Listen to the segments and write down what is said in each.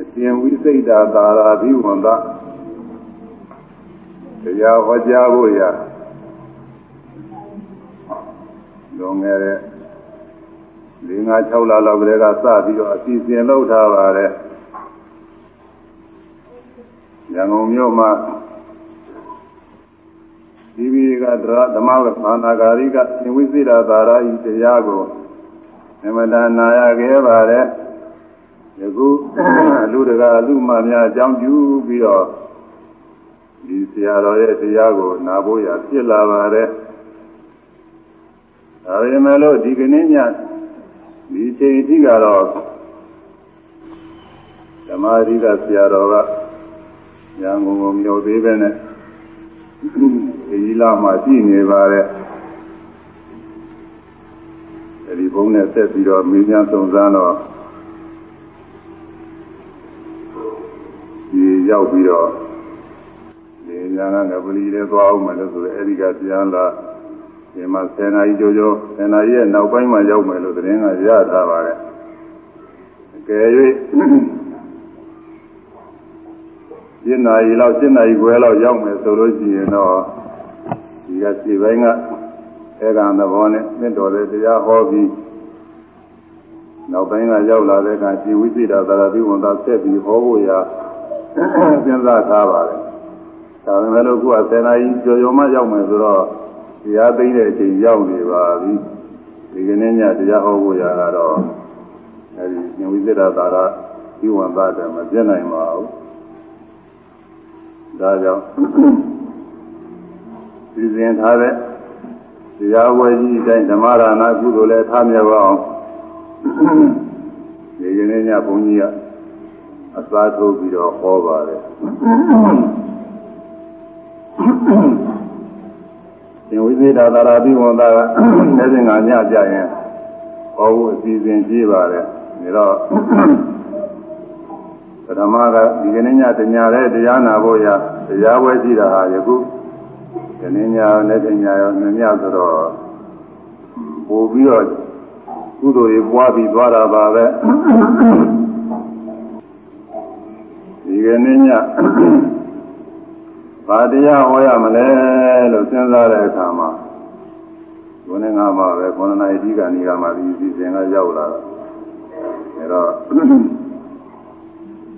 အရှင်ဝိစိတ်တာသာရာဘိဝန္တတရားဟောကြားဖို့ရလွန်ခဲ့တဲ့၄၅6လလောက်ကလေးကစပြီးတော့အစီအစဉ်လုပ်ထားပါတယ်ရန်ကုန်မြို့မှာဒီဘီကဒရဓမ္မဝသနာဂါရိကသင်ဝိသေတာသာရာဤတရားကိုအမတနာရခဲ့ပါတယ် ယခုလူတကာလူမများအကြောင်းပြုပြီးတော့ဒီဆရာတော်ရဲ့တရားကိုနာဖို့ရဖြစ်လာပါတယ်ဒါပေမဲ့လို့ဒီကနေ့ညဒီချိန်အထိကတော့ဓမ္မရိကဆရာတော်ကရန်ကုန်ကိုမြို့သေးပဲနဲ့ဒီလာမှာရှိနေပါတယ်အဲဒီဘုန်းနဲ့ဆက်ပြီးတော့မင်းများစုံစမ်းတော့ဒီ ရောက်ပြီးတော့ဒီညာကငပလီလေးသွားအောင်မယ်လို့ဆိုတော့အဲဒီကပြန်လာဒီမှာ10နာရီကျော်ကျော်10နာရီရဲ့နောက်ပိုင်းမှာရောက်မယ်လို့သတင်းကရထားပါတယ်အကယ်၍7နာရီလောက်7နာရီခွဲလောက်ရောက်မယ်ဆိုလို့ရှိရင်တော့ဒီကခြေပိုင်းကအဲကံသဘောနဲ့မြင့်တော်တဲ့တရားဟောပြီးနောက်ပိုင်းကရောက်လာတဲ့အခါရှင်ဝိသေဒသာရတိဝန်သာဆက်ပြီးဟောဖို့ရာ စဉ်းစားထားပါတယ်ဒါပေမဲ့လို့ခုက10နာရီကျော်ကျော်မှရောက်မယ်ဆိုတော့တရားသိတဲ့အချိန်ရောက်နေပါပြီဒီကနေ့ညတရားဟောဖို့ရာကတော့အဲဒီရှင်ဝိသေဒသာရတိဝန်သာတယ်မပြတ်နိုင်ပါဘူးဒါကြောင့်ဒီစဉ်ထားတဲ့တရားဝဲကြီးအတိုင်းဓမ္မဒါနကုသိုလ်လည်းထားမြဲပါအောင်ဒီကနေ့ညဘုန်းကြီးက အစားထိုးပြီးတော့ဟောပါတယ်ရှင်ဝိသေဒသာရာပိဝန္တာကလက်စဉ်ကညကြရင်ဟောဖို့အစီအစဉ်ကြီးပါတယ်ဒါတော့ပထမကဒီကနေ့ညတညာတဲ့တရားနာဖို့ရတရားပွဲရှိတာဟာယခုဒီနေ့ညနဲ့တညာရောနှစ်ညဆိုတော့ပို့ပြီးတော့ကုသိုလ်တွေပွားပြီးသွားတာပါပဲဒီ ကနေ့ညဘာတရားဟောရမလဲလို့စဉ်းစားတဲ့အခါမှာဘုန်းနဲ့ငါမှပဲခொနနာယတိကဏီကမှဒီစီစဉ်ကရောက်လာတော့အဲတော့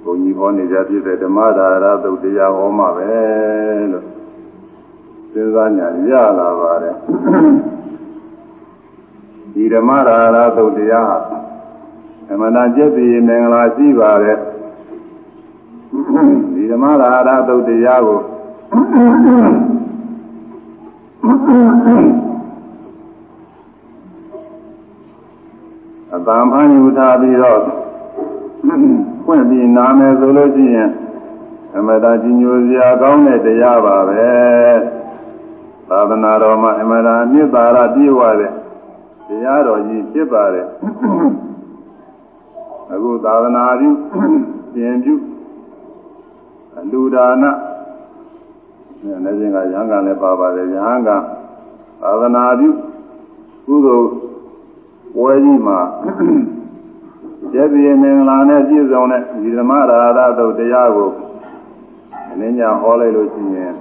ဘုန်းကြီးဟောနေကြဖြစ်တဲ့ဓမ္မဒါရသုတ်တရားဟောမှပဲလို့စဉ်းစားညာရလာပါတယ်ဒီဓမ္မဒါရသုတ်တရားအမှန်တန်ကျက်ပြီးမင်္ဂလာရှိပါတယ် ဒီဓမ္မဒါရသုတ်တရားကိုအတန်ဖန်ယူထားပြီးတော့ဖွင့်ပြီးနာမယ်ဆိုလို့ရှိရင်အမတာကြီးညိုစရာကောင်းတဲ့တရားပါပဲသာသနာတော်မှာအမတာမြစ်သာရပြည့်ဝတဲ့တရားတော်ကြီးဖြစ်ပါတယ်အခုသာသနာပြုပြင်ပြု အလူဒါနလည်းချင်းကရဟန်းကလည်းပါပါတယ်ရဟန်းကသာသနာပြုကုသိုလ်ပွဲကြီးမှာကျေပြည့်မင်္ဂလာနဲ့ပြည့်စုံတဲ့ဒီဓမ္မရာဓသုတ်တရားကိုအနည်းညာဟောလိုက်လို့ရှိရင်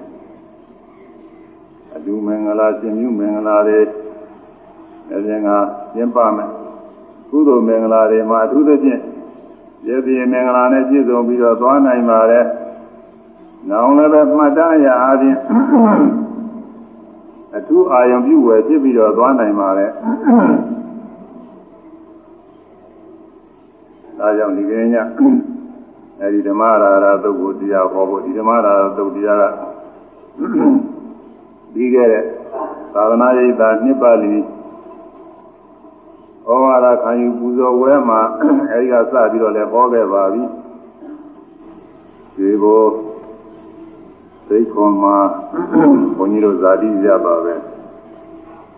အတူမင်္ဂလာရှင်မြမင်္ဂလာတွေလည်းချင်းကကျင်းပမယ်ကုသိုလ်မင်္ဂလာတွေမှာအထူးသဖြင့်ကျေပြည့်မင်္ဂလာနဲ့ပြည့်စုံပြီးတော့သွားနိုင်ပါတယ် နောင်လည်းပဲမှတ်တမ်းရအားဖြင့်အထူးအာယုံပြုဝယ်ဖြစ်ပြီးတော့သွားနိုင်ပါလေဒါကြောင့်ဒီကနေ့ညအဲဒီဓမ္မရာရသုတ်ကိုတရားဟောဖို့ဒီဓမ္မရာရသုတ်တရားကပြီးခဲ့တဲ့သာသနာ့ရိပ်သာနှစ်ပါးလီဩဝါဒခံယူပူဇော်ဝဲမှာအဲဒီကစပြီးတော့လည်းဟောခဲ့ပါပြီဒီဘော သိခွန်မှာဘုန်းကြီးတို့ဇာတိရပါပဲ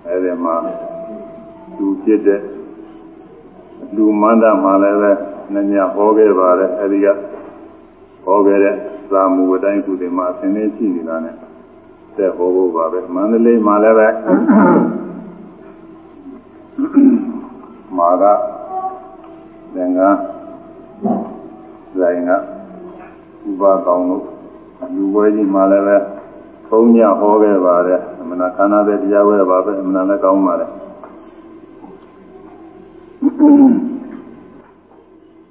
အဲဒီမှာသူဖြစ်တဲ့လူမန္တမှာလည်းပဲနှစ်ညဟောခဲ့ပါတယ်အဲဒီကဟောခဲ့တဲ့သာမူအတိုင်းခုဒီမှာအသင်လေးရှိနေတာနဲ့သက်ဟောဖို့ပါပဲမန္တလေးမှာလည်းပဲမာကသင်္ကန်းဇဇိုင်ကဥပကောင်းလို့ လူပွဲကြီးမှလည်းပဲဘုံညဟောခဲ့ပါတယ်အမနာခန္ဓာတဲ့တရားဝဲပါပဲအမနာလည်းကောင်းပါတယ်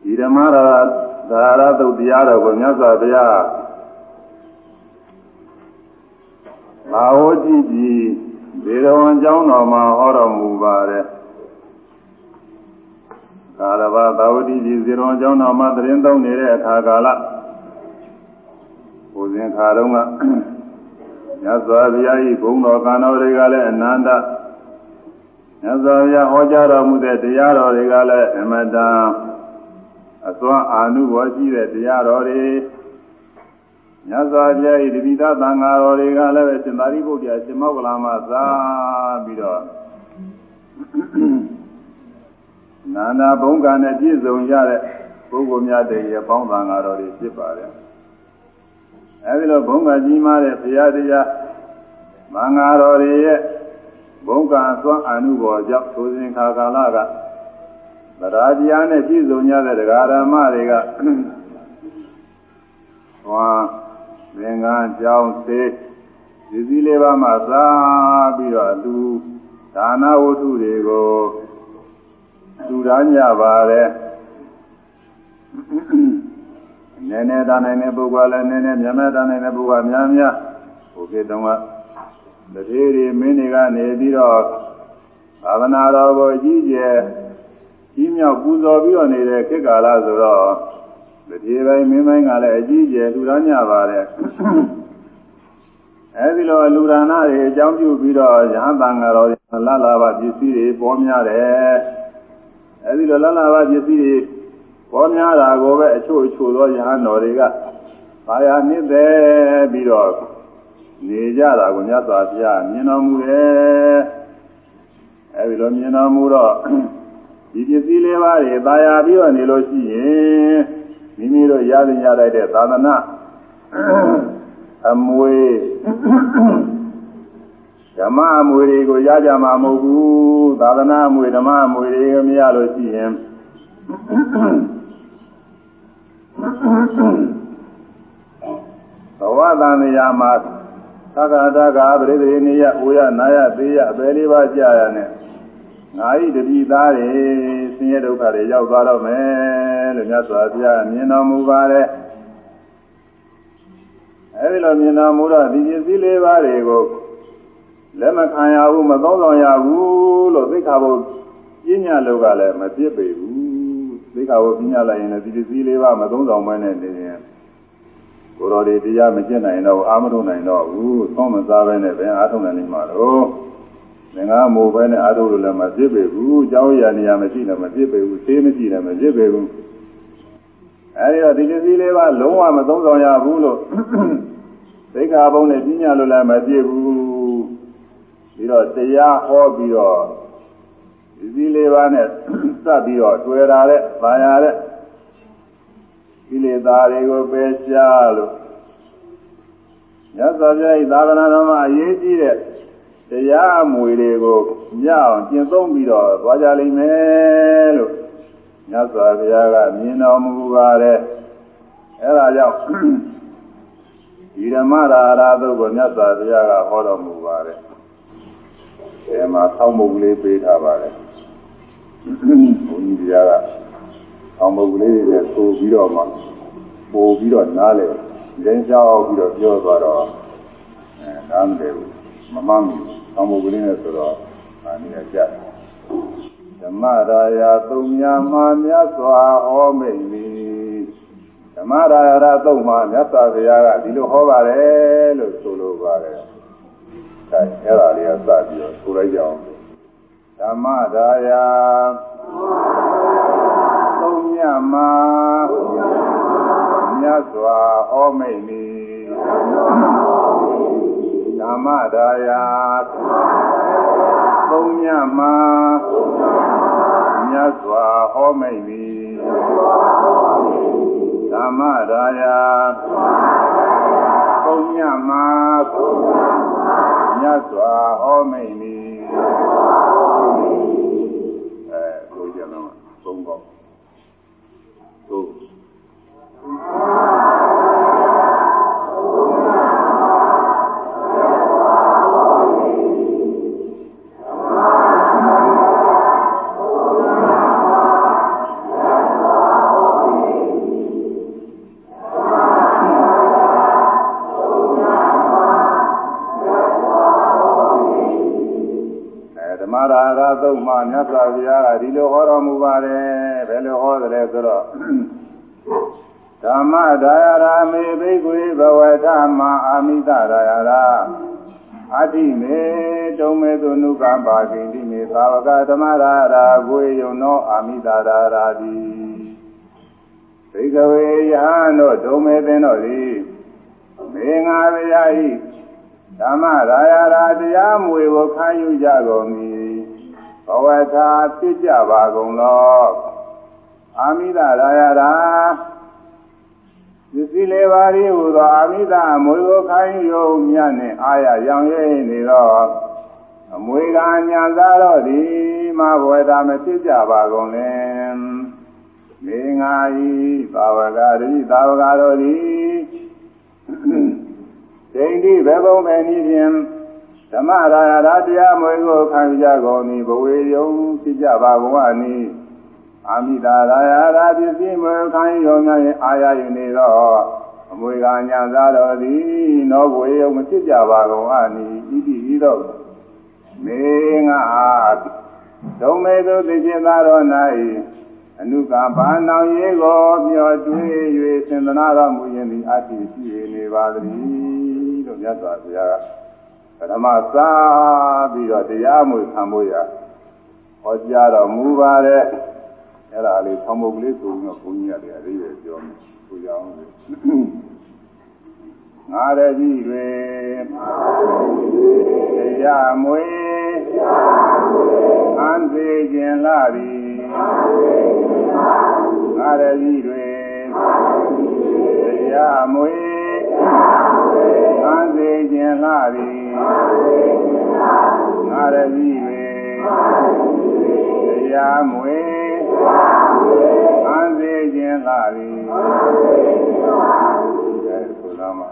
ဒီဓမ္မရာသာရသုတ်တရားတော်ကိုမြတ်စွာဘုရားဘာဝကြည့်ပြီးဒေရဝံကျောင်းတော်မှာဟောတော်မူပါတယ်ကာလဘာသာဝတိကြီးဇေရဝံကျောင်းတော်မှာတရင်သုံးနေတဲ့အခါကာလ ဘုဇင်ခါတုန်းကမြတ်စွာဘုရား၏ဘုံတော်ကံတော်တွေကလည်းအနန္တမြတ်စွာဘုရားဟောကြားတော်မူတဲ့တရားတော်တွေကလည်းအမတန်အစွမ်းအာနုဘောရှိတဲ့တရားတော်တွေမြတ်စွာဘုရား၏တပိသသံဃာတော်တွေကလည်းပဲရှင်သာရိပုတ္တရာရှင်မောကလာမသာပြီးတော့နာနာဘုံကံနဲ့ပြည့်စုံရတဲ့ပုဂ္ဂိုလ်များတည်းရဲ့ပေါင်းသံဃာတော်တွေဖြစ်ပါတယ် အဲဒီလိုဘုံကကြီးမားတဲ့ဘုရားတရားမင်္ဂါတော်တွေရဲ့ဘုံကံသွမ်းအာနုဘောကြောင့်သိုးစဉ်ခါကာလကသရာတရားနဲ့ပြည့်စုံကြတဲ့တရားဓမ္မတွေကဟောသင်္ကန်းကြောင်းသေးဒီစည်းလေးပါးမှသာပြီးတော့သူဒါနဝတ္ထုတွေကိုသူရမ်းကြပါတယ် နည်းနည်းတာနိုင်တဲ့ပုဂ္ဂိုလ်လည်းနည်းနည်းများများတာနိုင်တဲ့ပုဂ္ဂိုလ်များများဟိုခေတ်တုန်းကတတိရီမင်းတွေကနေပြီးတော့သာသနာတော်ကိုကြီးကျယ်ကြီးမြောက်ပူဇော်ပြီးတော့နေတဲ့ခေတ်ကာလဆိုတော့တတိပိုင်းမင်းပိုင်းကလည်းအကြီးကျယ်လူသားညပါတယ်အဲဒီလိုလူဒါနတွေအကြောင်းပြုပြီးတော့ရဟန်းတန်ဃာတော်လလာပါပစ္စည်းတွေပေါ်များတယ်အဲဒီလိုလလာပါပစ္စည်းတွေ ပေါ်များတာကိုပဲအချို့အချို့သောယဟန်တော်တွေကဘာယာနှစ်သက်ပြီးတော့နေကြတာကိုမြတ်စွာဘုရားမြင်တော်မူတယ်အဲဒီလိုမြင်တော်မူတော့ဒီပစ္စည်းလေးပါးတွေသာယာပြီးတော့နေလို့ရှိရင်မိမိတို့ရသင်ရလိုက်တဲ့သာသနာအမွေဓမ္မအမွေတွေကိုရကြမှာမဟုတ်ဘူးသာသနာအမွေဓမ္မအမွေတွေမရလို့ရှိရင် ဘဝတန်မြာမှာသက္ကတာကပရိသေနိယဝရနာယသေယအပေလေးပါးကြာရနဲ့ငါဤတတိသားတွေဆင်းရဲဒုက္ခတွေရောက်သွားတော့မယ်လို့မြတ်စွာဘုရားမြင်တော်မူပါတယ်အဲဒီလိုမြင်တော်မူတော့ဒီပစ္စည်းလေးပါးတွေကိုလက်မခံရဘူးမသုံးဆောင်ရဘူးလို့သိက္ခာပုပညာလောကလည်းမဖြစ်ပေဘူး သိက္ခာပုပညာလိုက်ရင်လည်းဒီပစ္စည်းလေးပါးမသုံးဆောင်မနဲ့နေရင်ကိုယ်တော်တွေတရားမကျင့်နိုင်တော့အာမထုံနိုင်တော့ဘူးသုံးမစားပဲနဲ့ပဲအားထုတ်နိုင်နေမှာတော့ငင်္ဂါမိုးပဲနဲ့အားထုတ်လို့လည်းမဖြစ်ပေဘူးအကြောင်းအရာနေရာမရှိလည်းမဖြစ်ပေဘူးသေးမရှိလည်းမဖြစ်ပေဘူးအဲဒီတော့ဒီပစ္စည်းလေးပါးလုံးဝမသုံးဆောင်ရဘူးလို့သိက္ခာပုနဲ့ပညာလို့လည်းမဖြစ်ဘူးပြီးတော့တရားဟောပြီးတော့ ဒီစည်းလေးပါးနဲ့စပ်ပြီးတော့တွေ့တာတဲ့၊ဗာရတဲ့ကိလေသာတွေကိုပယ်ရှားလို့မြတ်စွာဘုရား၏သာသနာတော်မှာအရေးကြီးတဲ့တရားအမွေတွေကိုမြအောင်ကျင့်သုံးပြီးတော့သွားကြလိမ့်မယ်လို့မြတ်စွာဘုရားကမြင်တော်မူပါတယ်အဲဒါကြောင့်ဒီဓမ္မရာရာသုတ်ကိုမြတ်စွာဘုရားကဟောတော်မူပါတယ်အဲမှာဆောင်းမုတ်ကလေးပေးထားပါတယ် ဘုန်းကြီးတရားကဆောင်းမုတ်ကလေးတွေဆိုပြီးတော့မှပို့ပြီးတော့နားလေရင်းချောက်ပြီးတော့ပြောသွားတော့အဲနားမလဲဘူးမမှန်ဘူးဆောင်းမုတ်ကလေးနဲ့ဆိုတော့အာနိယကြဓမ္မရာယာသုံးညာမှာမြတ်စွာဟောမိတ်ပြီဓမ္မရာယာသုံးမှာမြတ်စွာဘုရားကဒီလိုဟောပါတယ်လို့ဆိုလိုပါတယ်အဲအဲ့ဒါလေးကစပြီးတော့ဆိုလိုက်ကြအောင် ဓမ္မဒါယာသုံးညမှာမြတ်စွာဟောမိတ်နီဓမ္မဒါယာသုံးညမှာမြတ်စွာဟောမိတ်နီဓမ္မဒါယာသုံးညမှာမြတ်စွာဟောမိန်နီ rules. သုံးပေါ့သို့သုံးမှာမြတ်စွာဘုရားကဒီလိုဟောတော်မူပါတယ်ဘယ်လိုဟောတယ်လဲဆိုတော့ဓမ္မဒါယရာမေဘိက္ခွေဘဝဓမ္မာအာမိတဒါယရာအတိမေတုံမေသူနုကပါကိတိမေသာဝကဓမ္မရာရာကိုယုံသောအာမိတဒါရာတိဘိက္ခဝေယဟန်တို့ဒုံမေသင်တို့သည်မေငါဗျာဤဓမ္မရာယရာတရားမွေကိုခံယူကြကုန်မည် ဘဝသာဖြစ်ကြပါကုန်လောအာမိတရာယရာပစ္စည်းလေးပါးဤဟူသောအာမိတအမွေကိုခံယူမြတ်နှင့်အာရရောင်ရဲနေသောအမွေကညာသာတော့သည်မဘဝသာမဖြစ်ကြပါကုန်လင်မေငါဤသာဝကရိသာဝကတို့သည်ဒိဋ္ဌိဘေဘုံပဲနည်းဖြင့် ဓမ္မရာယရာတရားမွေကိုခံကြကုန်သည်ဘဝေယုံဖြစ်ကြပါဘဝနည်းအာမိတာရာယရာပစ္စည်းမွေခံရုံများ၏အာရယူနေတော့အမွေကညာသာတော်သည်နောဘဝေယုံမဖြစ်ကြပါကုန်အနီဣတိဤတော့မေငါဒုံမေသူသိခြင်းသာတော်၌အနုကဘာနောင်ရေးကိုမျှော်တွေး၍သင်္သနာတော်မူရင်ဒီအတ္တိရှိနေပါသည်လို့မြတ်စွာဘုရားက ပထမစာပြီးတော့တရားမွေခံဖို့ရဟောကြားတော်မူပါတယ်အဲ့ဒါလေးဆောင်းပုတ်ကလေးဆိုပြီးတော့ဘုန်းကြီးရတယ်အရေးပဲပြောမယ်ဆိုကြအောင်ငါရကြီးတွေတရားမွေအန်သေးခြင်းလာသည်ငါရကြီးတွေတရားမွေ အန်သေးခြင်းလာသည်ငါရကြီးတွေတရားမွေအန်သေးခြင်းလာသည်အဲဆိုတော့မှ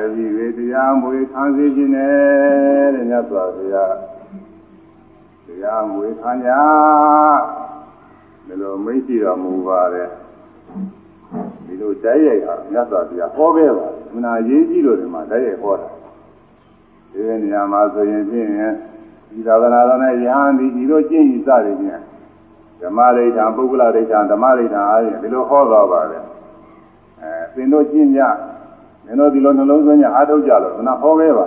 လည်းကြီးဝေတရားမွေခံစေခြင်းနဲ့တဲ့မြတ်စွာဘုရားတရားမွေခံကြဒီလိုမိတ်ရှိတော်မူပါတယ်ဒီလိုတိုက်ရိုက်ဟာမြတ်စွာဘုရားဟောခဲ့ပါမနာရေးကြည့်လို့ဒီမှာတိုက်ရိုက်ဟောတာဒီနေရာမှာဆိုရင်ဖြင့်ဒီသာသနာတော်နဲ့ယဟန်ဒီဒီလိုကျင့်ဤစတယ်ဖြင့်ဓမ္မရိဋ္ဌာပုဂ္ဂလရိဋ္ဌာဓမ္မရိဋ္ဌာအားဖြင့်ဒီလိုဟောသွားပါတယ်အဲသင်တို့ကျင့်ကြမ င်းတို့ဒီလိုနှလုံးသွင်းကြအားထုတ်ကြလို့ခဏဟောခဲ့ပါ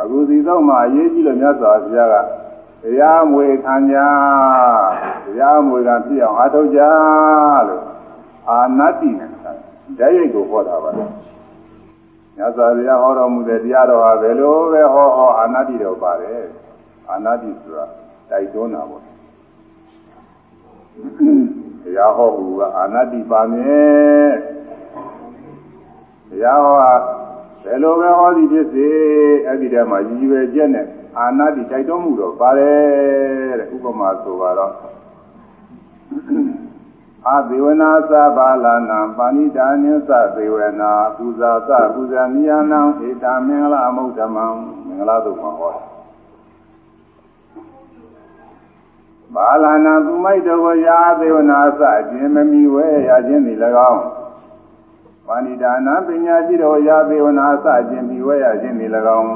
အခုဒီတော့မှအရေးကြီးလို့မြတ်စွာဘုရားကတရားမွေခံကြတရားမွေကပြည့်အောင်အားထုတ်ကြလို့အာနတ္တိနဲ့ဓာတ်ရိပ်ကိုဟောတာပါမြတ်စွာဘုရားဟောတော်မူတဲ့တရားတော်ဟာဘယ်လိုပဲဟောဟောအာနတ္တိတော့ပါတယ်အာနတ္တိဆိုတာတိုက်တွန်းတာပေါ့တရားဟောမှုကအာနတ္တိပါမယ်တ ရားဟောတာဘယ်လိုပဲဟောသည်ဖြစ်စေအဲ့ဒီတည်းမှာရည်ရွယ်ချက်နဲ့အာနတ္တိတိုက်တွန်းမှုတော့ပါတယ်တဲ့ဥပမာဆိုပါတော့အာသေဝနာသဘာလနာပါဏိတာနိသသေဝနာပူဇာသပူဇာနိယနံဧတာမင်္ဂလမုဒ္ဓမံမင်္ဂလာသုမှာဟောဘာလနာသူမိုက်တော်ရာသေဝနာသအခြင်းမမီဝဲရခြင်းသည်၎င်း ပါဏိတာနာပညာရှိတော်ရာသေဝနာသအခြင်းမီဝဲရခြင်းသည်၎င်း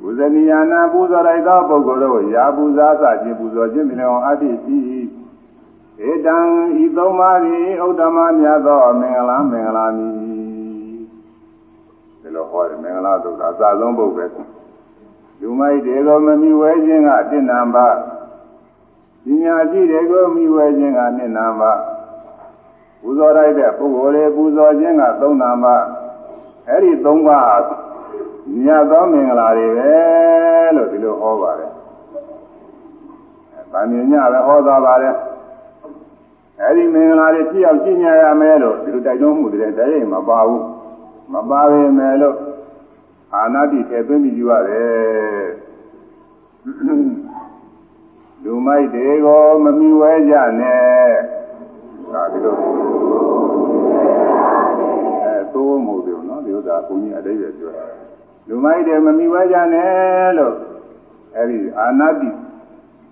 ပူဇနီယနာပူဇော်လိုက်သောပုဂ္ဂိုလ်တို့ရာပူဇာသခြင်းပူဇော်ခြင်းသည်၎င်းအတ္တိရှိဧတံဤသုံးပါးသည်ဥဒ္ဓမမြတ်သောမင်္ဂလာမင်္ဂလာမည်ဒီလိုဟောတယ်မင်္ဂလာသုတ်အစဆုံးပုဂ္ဂိုလ်ပဲလူမိုက်တွေကိုမမီဝဲခြင်းကတဏ္ဍပါပညာရှိတွေကိုမီဝဲခြင်းကနှစ်နာပါ ပူဇော်လိုက်တဲ့ပုဂ္ဂိုလ်တွေပူဇော်ခြင်းကသုံးနာပါအဲ့ဒီသုံးပါးမြတ်သောမင်္ဂလာတွေပဲလို့ဒီလိုဟောပါတယ်။ဗာမြင်ညပဲဟောသွားပါတယ်။အဲဒီမင်္ဂလာတွေပြည့်အောင်ရှင်းရရမယ်လို့ဒီလိုတိုက်တွန်းမှုတွေတည်းရင်မပါဘူး။မပါပေမဲ့လို့အာနာတိထဲသွင်းပြီးယူရတယ်။လူမိုက်တွေကိုမမီဝဲကြနဲ့။ ဒါဒီလိုအဲသိုးမဟုတ်ဘူးနော်ဒီဥစ္စာဘုန်းကြီးအတိတ်ပဲပြောတာလူမိုက်တယ်မမိဝဲကြနဲ့လို့အဲဒီအာနာတိ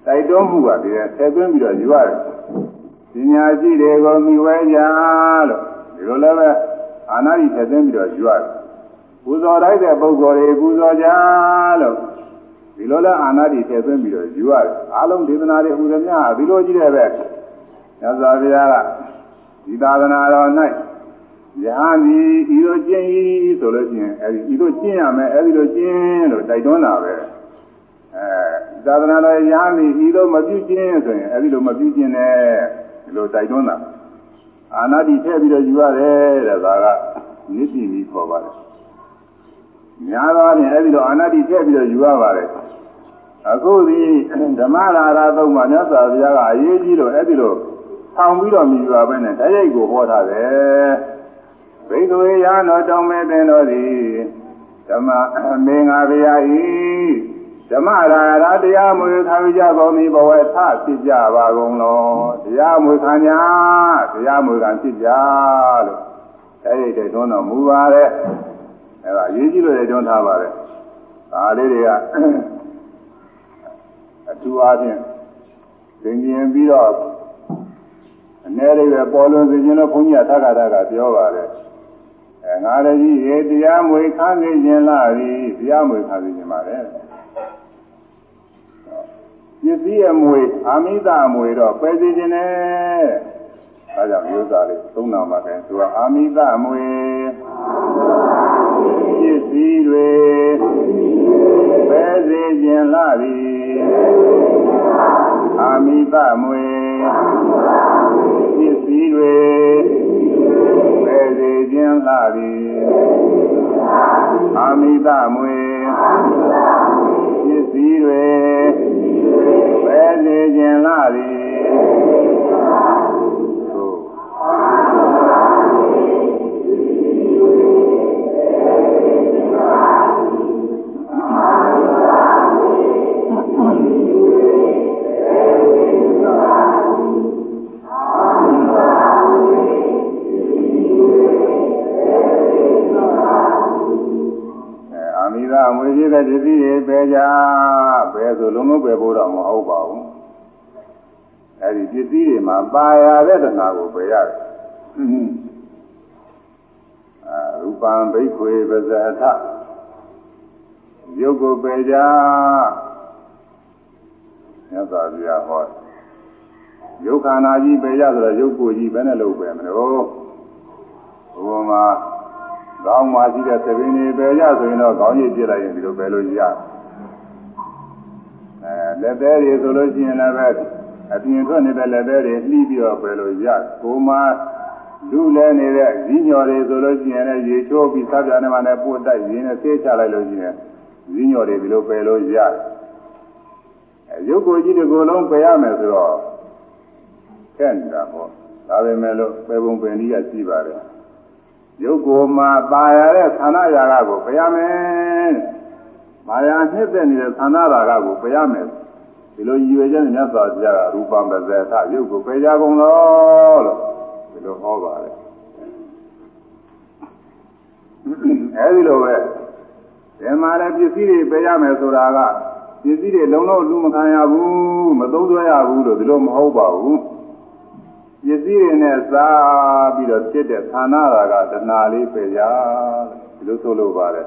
တိုက်တွန်းမှုကတည်းကဆက်သွင်းပြီးတော့ယူရတယ်ပညာရှိတွေကိုမိဝဲကြလို့ဒီလိုလည်းပဲအာနာတိဆက်သွင်းပြီးတော့ယူရတယ်ပူဇော်လိုက်တဲ့ပုဂ္ဂိုလ်တွေပူဇော်ကြလို့ဒီလိုလဲအာနာတိဆက်သွင်းပြီးတော့ယူရတယ်အားလုံးဒေသနာတွေဟူသည်များဒီလိုကြီးတဲ့ပဲ ညဇာဗျာကဒီသာသနာတော်၌ယဟန်ဒီဤလိုကျင့်ဤဆိုလို့ရှိရင်အဲဒီဤလိုကျင့်ရမယ်အဲဒီလိုကျင့်လို့တိုက်တွန်းတာပဲအဲသာသနာတော်ယဟန်ဒီဤလိုမပြုကျင့်ဆိုရင်အဲဒီလိုမပြုကျင့်နဲ့ဒီလိုတိုက်တွန်းတာအာနာတိထည့်ပြီးတော့ယူရတယ်တဲ့ဒါကနိတိနီးခေါ်ပါတယ်များသောအားဖြင့်အဲဒီလိုအာနာတိထည့်ပြီးတော့ယူရပါတယ်အခုဒီဓမ္မရာရသုံးပါးမြတ်စွာဘုရားကအရေးကြီးလို့အဲဒီလို ဆောင်ပြီးတော့မြည်ပါပဲနဲ့တရိုက်ကိုဟောထားတယ်ဘိက္ခဝေယနောတောင်းမဲ့တဲ့တော်သည်ဓမ္မမေငါဗျာဤဓမ္မရာရတရားမွေခံကြကုန်ပြီဘဝထဖြစ်ကြပါကုန်လောတရားမွေခံညာတရားမွေခံဖြစ်ကြလို့တရိုက်တဲ့တွန်းတော်မူပါတယ်အဲဒါအရေးကြီးလို့လည်းတွန်းထားပါတယ်ဒါလေးတွေကအထူးအားဖြင့်သင်ကျင်ပြီးတော့ အ ਨੇ လေးပဲပေါ်လွင်စေခြင်းလို့ဘုန်းကြီးကသက္ကတာကပြောပါတယ်အဲငါလည်းကြီးရေတရားမွေခန်းနေခြင်းလားပြီတရားမွေခန်းနေခြင်းပါလေပစ္စည်းအမွေအာမိတအမွေတော့ပယ်စေခြင်းနဲ့အဲကြောင့်မျိုးသားလေးသုံးနာမှာတယ်သူကအာမိတအမွေပစ္စည်းတွေပယ်စေခြင်းလားပြီအာမိတအမွေပ စ္စည်းတွေပယ်စေခြင်းလားပြီအာမိတအမွေပစ္စည်းတွေပယ်စေခြင်းလားပြီအာ ရှိတဲ့ပစ္စည်းတွေပယ်ကြပယ်ဆိုလုံးလုံးပယ်ဖို့တော့မဟုတ်ပါဘူးအဲဒီပစ္စည်းတွေမှာပါရတဲ့တဏှာကိုပယ်ရတယ်အာရူပံဘိက္ခွေပဇာထယုတ်ကိုပယ်ကြမြတ်စွာဘုရားဟောယုတ်ခန္ဓာကြီးပယ်ကြဆိုတော့ယုတ်ကိုကြီးဘယ်နဲ့လုပ်ပယ်မလို့ဘုရားမှာ ကောင်းမှရှိတဲ့သဘင်တွေပဲရဆိုရင်တော့ခေါင်းရည်ပြစ်လိုက်ရင်ဒီလိုပဲလို့ရအဲလက်သေးတွေဆိုလို့ရှိရင်လည်းပဲအပြင်ထွက်နေတဲ့လက်သေးတွေနှီးပြီးတော့ပဲလို့ရကိုမှလူလဲနေတဲ့ဈီးညော်တွေဆိုလို့ရှိရင်လည်းရေချိုးပြီးစားပြနေမှလည်းပို့တိုက်ရင်းနဲ့ဆေးချလိုက်လို့ရှိရင်ဈီးညော်တွေဒီလိုပဲလို့ရအဲရုပ်ကိုယ်ကြီးတစ်ကိုယ်လုံးပယ်ရမယ်ဆိုတော့ခက်နေတာပေါ့ဒါပေမဲ့လို့ပေပုံပင်ကြီးကရှိပါတယ် ရုပ်ကိုယ်မှာပါရတဲ့သန္ဓရာဂကိုပယ်ရမယ်။မာယာနှစ်သက်နေတဲ့သန္ဓရာဂကိုပယ်ရမယ်။ဒီလိုရည်ရွယ်ချက်နဲ့မြတ်စွာဘုရားကရူပံပဇေသရုပ်ကိုပယ်ကြကုန်လို့လို့ဒီလိုဟောပါတယ်။အဲဒီလိုပဲဒီမှာလည်းပစ္စည်းတွေပယ်ရမယ်ဆိုတာကပစ္စည်းတွေလုံးလုံးလူမခံရဘူးမသုံးဆွဲရဘူးလို့ဒီလိုမဟုတ်ပါဘူး။ ပစ္စည်းတွေနဲ့စားပြီးတော့ဖြစ်တဲ့ဌာနရာကတဏှာလေးပဲရဒီလိုဆိုလိုပါတယ်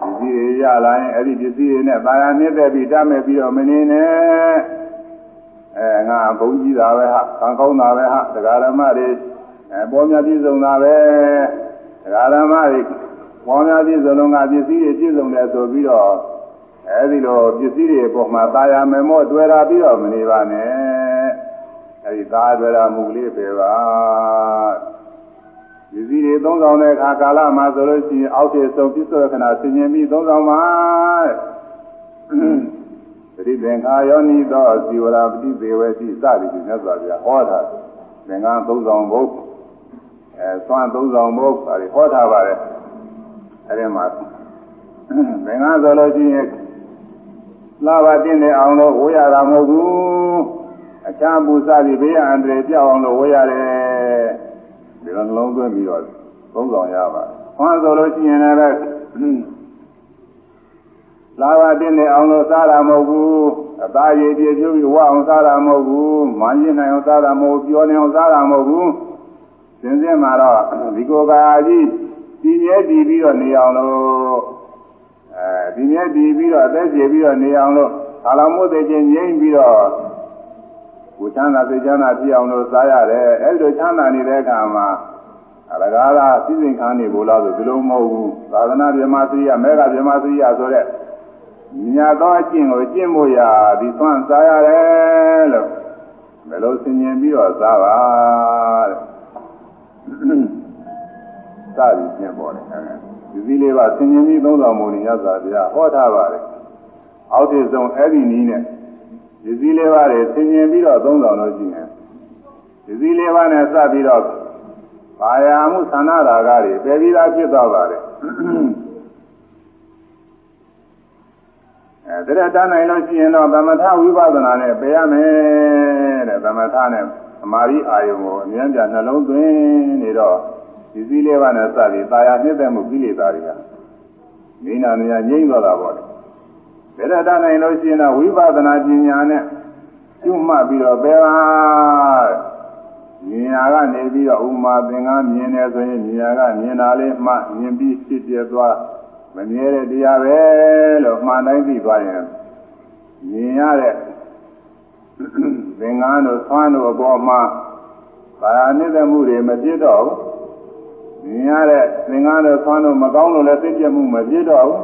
ပစ္စည်းတွေရလာရင်အဲ့ဒီပစ္စည်းတွေနဲ့ဗာရာမြင့်တဲ့ပြီးတတ်မဲ့ပြီးတော့မနေနဲ့အဲငါဘုံကြီးတာပဲဟာခံကောင်းတာပဲဟာတရားဓမ္မတွေအပေါ်များပြည့်စုံတာပဲတရားဓမ္မတွေပေါ်များပြည့်စုံလုံးကပစ္စည်းတွေပြည့်စုံတယ်ဆိုပြီးတော့အဲဒီလိုပစ္စည်းတွေအပေါ်မှာတာယာမေမော့တွေ့တာပြီးတော့မနေပါနဲ့ အဲဒီသားတွေ့တာမူလေးပဲပါဒီစည်းတွေသုံးဆောင်တဲ့အခါကာလမှာဆိုလို့ရှိရင်အောက်ကျေဆုံးပြစ္ဆောခဏဆင်ញင်ပြီးသုံးဆောင်ပါပရိသင်္ခာယောနိသောဇီဝရာပတိသေဝတိစသည်ဖြင့်မြတ်စွာဘုရားဟောတာသင်္ကန်းသုံးဆောင်ဖို့အဲသွမ်းသုံးဆောင်ဖို့အဲဒီဟောထားပါတယ်အဲဒီမှာသင်္ကန်းဆိုလို့ရှိရင်လာပါတင်းနေအောင်လို့ဝေးရတာမဟုတ်ဘူး အခြားပူစသည်ဘေးအန္တရာယ်ပြောက်အောင်လို့ဝေးရတယ်ဒီလိုနှလုံးသွင်းပြီးတော့သုံးဆောင်ရပါတယ်ဟောဆိုလို့ရှိရင်လည်းလာဘတင်းနေအောင်လို့စားတာမဟုတ်ဘူးအသားရည်ပြည့်ပြုပြီးဝအောင်စားတာမဟုတ်ဘူးမန်းရင်နိုင်အောင်စားတာမဟုတ်ပြောနေအောင်စားတာမဟုတ်ဘူးစင်စင်မှာတော့ဒီကိုယ်ကာကြီးတည်မြဲတည်ပြီးတော့နေအောင်လို့အဲဒီမြဲတည်ပြီးတော့အသက်ကျေပြီးတော့နေအောင်လို့အာလမို့တဲ့ချင်းငြိမ့်ပြီးတော့ ကိုချမ်းသာစိတ်ချမ်းသာဖြစ်အောင်လို့စားရတယ်အဲဒီလိုချမ်းသာနေတဲ့အခါမှာအရကားသာစိစိမ်ခန်းနေဘုလားဆိုဒီလိုမဟုတ်ဘူးသာသနာ့ဗြဟ္မစရိယမေဃဗြဟ္မစရိယဆိုတဲ့မြတ်သောအကျင့်ကိုကျင့်ဖို့ရာဒီသွမ်းစားရတယ်လို့ဘယ်လိုဆင်ញင်ပြီးတော့စားပါတဲ့စသည်ဖြင့်ပေါ်တယ်ဒီစည်းလေးပါဆင်ញင်ပြီးသုံးတော်မူနေရသာဗျာဟောထားပါတယ်အောက်တည်ဆုံးအဲ့ဒီနည်းနဲ့ ဒီစည်းလေးပါတွေဆင်ញင်ပြီးတော့သုံးတော်လို့ရှိရင်ဒီစည်းလေးပါနဲ့စပြီးတော့ဘာယာမှုသန္နာရာဂတွေပယ်ပြီးသားဖြစ်သွားပါတယ်အဲဒါရတနိုင်လို့ရှိရင်တော့သမထဝိပဿနာနဲ့ပယ်ရမယ်တဲ့သမထနဲ့အမာရီအာယုံကိုအမြဲတမ်းနှလုံးသွင်းနေတော့ဒီစည်းလေးပါးနဲ့စပြီးတာယာနှစ်သက်မှုကိလေသာတွေကမိနာနေရငြိမ့်သွားတာပေါ့လေ ဒါရတနိုင်လို့ရှိရင်တော့ဝိပဿနာပညာနဲ့ကျွမှတ်ပြီးတော့ပယ်ပါမြင်ရကနေပြီးတော့ဥမာသင်္ကန်းမြင်တယ်ဆိုရင်မြင်ရကမြင်တာလေးမှမြင်ပြီးဖြစ်ပြသွားမမြဲတဲ့တရားပဲလို့မှန်တိုင်းသိသွားရင်မြင်ရတဲ့သင်္ကန်းတို့သွမ်းတို့အပေါ်မှာဘာသာနှိမ့်သက်မှုတွေမဖြစ်တော့ဘူးမြင်ရတဲ့သင်္ကန်းတို့သွမ်းတို့မကောင်းလို့လည်းသိပြမှုမဖြစ်တော့ဘူး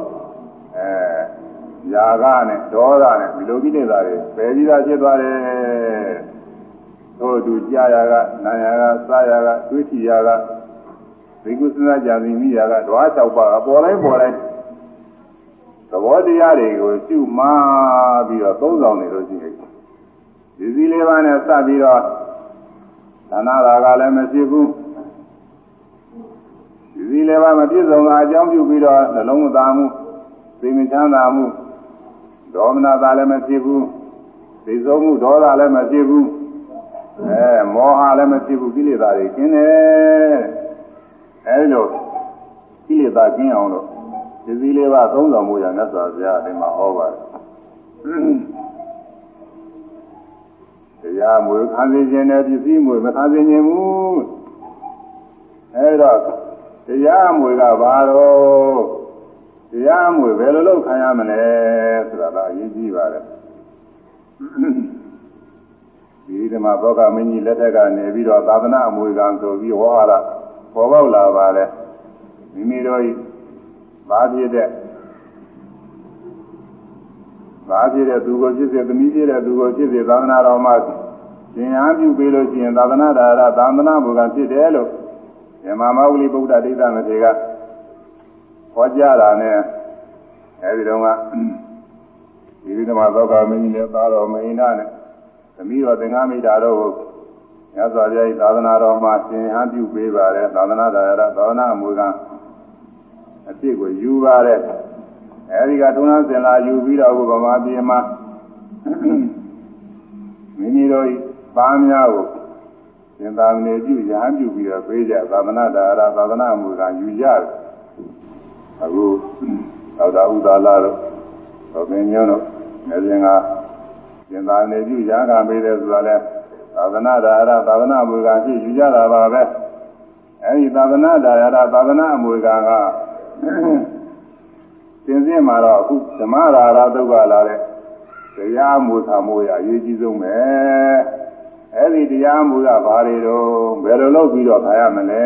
အဲ ຢာကနဲ့ဒေါသနဲ့ဒီလိုကိလေသာတွေပယ်ပြီးသားဖြစ်သွားတယ်သို့သူကြာရကနာရကစားရကတွေးချရကဒီကုသနာကြံစီမိရကဓဝါ၆ပါးအပေါ်တိုင်းပေါ်တိုင်းသဘောတရားတွေကိုရှုမှပြီးတော့သုံးဆောင်နေလို့ရှိရင်ဒီစည်းလေးပါးနဲ့စပြီးတော့သာနာရာကလည်းမရှိဘူးဒီစည်းလေးပါးမပြည့်စုံတာအကြောင်းပြုပြီးတော့နှလုံးမသားမှုသိမချမ်းသာမှု ဒေါမနတာလည်းမရှိဘူးသိဆုံးမှုဒေါသလည်းမရှိဘူးအဲမောဟလည်းမရှိဘူးကိလေသာတွေကျင်းတယ်အဲဒီလိုကိလေသာကျင်းအောင်လို့ဒီစည်းလေးပါသုံးဆောင်မှုရမြတ်စွာဘုရားအရင်မှာဟောပါတယ်တရားမွေခံစေခြင်းနဲ့ပစ္စည်းမွေမခံစေခြင်းဘူးအဲတော့တရားမွေကဘာတော့ တရားမွေဘယ်လိုလုပ်ခံရမလဲဆိုတာကအရေးကြီးပါတယ်ဒီဓမ္မဘောကမင်းကြီးလက်ထက်ကနေပြီးတော့သာသနာအမွေကံဆိုပြီးဟောလာပေါ်ပေါက်လာပါတယ်မိမိတို့ဘာဖြစ်တဲ့ဘာဖြစ်တဲ့သူကိုဖြစ်စေသမီးဖြစ်တဲ့သူကိုဖြစ်စေသာသနာတော်မှာသင်အားပြုပေးလို့ရှိရင်သာသနာဒါရသာသနာဘုရားဖြစ်တယ်လို့မြမမဝလိဗုဒ္ဓဒိဋ္ဌမထေရက ဟောကြားတာနဲ့အဲဒီတော့ကဒီလိုမှသောကမင်းကြီးနဲ့သားတော်မင်းနာနဲ့သမီးတော်သင်္ဃမိတာတို့ကိုမြတ်စွာဘုရားသာသနာတော်မှာသင်အားပြုပေးပါတယ်သာသနာဒါရသာသနာအမွေကအဖြစ်ကိုယူပါတယ်အဲဒီကထုံးစင်လာယူပြီးတော့ဗမာပြည်မှာမိမိတို့သားများကိုသင်္သာမဏေပြုရဟန်းပြုပြီးတော့ပေးကြသာသနာဒါရသာသနာအမွေကယူကြတယ် အခုသောတာဥဒါလာတို့သောပင်ညွန်းတို့နေစဉ်ကသင်္သာမဏေပြုရဟန်းကပေးတယ်ဆိုတာလဲသာသနာဒါရသာသနာအမွေကဖြစ်ယူကြတာပါပဲအဲဒီသာသနာဒါရသာသနာအမွေကကသင်စင်းမှာတော့အခုဓမ္မရာရဒုက္ခလာတဲ့တရားမူသာမိုးရအရေးကြီးဆုံးပဲအဲ့ဒီတရားမူကဘာတွေတော့ဘယ်လိုလုပ်ပြီးတော့ခါရမလဲ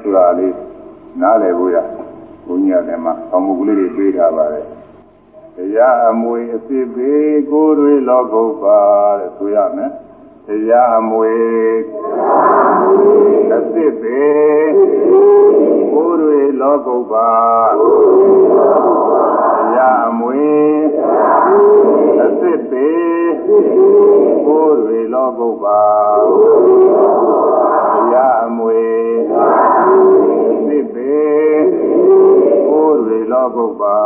ဆိုတာလေးနားလည်ဖို့ရ ဘုန်းကြီးကလည်းဆောင်းမှုကလေးတွေပေးထားပါတယ်တရားအမွေအစစ်ပေကိုယ်တွေလောကုတ်ပါတဲ့ဆိုရမယ်တရားအမွေအစစ်ပေကိုယ်တွေလောကုတ်ပါတရားအမွေအစစ်ပေကိုယ်တွေလောကုတ်ပါတရားအမွေ သောပုဗ္ဗာ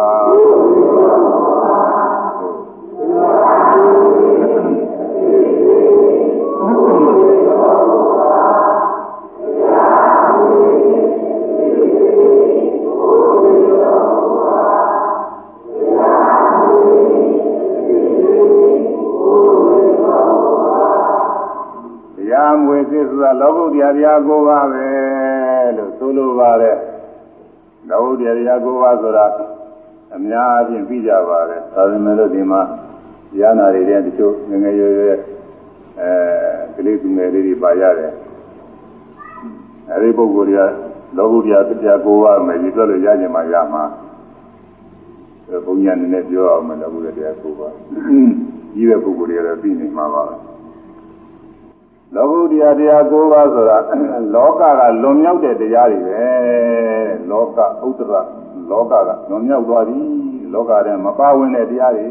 တရားမွေစစ်ဆိုတာလောကုတ္တရာတရားကိုပါပဲလို့ဆိုလိုပါတယ် လောကုတ္တရာတရား၉ပါးဆိုတာအများအပြားပြီးကြပါတယ်ဒါပေမဲ့လို့ဒီမှာရဟနာတွေတည်းတချို့ငငယ်ရွယ်ရွယ်အဲကလေးသူငယ်လေးတွေပါရတယ်အဲဒီပုဂ္ဂိုလ်တွေကလောကုတ္တရာတရား၉ပါးမယ်ဒီပြောလို့ရကြမှာရမှာဘုံညာနည်းနည်းပြောအောင်မယ်လောကုတ္တရာတရား၉ပါးကြီးတဲ့ပုဂ္ဂိုလ်တွေကတော့ပြီးနေမှာပါပဲ လောကုတ္တရာတရား၉ပါးဆိုတာလောကကလွန်မြောက်တဲ့တရားတွေပဲလောကဥဒ္ဒရလောကကလွန်မြောက်သွားပြီလောကထဲမပါဝင်တဲ့တရားတွေ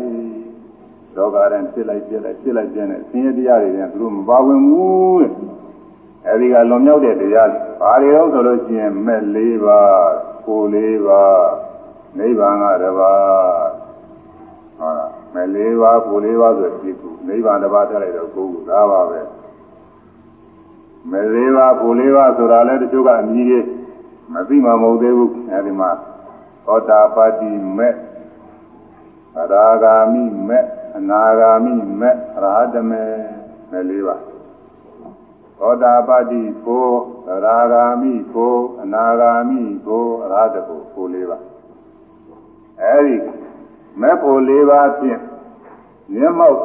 လောကထဲဖြစ်လိုက်ပြက်လိုက်ဖြစ်လိုက်ပြက်နေဆင်းရဲတရားတွေနဲ့သူတို့မပါဝင်ဘူးတဲ့အဲဒီကလွန်မြောက်တဲ့တရားတွေဘာတွေတော့ဆိုလို့ရှိရင်မဲ့၄ပါးကို၄ပါးနိဗ္ဗာန်ကတပါးဟုတ်လားမဲ့၄ပါးကို၄ပါးဆိုပြီးခုနိဗ္ဗာန်တပါးထည့်လိုက်တော့ကိုယ်ကဒါပါပဲ မဲ့၄ပါးကို၄ပါးဆိုတာလည်းတချို့ကအမြည်ကြီးမသိမှမဟုတ်သေးဘူးအဲဒီမှာသောတာပတ္တိမဲ့အရာဂာမိမဲ့အနာဂာမိမဲ့အရဟတမေမဲ့၄ပါးသောတာပတ္တိကိုအရာဂာမိကိုအနာဂာမိကိုအရဟတကိုကို၄ပါးအဲဒီမဲ့ဖို့၄ပါးဖြင့်မျက်မှောက်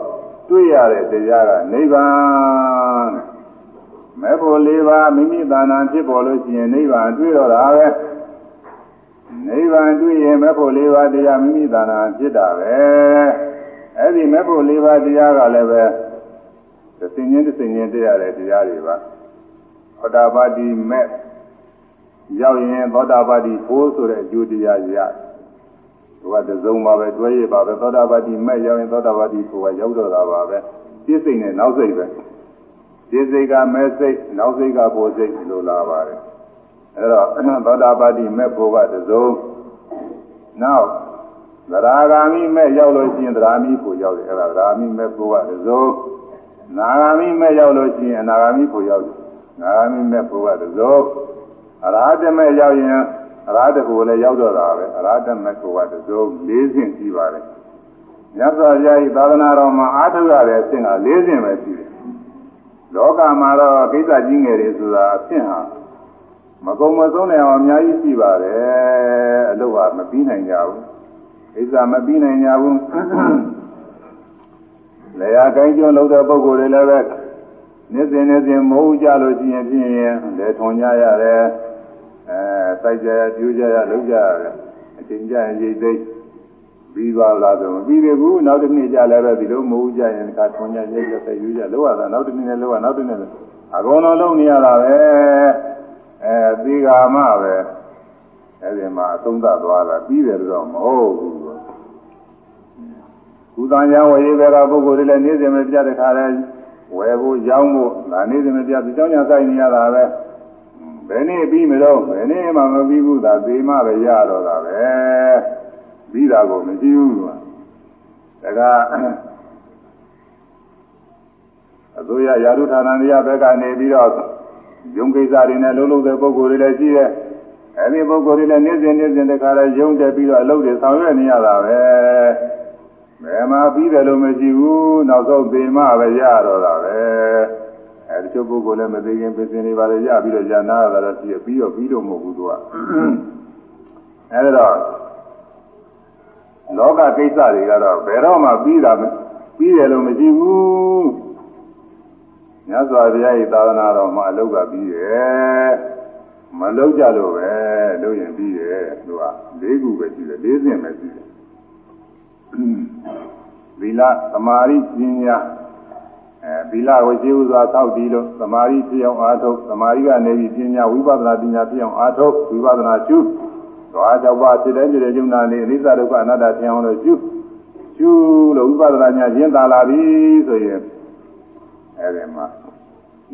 တွေ့ရတဲ့တရားကနိဗ္ဗာန် မဲ့ဖို့၄ပါးမိမိတဏ္ဍာဖြစ်ပေါ်လို့ရှိရင်နိဗ္ဗာန်တွေ့တော့တာပဲနိဗ္ဗာန်တွေ့ရင်မဲ့ဖို့၄ပါးတရားမိမိတဏ္ဍာဖြစ်တာပဲအဲ့ဒီမဲ့ဖို့၄ပါးတရားကလည်းပဲသင်္ချင်းသင်္ချင်းတရားတဲ့တရားတွေပါသောတာပတိမဲ့ရောက်ရင်သောတာပတိဖို့ဆိုတဲ့အကျိုးတရားရတယ်သူကတစုံပါပဲတွဲရပါပဲသောတာပတိမဲ့ရောက်ရင်သောတာပတိဖို့ကရောက်တော့တာပါပဲပြည့်စိတ်နဲ့နောက်စိတ်ပဲ ပြည့်စိတ်ကမဲ့စိတ်နောက်စိတ်ကဖို့စိတ်လို့လာပါတယ်အဲတော့သောတာပတိမဲ့ဖို့ကတစုံနောက်သရာဂာမိမဲ့ရောက်လို့ရှိရင်သရာမိဖို့ရောက်တယ်အဲဒါသရာမိမဲ့ဖို့ကတစုံနာဂာမိမဲ့ရောက်လို့ရှိရင်အနာဂာမိဖို့ရောက်တယ်နာဂာမိမဲ့ဖို့ကတစုံအရဟတမဲ့ရောက်ရင်အရဟတကိုလည်းရောက်တော့တာပဲအရဟတမဲ့ကိုကတစုံ၄ဆင့်ရှိပါတယ်မြတ်စွာဘုရားဤသာသနာတော်မှာအားထုတ်ရတဲ့အဆင့်က၄ဆင့်ပဲရှိတယ် လောကမှာတော့ကိစ္စကြီးငယ်တွေဆိုတာအဆင့်ဟာမကုံမဆုံးနိုင်အောင်အများကြီးရှိပါတယ်အလုပ်ကမပြီးနိုင်ကြဘူးကိစ္စမပြီးနိုင်ကြဘူးလေယာကိုင်းကျွန်းလုပ်တဲ့ပုဂ္ဂိုလ်တွေလည်းပဲနေ့စဉ်နေ့စဉ်မဟုတ်ကြလို့ရှိရင်ဖြင့်လေထုံကြရတယ်အဲစိုက်ကြရပြူကြရလုပ်ကြရတယ်အချိန်ကြရင်ရိတ်သိမ်း ပြီးသွားလားဆိုမပြီးသေးဘူးနောက်တစ်နေ့ကြလည်းပဲဒီလိုမဟုတ်ကြရင်တခါထုံကြရိတ်ရဆက်ယူကြလောက်ရတာနောက်တစ်နေ့နဲ့လောက်ရနောက်တစ်နေ့လည်းအကုန်လုံးလုံးနေရတာပဲအဲသီဃာမပဲအဲဒီမှာအသုံးသသွားတာပြီးတယ်တော့မဟုတ်ဘူးကုသံရဝေဘကပုဂ္ဂိုလ်တွေလည်းနေ့စဉ်မပြတ်တဲ့ခါလဲဝယ်ဖို့ရောင်းဖို့ဒါနေ့စဉ်မပြတ်ဒီကြောင့်ညာဆိုင်နေရတာပဲဘယ်နေ့ပြီးမလို့ဘယ်နေ့မှမပြီးဘူးသာသေမှပဲရတော့တာပဲ ပြီးတာကိုမရှိဘူးကွာဒါကအစိုးရယာရုဌာနတွေကဘက်ကနေပြီးတော့ယုံကိစ္စတွေနဲ့လုံးလုံးတဲ့ပုံကိုယ်တွေလည်းရှိတယ်အဲဒီပုံကိုယ်တွေလည်းနေ့စဉ်နေ့စဉ်တခါလဲယုံတက်ပြီးတော့အလုပ်တွေဆောင်ရွက်နေရတာပဲဘယ်မှာပြီးတယ်လို့မရှိဘူးနောက်ဆုံးသေမှပဲရတော့တာပဲအဲဒီချို့ပုဂ္ဂိုလ်လည်းမသိခင်ပြင်နေပါလေရပြီးတော့ญาဏရတာတော့ပြီးပြီးတော့ပြီးတော့မဟုတ်ဘူးသူကအဲဒီတော့ လောကကိစ္စတွေကတော့ဘယ်တော့မှပြီးတာပြီးတယ်လို့မရှိဘူးမြတ်စွာဘုရား၏သာသနာတော်မှာအလုတ်ကပြီးတယ်မလုတ်ကြလို့ပဲလုပ်ရင်ပြီးတယ်သူက၄ခုပဲရှိတယ်၄ဆင့်ပဲရှိတယ်သီလသမာဓိပညာအဲသီလကိုရှိဥစွာသောက်တည်လို့သမာဓိဖြစ်အောင်အားထုတ်သမာဓိကနေပြီးပညာဝိပဿနာပညာဖြစ်အောင်အားထုတ်ဝိပဿနာရှု သွား၆ပါးဖြစ်တဲ့ဖြစ်တဲ့ကျုံနာနေအနိစ္စဒုက္ခအနတ္တဖြစ်အောင်လို့ရှုရှုလို့ဝိပဿနာညာရှင်းသာလာပြီဆိုရင်အဲဒီမှာ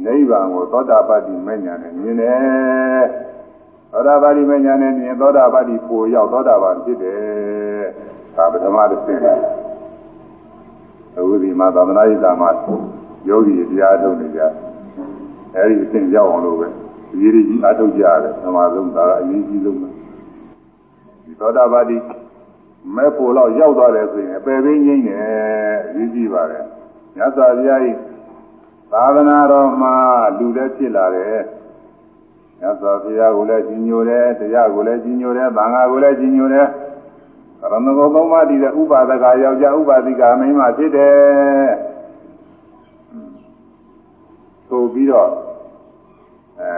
နိဗ္ဗာန်ကိုသောတာပတ္တိမဉ္ဇဏ်နဲ့မြင်တယ်သောတာပတ္တိမဉ္ဇဏ်နဲ့မြင်သောတာပတ္တိပိုရောက်သောတာပန်ဖြစ်တယ်ဒါပထမတစ်ဆင့်အခုဒီမှာသာသနာ့ရေးတာမှာယောဂီတရားထုတ်နေကြအဲဒီအဆင့်ရောက်အောင်လို့ပဲအရေးကြီးအထုတ်ကြရတယ်သမာဆုံးဒါကအရေးကြီးဆုံးပဲဒီ သောတာပတ္တိမဲ့ဖို့တော့ရောက်သွားတယ်ဆိုရင်အပယ်ပင်းငိမ့်တယ်အရေးကြီးပါတယ်မြတ်စွာဘုရားကြီးသသာသနာတော်မှာလူလည်းဖြစ်လာတယ်။မြတ်စွာဘုရားကိုလည်းကြီးညိုတယ်၊တရားကိုလည်းကြီးညိုတယ်၊သံဃာကိုလည်းကြီးညိုတယ်။ကရဏဂုံသုံးပါးတည်တဲ့ဥပါဒကယောက်ျားဥပါတိကမိန်းမဖြစ်တယ်။ဆိုပြီးတော့အဲ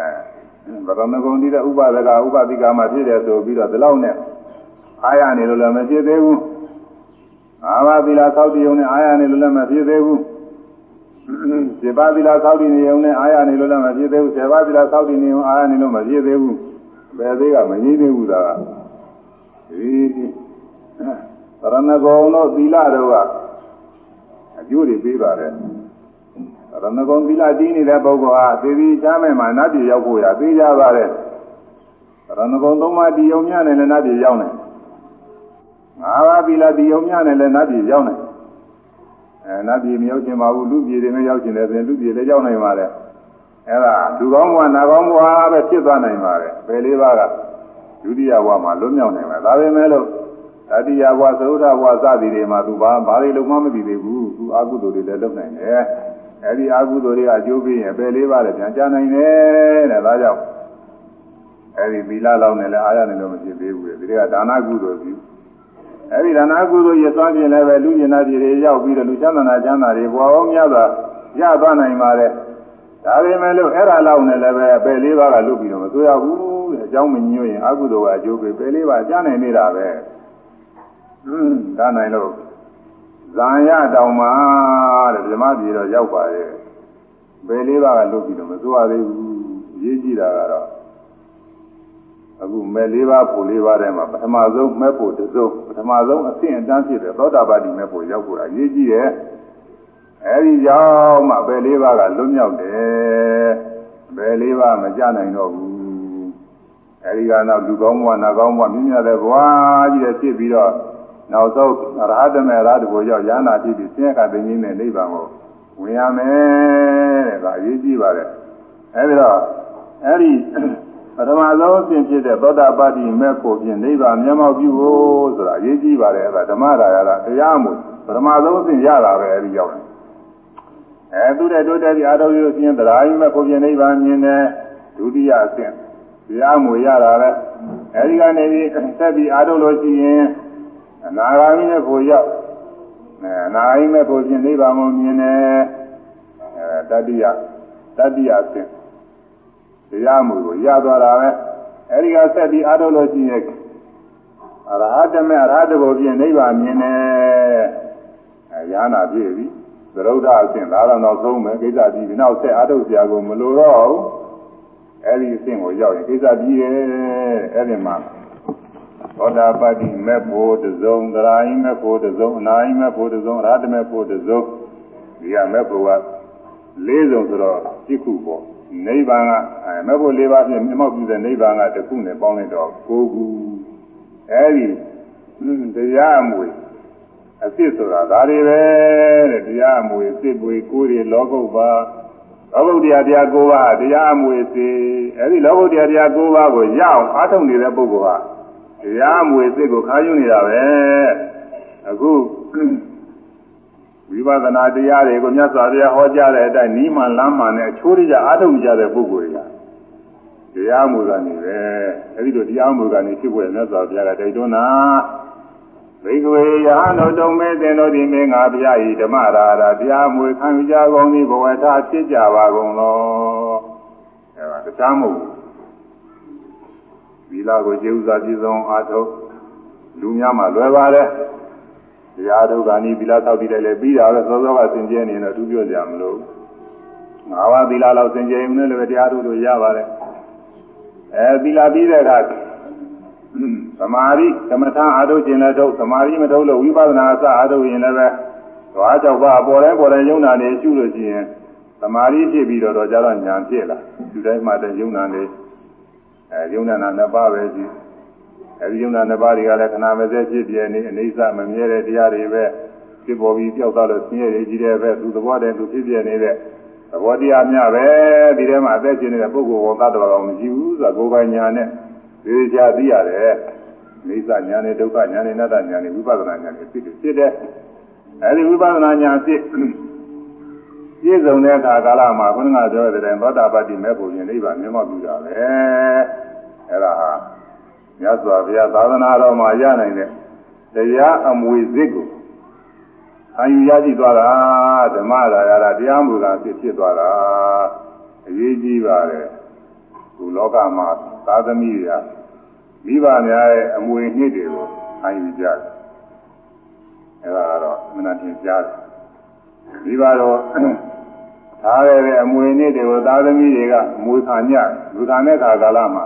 ဗရဏဂုံတည်တဲ့ဥပါဒကဥပါတိကမှဖြစ်တယ်ဆိုပြီးတော့ဒီလောက်နဲ့ အားရနေလို့လည်းမဖြစ်သေးဘူး။အာမသီလသောက်တည်ုံနဲ့အားရနေလို့လည်းမဖြစ်သေးဘူး။စေပါသီလသောက်တည်နေုံနဲ့အားရနေလို့လည်းမဖြစ်သေးဘူး။စေပါသီလသောက်တည်နေုံအားရနေလို့မဖြစ်သေးဘူး။ဘယ်သေးကမကြီးသေးဘူးသာ။ဒီရဏဂုံတို့သီလတို့ကအကျိုးတွေပေးပါတယ်။ရဏဂုံသီလကြီးနေတဲ့ပုဂ္ဂိုလ်ဟာသေပြီးချမ်းမဲ့မှာနတ်ပြည်ရောက်ဖို့ရသေးကြပါတယ်။ရဏဂုံသုံးပါးတည်ုံများနဲ့လည်းနတ်ပြည်ရောက်နေ။ ငါးပါးသီလတည်ုံများနဲ့လည်းနတ်ပြည်ရောက်နေ။အဲနတ်ပြည်မရောက်ချင်ပါဘူးလူပြည်တွေမရောက်ချင်တယ်ဆိုရင်လူပြည်လည်းရောက်နိုင်ပါတယ်အဲဒါလူကောင်းဘဝနာကောင်းဘဝပဲဖြစ်သွားနိုင်ပါတယ်ဘယ်လေးပါးကဒုတိယဘဝမှာလွတ်မြောက်နိုင်မှာဒါပေမဲ့လို့တတိယဘဝသုဒ္ဓဘဝစသည်တွေမှာသူဘာဘာတွေလုံးမမသိသေးဘူးသူအကုသိုလ်တွေလည်းလုပ်နိုင်တယ်အဲဒီအကုသိုလ်တွေကအကျိုးပေးရင်ဘယ်လေးပါးလည်းပြန်ကြနိုင်တယ်တဲ့ဒါကြောင့်အဲဒီသီလလောက်နဲ့လည်းအားရနေလို့မဖြစ်သေးဘူးဒီကဒါနကုသိုလ်ပြု အဲဒီဒါနာကုသိုလ်ရသွားပြင်လည်းပဲလူကျင်နာပြည်တွေရောက်ပြီးတော့လူချမ်းသာနာချမ်းသာတွေဘွားအောင်များစွာရသွားနိုင်ပါတယ်ဒါပေမဲ့လို့အဲ့ဒါလောက်နဲ့လည်းပဲပယ်လေးပါးကလွတ်ပြီးတော့မဆိုရဘူးတဲ့အကြောင်းမညွှန်ရင်အကုသိုလ်ကအကျိုးပေးပယ်လေးပါးကြားနိုင်နေတာပဲဟွန်းဒါနိုင်လို့ဇာယတောင်မှာတဲ့ဓမ္မပြည်တော့ရောက်ပါရဲ့ပယ်လေးပါးကလွတ်ပြီးတော့မဆိုရသေးဘူးရေးကြည့်တာကတော့ အခုမဲ့လေးပါးဖို့လေးပါးထဲမှာပထမဆုံးမဲ့ဖို့တစ်စုံပထမဆုံးအဆင့်အတန်းဖြစ်တဲ့သောတာပတိမဲ့ဖို့ရောက်ဖို့အရေးကြီးတယ်အဲဒီကြောင့်မှဘယ်လေးပါးကလွတ်မြောက်တယ်ဘယ်လေးပါးမကြနိုင်တော့ဘူးအဲဒီကနောက်လူကောင်းဘဝနာကောင်းဘဝမြင့်မြတ်တဲ့ဘဝကြီးတဲ့ဖြစ်ပြီးတော့နောက်ဆုံးရဟတမေရတ္တကိုရောက်ရဟနာဖြစ်ပြီးဆင်းရဲကသိင်းနဲ့နိဗ္ဗာန်ကိုဝင်ရမယ်တဲ့ဒါအရေးကြီးပါတယ်အဲဒီတော့အဲဒီ ပထမဆုံးအဆင့်ဖြစ်တဲ့သောတာပတ္တိမဲ့ဖို့ဖြင့်နိဗ္ဗာန်မျက်မှောက်ပြုဖို့ဆိုတာအရေးကြီးပါတယ်အဲဒါဓမ္မရာယလားတရားမှုပထမဆုံးအဆင့်ရတာပဲအဲဒီရောက်တယ်အဲသူတဲ့တိုးတက်ပြီးအာရုံရဖြင့်တရားကြီးမဲ့ဖို့ဖြင့်နိဗ္ဗာန်မြင်တယ်ဒုတိယအဆင့်တရားမှုရတာပဲအဲဒီကနေပြီးဆက်ပြီးအာရုံလို့ရှိရင်အနာဂါမိနဲ့ဖို့ရောက်အဲအနာဂါမိမဲ့ဖို့ဖြင့်နိဗ္ဗာန်ကိုမြင်တယ်အဲတတိယတတိယအဆင့် တရားမှုကိုရသွားတာပဲအဲဒီကဆက်ပြီးအားထုတ်လို့ရှိရင်အရဟတမေအရဟတဘုဖြင့်နိဗ္ဗာန်မြင်တယ်အဲရဟနာပြည့်ပြီသရုဒ္ဓအဆင့်ဒါတော့နောက်ဆုံးပဲကိစ္စပြီးဒီနောက်ဆက်အားထုတ်စရာကိုမလိုတော့ဘူးအဲဒီအဆင့်ကိုရောက်ရင်ကိစ္စပြီးရဲ့အဲဒီမှာသောတာပတ္တိမေဖို့တစုံသရာယိမေဖို့တစုံအနာယိမေဖို့တစုံအရဟတမေဖို့တစုံဒီကမေဖို့က၄စုံဆိုတော့ပြစ်ခုပေါ့ နိဗ္ဗာန်ကအဲမဲ့ဖို့၄ပါးဖြင့်မြတ်မောက်ပြုတဲ့နိဗ္ဗာန်ကတခုနဲ့ပေါင်းလိုက်တော့၉ခုအဲဒီတရားအမွေအစ်စ်ဆိုတာဒါတွေပဲတဲ့တရားအမွေအစ်စ်ပွေကိုယ်တွေလောကုတ်ပါလောကုတ်တရားတရား၉ပါးတရားအမွေအစ်စ်အဲဒီလောကုတ်တရားတရား၉ပါးကိုရအောင်အားထုတ်နေတဲ့ပုဂ္ဂိုလ်ဟာတရားအမွေအစ်စ်ကိုခါယူနေတာပဲအခု ဝိပဿနာတရားတွေကိုမြတ်စွာဘုရားဟောကြားတဲ့အတိုင်းနီးမှန်လမ်းမှန်နဲ့အချိုးရကြအားထုတ်ကြတဲ့ပုဂ္ဂိုလ်တွေကတရားမှုကနေပဲအဲဒီလိုတရားမှုကနေဖြစ်ပေါ်မြတ်စွာဘုရားကတိုက်တွန်းတာဘိကဝေယဟန်တို့တုံမေသင်တို့ဒီမင်းငါဘုရားဤဓမ္မရာရာတရားမှုခံယူကြကုန်သည်ဘဝထားဖြစ်ကြပါကုန်လောအဲဒါတရားမှုသီလကိုကျေဥစွာပြည့်စုံအားထုတ်လူများမှလွယ်ပါတယ် တရားထုတ်ကနိသီလသောက်ပြီးတယ်လေပြီးတာပဲစောစောကသင်ကျဲနေတော့သူပြောကြမလို့ငါးပါးသီလလောက်သင်ကျဲရင်လည်းတရားထုတ်လို့ရပါတယ်အဲသီလပြီးတဲ့အခါသမာဓိကမ္မထာအားထုတ်ခြင်းလည်းထုတ်သမာဓိမထုတ်လို့ဝိပဿနာအစအားထုတ်ရင်လည်းပဲသွားကြောက်ပါပေါ်တိုင်းပေါ်တိုင်းယုံနာနေရှုလို့ရှိရင်သမာဓိဖြစ်ပြီးတော့တော့ကြတော့ဉာဏ်ဖြစ်လာဒီတိုင်းမှတည်းယုံနာနေအဲယုံနာနာနှစ်ပါးပဲရှိ အဲဒီယုံနာနှစ်ပါးတွေကလည်းခဏမစဲဖြစ်ပြနေအိဋ္ဌမမြဲတဲ့တရားတွေပဲဖြစ်ပေါ်ပြီးပြောက်သွားလို့ဆင်းရဲကြီးတဲ့ပဲသူသဘောတည်းသူဖြစ်ပြနေတဲ့သဘောတရားများပဲဒီထဲမှာအသက်ရှင်နေတဲ့ပုဂ္ဂိုလ်ဘောသတ္တဝါကောင်မရှိဘူးဆိုတာကိုယ်ပိုင်ညာနဲ့သိကြသိရတယ်အိဋ္ဌညာနဲ့ဒုက္ခညာနဲ့အနတ္တညာနဲ့ဝိပဿနာညာနဲ့ဖြစ်ဖြစ်တဲ့အဲဒီဝိပဿနာညာဖြစ်ပြည့်စုံတဲ့အခါကာလမှာခုနကပြောတဲ့တိုင်သောတာပတ္တိမဲ့ပုံရင်နိဗ္ဗာန်မျက်မှောက်ပြုတာပဲအဲ့ဒါဟာ မြတ်စွာဘုရားသာသနာတော်မှာရနိုင်တဲ့တရားအမွေစစ်ကိုခံယူရရှိသွားတာဓမ္မရာယတာတရားမူတာဖြစ်ဖြစ်သွားတာအရေးကြီးပါတယ်ခုလောကမှာသာသမီတွေကမိဘများရဲ့အမွေနှစ်တွေကိုခံယူကြတယ်အဲဒါကတော့မနာတင်ကြားတယ်မိဘတော့ထားရတဲ့အမွေနှစ်တွေကိုသာသမီတွေကမွေခံညလူခံတဲ့ခါကာလမှာ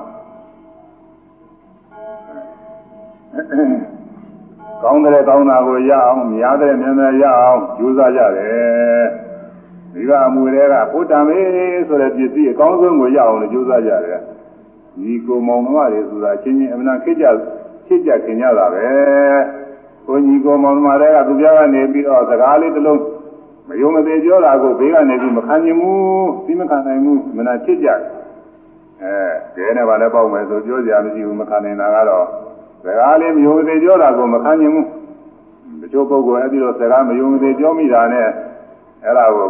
ကောင်းတဲ့ကောင်းတာကိုရအောင်များတဲ့မြန်မြန်ရအောင်ကြိုးစားကြတယ်မိဘအမွေတွေကဘုဒ္ဓံမေဆိုတဲ့ပစ္စည်းအကောင်းဆုံးကိုရအောင်လို့ကြိုးစားကြတယ်ညီကိုမောင်နှမတွေဆိုတာချင်းချင်းအမှန်ခိကြခိကြခင်ကြတာပဲကိုညီကိုမောင်နှမတွေကသူပြကနေပြီးတော့စကားလေးတစ်လုံးမယုံမသေးပြောတာကိုဘေးကနေပြီးမခံနိုင်ဘူးသိမခံနိုင်ဘူးမနာချစ်ကြအဲဒဲနဲ့ဗာလည်းပေါက်မယ်ဆိုပြောကြမရှိဘူးမခံနိုင်တာကတော့ စကားလေးမယုံမသေးပြောတာကိုမခံနိုင်ဘူးတချို့ပုဂ္ဂိုလ်အဲ့ဒီတော့စကားမယုံမသေးပြောမိတာနဲ့အဲ့ဒါကို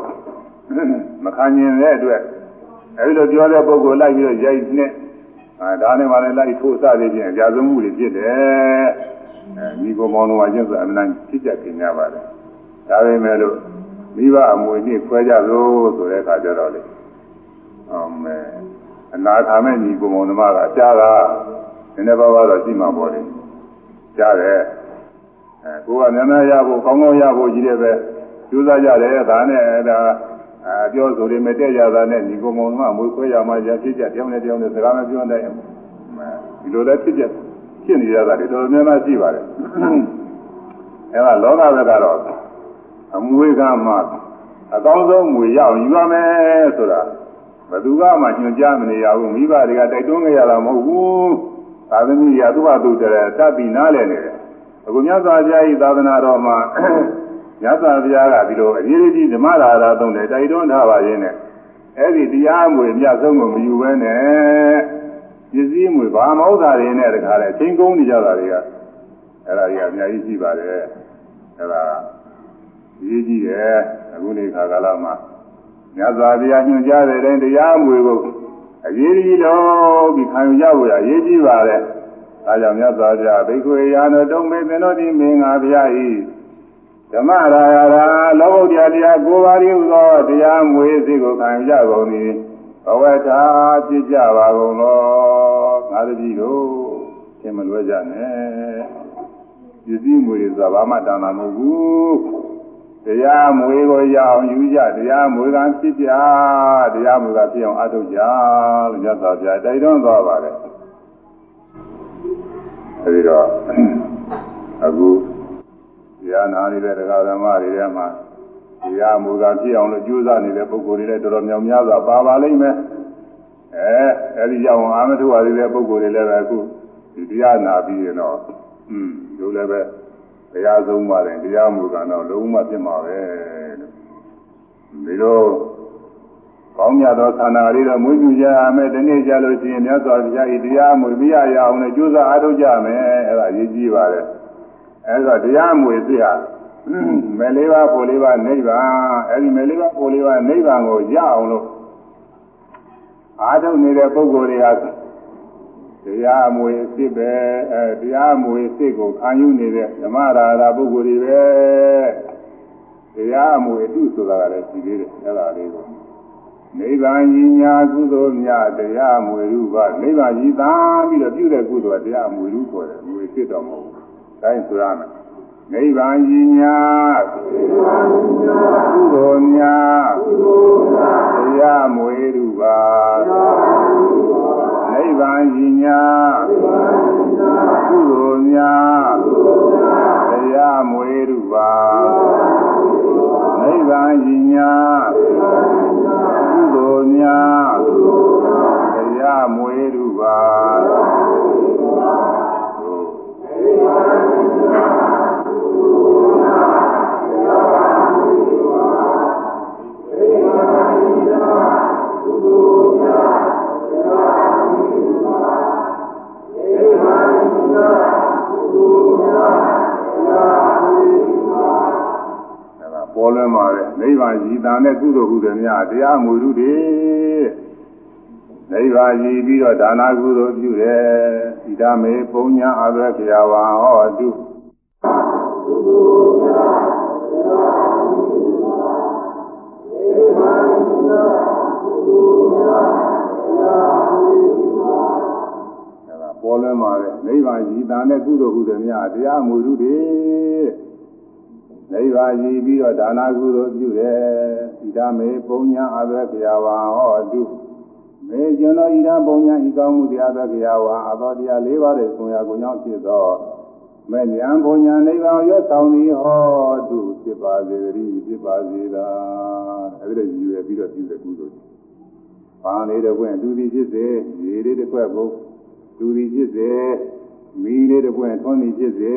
မခံနိုင်တဲ့အတွက်အဲ့ဒီလိုပြောတဲ့ပုဂ္ဂိုလ်လိုက်ပြီးတော့ရိုက်နဲ့အဲဒါနဲ့မှလည်းလိုက်ထိုးစသည်ဖြင့်အကြဆုံးမှုတွေဖြစ်တယ်အဲမိဘမောင်တော်ချင်းဆိုအမှန်တန်ဖြစ်ကြခင်ကြပါတယ်ဒါပေမဲ့လို့မိဘအမွေနှိခွဲကြသို့ဆိုတဲ့အခါကျတော့လေအမေအနာခါမဲ့ညီကိုမောင်နှမကကြားတာန ည်းနည်းပါးပါးတော့ရှိမှာပေါ့လေကြားတယ်အဲကိုကများများရဖို့ကောင်းကောင်းရဖို့ကြီးတယ်ပဲကြိုးစားကြတယ်ဒါနဲ့ဒါအပြောဆိုရမတဲ့ရတာနဲ့ညီကိုမောင်နှမအမွေခွဲရမှရဖြစ်ကြတောင်းနဲ့တောင်းနဲ့စကားမပြောနိုင်ဘူးဒီလိုလည်းဖြစ်ကြဖြစ်နေရတာတွေတော်တော်များများရှိပါတယ်အဲဒါလောကဘက်ကတော့အမွေကမှအကောင်းဆုံးမွေရအောင်ယူရမယ်ဆိုတာဘယ်သူကမှညွှန်ကြားမနေရဘူးမိဘတွေကတိုက်တွန်းကြရတာမဟုတ်ဘူး သာသမီရသူ့ဟာသူတည်းတတ်ပြီးနားလည်နေတယ်အခုမြတ်စွာဘုရားဤသာသနာတော်မှာမြတ်စွာဘုရားကဒီလိုအရေးကြီးဓမ္မရာသာသုံးတယ်တိုက်တွန်းထားပါရင်းနဲ့အဲ့ဒီတရားမွေမြတ်ဆုံးကိုမယူဘဲနဲ့ပစ္စည်းမွေဘာမဟုတ်တာတွေနဲ့တခါလဲချင်းကုန်းနေကြတာတွေကအဲ့ဒါကြီးအများကြီးရှိပါတယ်အဲ့ဒါရေးကြည့်တယ်အခုနေခါကာလမှာမြတ်စွာဘုရားညွှန်ကြားတဲ့တိုင်းတရားမွေဖို့ အရေးကြီးလို့ပြီးခံရဖို့အရေးကြီးပါတယ်ဒါကြောင့်မြတ်စွာဘုရားဘိက္ခုရာနတုံမေသင်တို့ဒီမင်္ဂဘုရားဤဓမ္မရာယာရာလောကုတ္တရာတရားကိုးပါးရည်သောတရားမွေစိကိုခံရကုန်သည်ဘဝတာဖြစ်ကြပါကုန်လောငါတတိတို့သင်မလွဲကြနဲ့ပစ္စည်းမွေဆိုတာဘာမှတန်တာမဟုတ်ဘူး တရားမွေကိုရအောင်ယူကြတရားမွေကဖြစ်ကြတရားမွေကဖြစ်အောင်အထုတ်ကြလို့မြတ်စွာဘုရားတိုက်တွန်းသွားပါတယ်အဲဒီတော့အခုတရားနာနေတဲ့တရားဓမ္မတွေထဲမှာတရားမူကဖြစ်အောင်လို့ကြိုးစားနေတဲ့ပုဂ္ဂိုလ်တွေလည်းတော်တော်များများစွာပါပါလိမ့်မယ်အဲအဲဒီရောက်အောင်အာမထုဝါတွေတဲ့ပုဂ္ဂိုလ်တွေလည်းပဲအခုဒီတရားနာပြီးရင်တော့อืมတို့လည်းပဲ တရားဆုံးပါတယ်တရားမူကတော့လုံးဝဖြစ်မှာပဲလို့ဒီလိုကောင်းမြတ်သောသန္တာလေးတော့မွေးမြူကြရမယ်ဒီနေ့ကြလို့ရှိရင်မြတ်စွာဘုရားဤတရားမွေပြရရအောင်လည်းကြိုးစားအားထုတ်ကြမယ်အဲ့ဒါအရေးကြီးပါတယ်အဲ့ဒါတရားမွေပြရမယ်လေးပါးပိုလေးပါးနိဗ္ဗာန်အဲ့ဒီမယ်လေးပါးပိုလေးပါးနိဗ္ဗာန်ကိုရအောင်လို့အားထုတ်နေတဲ့ပုဂ္ဂိုလ်တွေဟာ တရားမွေအစ်စ်ပဲအဲတရားမွေအစ်စ်ကိုခံယူနေတဲ့ဓမ္မရာဓာပုဂ္ဂိုလ်တွေပဲတရားမွေအတုဆိုတာကလည်းရှိသေးတယ်အဲ့ဒါလေးကိုနိဗ္ဗာန်ကြီးညာကုသိုလ်များတရားမွေရုပါနိဗ္ဗာန်ကြီးသာပြီးတော့ပြုတဲ့ကုသိုလ်ကတရားမွေရုခေါ်တယ်မွေအစ်စ်တော့မဟုတ်ဘူးဒါဆိုရမယ်နိဗ္ဗာန်ကြီးညာကုသိုလ်များတရားမွေရုပါ နိဗ္ဗာန်ကြီးညာကုသိုလ်များတရားမွေရုပါနိဗ္ဗာန်ကြီးညာကုသိုလ်များတရားမွေရုပါပ ပေါ်လွင်ပါတယ်နိဗ္ဗာန်ရည်တန်တဲ့ကုသိုလ်ဟုသည်များတရားမူရုတွေနိဗ္ဗာန်ရည်ပြီးတော့ဒါနာကုသိုလ်ပြုတယ်ဣဒမေပုံညာအဘခေယဝံဟောတု ပေါ်လွင်ပါတယ်နိဗ္ဗာန်ရည်တန်တဲ့ကုသိုလ်ဟုသည်များတရားမူရုတွေနိဗ္ဗာန်ရည်ပြီးတော့ဒါနာကုသိုလ်ပြုတယ်ဣဒမေပုံညာအဘခေယဝံဟောတုမေကျွန်တော်ဤရန်ပုံညာဤကောင်းမှုတရားသခေယဝါအသောတရား၄ပါးတဲ့ဆုံးရာကိုကြောင့်ဖြစ်သောမေဉာဏ်ပုံညာနိဗ္ဗာန်ရွတ်ဆောင်သည်ဟောတုဖြစ်ပါစေတည်းဖြစ်ပါစေသာအဲဒီလိုရည်ရွယ်ပြီးတော့ပြုတဲ့ကုသိုလ်။ဘာလေးတစ်ပွင့်သူသည်ဖြစ်စေရေလေးတစ်ခွက်ကို သူသည်ဖြစ်စေမီးလေးတစ်ပွင့်ထွန်းသည်ဖြစ်စေ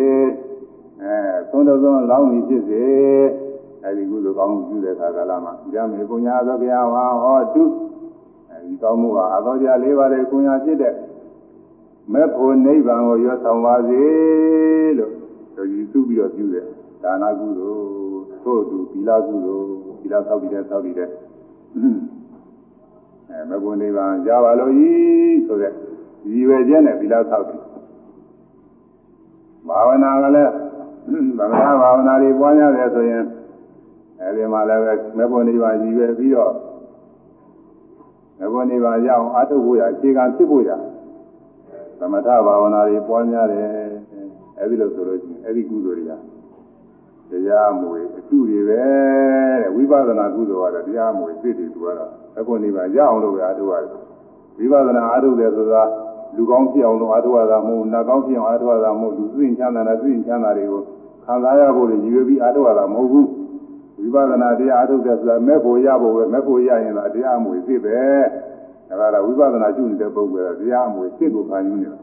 အဲသုံးတော်သောလောင်းသည်ဖြစ်စေအဲဒီကုသိုလ်ကောင်းမှုပြုတဲ့အခါကာလမှာဉာဏ်မေပုံညာသောဘုရားဝါဟောတုဒီကောင်းမှုဟာအသောတရား၄ပါးရဲ့ကိုညာဖြစ်တဲ့မေဖို့နိဗ္ဗာန်ကိုရွတ်ဆောင်ပါစေလို့ဆိုယူစုပြီးတော့ပြုတဲ့ဒါနာကုသိုလ်သို့သူသီလကုသိုလ်သီလသောက်ပြီးတဲ့သောက်ပြီးတဲ့အဲမေဖို့နိဗ္ဗာန်ရပါလို့ဤဆိုတဲ့ ရည်ရွယ်ချက်နဲ့သီလသောက်ပြီးဘာဝနာကလည်းဗမဏဘာဝနာတွေပွားများတယ်ဆိုရင်အဲဒီမှာလည်းမေဖို့နိဗ္ဗာန်ရည်ရွယ်ပြီးတော့ငဘောနေပါရအောင်အာထုပ်ဖို့ရအခြေခံဖြစ်ဖို့ရသမထဘာဝနာတွေပွားများတယ်အဲဒီလိုဆိုလို့ရှိရင်အဲဒီကုသိုလ်တွေကတရားမွေအတုတွေပဲတဲ့ဝိပဿနာကုသိုလ်ကတော့တရားမွေသိတယ်သူကတော့ငဘောနေပါရအောင်လို့ပဲအာထုပ်ရတယ်ဝိပဿနာအာထုပ်တယ်ဆိုတာ လူကောင်းဖြစ်အောင်လို့အာထုပ်ရတာမဟုတ်နတ်ကောင်းဖြစ်အောင်အာထုပ်ရတာမဟုတ်လူသိဉ္ချမ်းသာတဲ့သိဉ္ချမ်းသာတွေကိုခံစားရဖို့ရည်ရွယ်ပြီးအာထုပ်ရတာမဟုတ်ဘူးဝိပဿနာတရားအထုတ်တဲ့ဆိုတာမဲ့ဖို့ရဖို့ပဲမဲ့ဖို့ရရင်တော့တရားအမွေသိပဲဒါကတော့ဝိပဿနာကျุနေတဲ့ပုဂ္ဂိုလ်ကတရားအမွေသိကိုခံယူနေတာ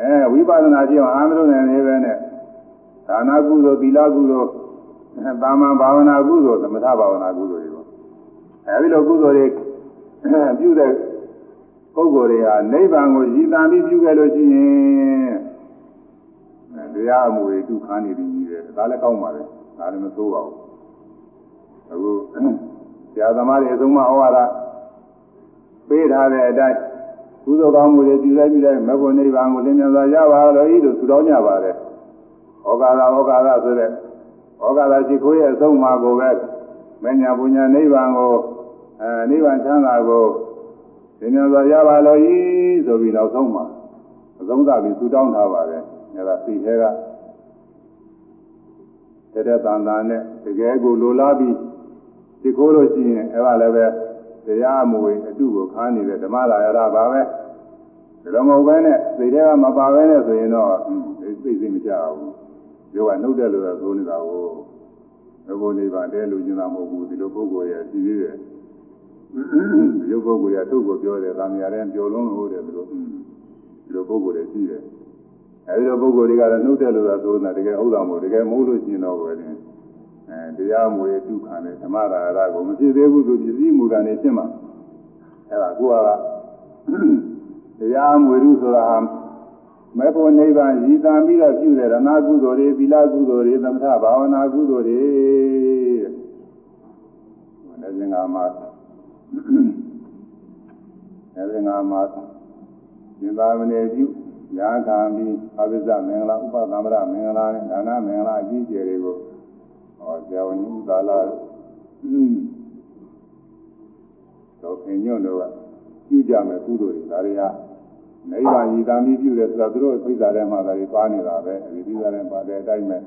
အဲဝိပဿနာကျင့်အောင်အာမလို့နေနေပဲနဲ့ဒါနာကုသိုလ်သီလကုသိုလ်သာမန်ဘာဝနာကုသိုလ်သမထဘာဝနာကုသိုလ်တွေပေါ့အဲဒီလိုကုသိုလ်တွေပြုတဲ့ ပုဂ္ဂိုလ်တွေဟာနိဗ္ဗာန်ကိုရည်တန်ပြီးပြုခဲ့လို့ရှိရင်တရားအမွေဒုက္ခနေပြီးကြီးတယ်ဒါလည်းကောင်းပါလေဒါလည်းမဆိုးပါဘူးအခုဆရာသမားတွေအဆုံးမဩဝါဒပေးထားတဲ့အတိုင်းကုသိုလ်ကောင်းမှုတွေပြုလိုက်ပြီးတဲ့မဘုံနိဗ္ဗာန်ကိုလင်းမြန်စွာရပါလို့ဤလို့ဆုတောင်းကြပါတယ်။ဩကာသဩကာသဆိုတဲ့ဩကာသရှိခိုးရဲ့အဆုံးမှာကိုပဲမညာပူညာနိဗ္ဗာန်ကိုအဲနိဗ္ဗာန်ချမ်းသာကို လင်းမြန်စွာရပါလို့ဤဆိုပြီးနောက်ဆုံးမှာအဆုံးသပြီးဆုတောင်းထားပါတယ်။အဲဒါသိသေးကတဲ့တဲ့တန်တာနဲ့တကယ်ကိုလိုလားပြီးဒီခိုးလို့ရှိရင်အဲ့ဒါလည်းပဲတရားမဝင်အတုကိုခါနေတဲ့ဓမ္မရာယရပါပဲဒါမဟုတ်ပဲနဲ့စိတ်ထဲကမပါပဲနဲ့ဆိုရင်တော့သိသိမကြဘူးပြောကနှုတ်တယ်လို့ဆိုနေတာကိုဘုရားနိဗ္ဗာန်တဲလို့ကျင်တာမဟုတ်ဘူးဒီလိုပုဂ္ဂိုလ်ရဲ့ကြည့်သေးတယ် ရုပ်ပုဂ္ဂိုလ်ရထုတ်ကိုပြောတယ်ဗာမရတဲ့ပြောလုံးလို့တဲ့ဒီလိုဒီလိုပုဂ္ဂိုလ်တွေရှိတယ်အဲဒီလိုပုဂ္ဂိုလ်တွေကတော့နှုတ်တယ်လို့ဆိုနေတာတကယ်ဟုတ်တာမဟုတ်တကယ်မဟုတ်လို့ကျင်တော့ပဲအဲတရားမွေဒုက္ခနဲ့ဓမ္မရာရကိုမဖြစ်သေးဘူးဆိုပစ္စည်းမူတာနေရှင်းမှာအဲဒါကိုကတရားမွေရုဆိုတာမေဖို့နိဗ္ဗာန်ရည်တံပြီးတော့ပြုတဲ့ရဏကုသိုလ်တွေသီလကုသိုလ်တွေသမထဘာဝနာကုသိုလ်တွေတဲ့ငါမှာ အဲဒီငါမှာသင်္သာမဏေပြုညာခံပြီးအဘိဇမင်္ဂလာဥပသမ္ပရမင်္ဂလာနဲ့ဒါနမင်္ဂလာအကြီးကျယ်တွေကိုဟောဇေဝနိဥဒါလာတော့ခင်ညွန့်တော့ပြုကြမယ်ကုသိုလ်တွေဒါတွေဟာနိဗ္ဗာန်ရည်တမ်းပြီးပြုတယ်ဆိုတာသူတို့ဖိစာထဲမှာဒါတွေပါနေတာပဲဒီဖိစာထဲပါတဲ့အတိုင်းပဲ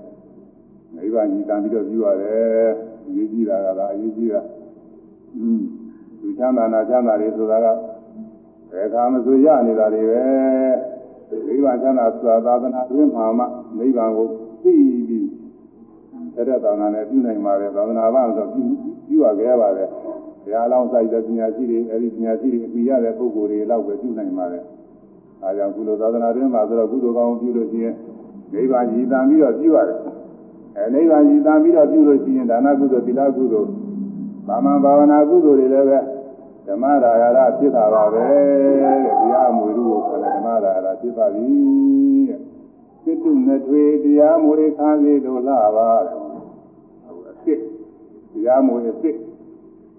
နိဗ္ဗာန်ရည်တမ်းပြီးတော့ပြုရတယ်အရေးကြီးတာကဒါအရေးကြီးတာอืม သူချမ်းသာနာချမ်းသာတွေဆိုတာကဘယ်ခါမှဆိုရနေတာတွေပဲနိဗ္ဗာန်ချမ်းသာဆိုတာသာသနာ့တွင်မှာမှနိဗ္ဗာန်ကိုသိပြီးတဲ့တဲ့သာသနာနဲ့ပြုနိုင်ပါတယ်သာသနာ့ဘာဆိုပြုပြုရခဲ့ပါတယ်ဘုရားလောင်းစိုက်တဲ့ပညာရှိတွေအဲဒီပညာရှိတွေအမိရတဲ့ပုဂ္ဂိုလ်တွေလောက်ပဲပြုနိုင်ပါတယ်အဲကြောင့်ကုသိုလ်သာသနာတွင်မှာဆိုတော့ကုသိုလ်ကောင်းပြုလို့ရှိရင်နိဗ္ဗာန်ရည်တမ်းပြီးတော့ပြုရတယ်အဲနိဗ္ဗာန်ရည်တမ်းပြီးတော့ပြုလို့ရှိရင်ဒါနကုသိုလ်သီလကုသိုလ် ဘာမှဘာဝနာကုသိုလ်တွေလည်းပဲဓမ္မရာယရဖြစ်တာပါပဲတဲ့တရားမွေရုကိုခေါ်တယ်ဓမ္မရာယရဖြစ်ပါပြီတဲ့စိတ်တုနဲ့ထွေတရားမွေခန်းစီလိုလာပါတဲ့ဟုတ်အစ်စ်တရားမွေအစ်စ်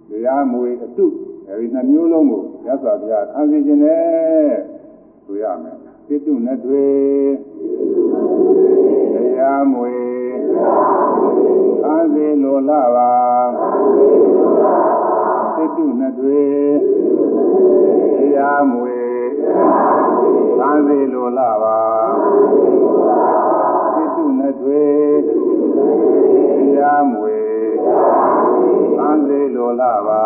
တရားမွေအတုအဲဒီနှမျိုးလုံးကိုရသော်ဘုရားခံစေခြင်းနဲ့ဆိုရမယ်စိတုနဲ့တွေတရားမွေခံစေလိုလာပါ စိတုနဲ့တွေတရားမွေခံစေလိုလာပါစိတုနဲ့တွေတရားမွေခံစေလိုလာပါ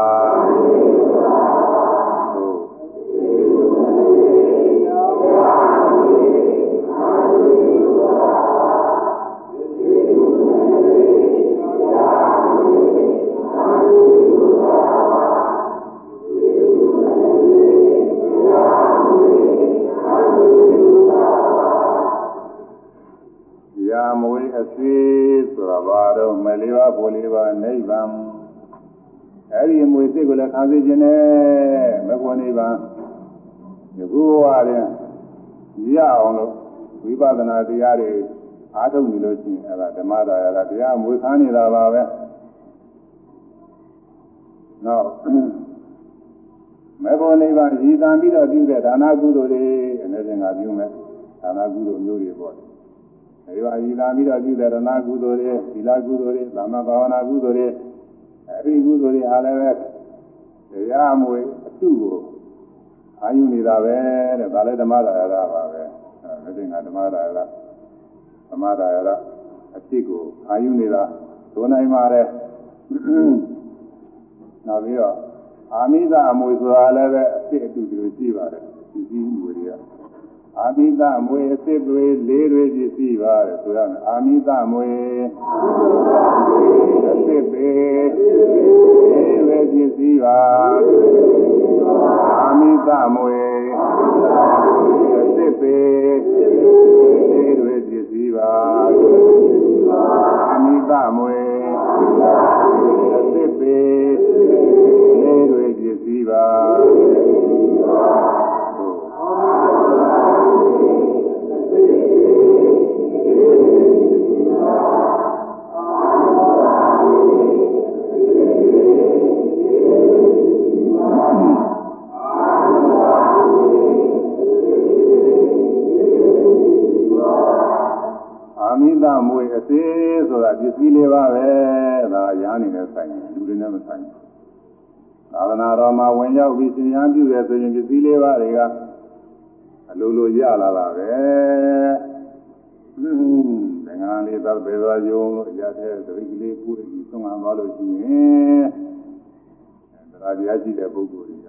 အသေးဆိုတာဘာတော့မလေးပါဘိုလေးပါနိဗ္ဗာန်အဲ့ဒီအမွေစိတ်ကိုလည်းခံသိခြင်းနဲ့မကွန်နိဗ္ဗာန်ဒီဘုရားရင်ရအောင်လို့ဝိပဿနာတရားတွေအားထုတ်နေလို့ရှိရင်အဲ့ဒါဓမ္မဒါယကတရားမွေခံနေတာပါပဲနောက်မေဖို့နိဗ္ဗာန်ရည်တန်ပြီးတော့ပြုတဲ့ဒါနကုသိုလ်တွေအနေနဲ့ငါပြုမယ်ဒါနကုသိုလ်မျိုးတွေပေါ့ ဒီပါရည်တန်ပြီးတော့ပြုတဲ့ဒါနကုသိုလ်တွေသီလကုသိုလ်တွေသမ္မာဘာဝနာကုသိုလ်တွေအဲဒီကုသိုလ်တွေအားလည်းပဲတရားမွေအတုကိုအာယုနေတာပဲတဲ့ဒါလည်းဓမ္မဒါယကပါပဲအဲဒီငါဓမ္မဒါယကဓမ္မဒါယကအစ်စ်ကိုအာယုနေတာဒုနိုင်ပါတယ်နောက်ပြီးတော့အာမိသအမွေဆိုတာလည်းပဲအစ်စ်အတူတူရှိပါတယ်ဒီစည်းမွေတွေက အာမိသမွေအစ်စ်တွေလေးတွေရှိရှိပါတယ်ဆိုရမယ်အာမိသမွေအစ်စ်တွေလေးတွေရှိရှိပါအာမိသမွေအစ်စ်တွေလေးတွေရှိရှိပါအာမိသမွေအစ်စ်တွေလေးတွေရှိရှိပါအာမိသမွေအသေးဆိုတာပစ္စည်းလေးပါပဲဒါရားနေနဲ့ဆိုင်တယ်လူတွေနဲ့မဆိုင်ဘူးသာသနာတော်မှာဝင်ရောက်ပြီးသင်ညာပြုရဆိုရင်ပစ္စည်းလေးပါ အလိုလိုရလာတာပဲသ င်္ကန်းလေးတော့ဘယ်သွားယုံလို့အရာတဲ့သတိကလေးပူပြီးသုံးအောင်သွားလို့ရှိရင်တရားတရားရှိတဲ့ပုဂ္ဂိုလ်တွေက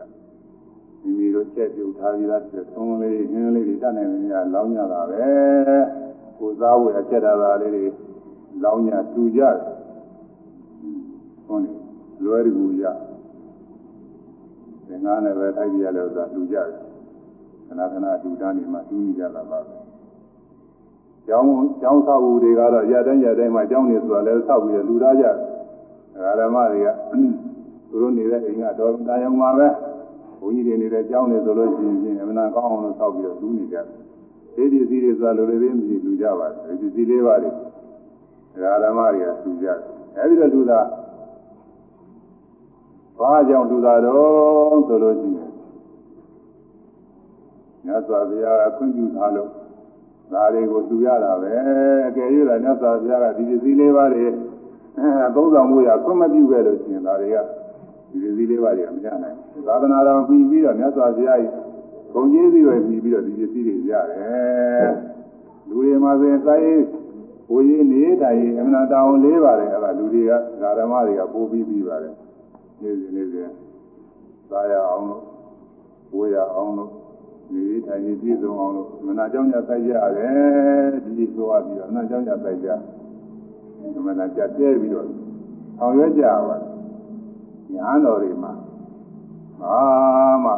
မိမိတို့ချက်ပြုတ်ထားပြီးသားသုံးလေးဟင်းလေးတွေတတ်နိုင်နေရလောင်းကြတာပဲကိုစားဝယ်အချက်တာပါလေးတွေလောင်းညာတူကြတယ်ဟုတ်တယ်လွယ်ကူရသင်္ကန်းနဲ့ပဲထိုက်ပြရလို့ဆိုတာတူကြတယ်ခဏခဏတူတန်းနေမှတူနေကြတာပါပဲ ကျောင်းကျောင်းဆောက်ဦးတွေကတော့ရတဲ့ရတဲ့မှာကျောင်းနေဆိုတာလည်းဆောက်ပြီးလူသားကြတယ်ဓမ္မတွေကသူတို့နေတဲ့အိမ်ကတော့တာယုံမှာပဲဘုန်းကြီးတွေနေတဲ့ကျောင်းနေဆိုလို့ရှိရင်အမှန်ကောင်းအောင်လို့ဆောက်ပြီးတော့လူနေကြတယ်ဒီပစ္စည်းတွေဆိုတာလိုလိုလေးမရှိလူကြပါဘူးဒီပစ္စည်းလေးပါလေဓမ္မတွေကလူကြတယ်အဲဒီတော့လူသားဘာကြောင့်လူသားတော့ဆိုလို့ရှိရင်မြတ်စွာဘုရားကခွင့်ပြုထားလို့ ဒါတွေကိုလူရတာပဲအကယ်၍သာမြတ်စွာဘုရားကဒီပစ္စည်းလေးပါတွေအဲသုံးဆောင်မှုရခွင့်မပြုခဲ့လို့ရှိရင်ဒါတွေကဒီပစ္စည်းလေးပါတွေကမရနိုင်ဘူးသာသနာတော်ပြီးပြီးတော့မြတ်စွာဘုရားကြီးဂုံကြီးစီတွေပြီးပြီးတော့ဒီပစ္စည်းတွေရတယ်လူတွေမှာဆိုရင်တိုင်းဘိုးကြီးနေတိုင်းအမှန်တောင်းလေးပါတယ်အဲ့ဒါလူတွေကဓမ္မတွေကပို့ပြီးပြီးပါတယ်နေစဉ်နေစဉ်သာရအောင်လို့ဝေးရအောင်လို့ ဒီထိုင်ပြည့်စုံအောင်လို့မနာကြောင့်ညတိုက်ရတယ်ဒီဆိုရပြီးတော့မနာကြောင့်ညတိုက်ကြမနာကြတဲပြီးတော့အောင်ရွက်ကြပါညာတော်တွေမှာဘာမှ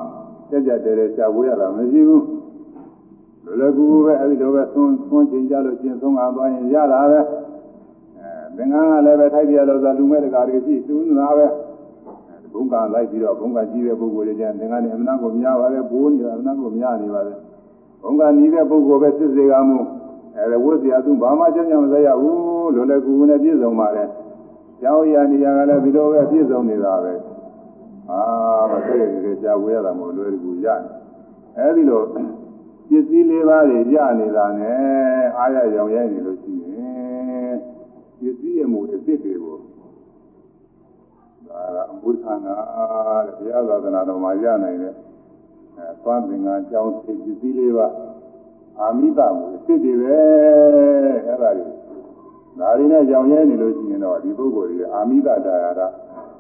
ကြက်ကြက်တဲတဲရှားဝေးရတာမရှိဘူးလောလောကူကူပဲအဲဒီလိုပဲသွန်းသွန်းချိန်ကြလို့ကျင်ဆုံးအောင်သွားရင်ရတာပဲအဲသင်္ကန်းကလည်းပဲထိုက်ပြလို့ဆိုလူမဲ့တကာတွေရှိသူနာပဲ ဘုံကလိုက်ပြီးတော့ဘုံကကြီးတဲ့ပုဂ္ဂိုလ်တွေကျန်သင်္ကန်းနဲ့အမနာကိုများပါတယ်ဘိုးနေတာအမနာကိုများနေပါတယ်ဘုံကနီးတဲ့ပုဂ္ဂိုလ်ပဲစစ်စေကမှုအဲဝတ်စရာသူဘာမှကြောက်ကြမစရဘူးလောလောကူကူနဲ့ပြည့်စုံပါတယ်တကျောင်းရနေရကလည်းဒီလိုပဲပြည့်စုံနေတာပဲအာမဆက်ရကြကြာဝေးရတာမဟုတ်လွယ်ကူရတယ်အဲဒီလိုပစ္စည်းလေးပါးတွေရနေတာနဲ့အားရရောင်ရဲနေလို့ရှိရင်ပစ္စည်းရဲ့မူအစ်စ်တွေကို ဒါကအမှုခန္ဓာတဲ့ဘုရားသာသနာတော်မှာရနိုင်တဲ့အဲသွားသင်္ကန်းကြောင်းပစ္စည်းလေးပါအာမိတမူအစ်စ်တွေပဲအဲ့ဒါတွေဒါတွေနဲ့ကြောင်ရဲနေလို့ရှိရင်တော့ဒီပုဂ္ဂိုလ်ကြီးအာမိတဒါရတာ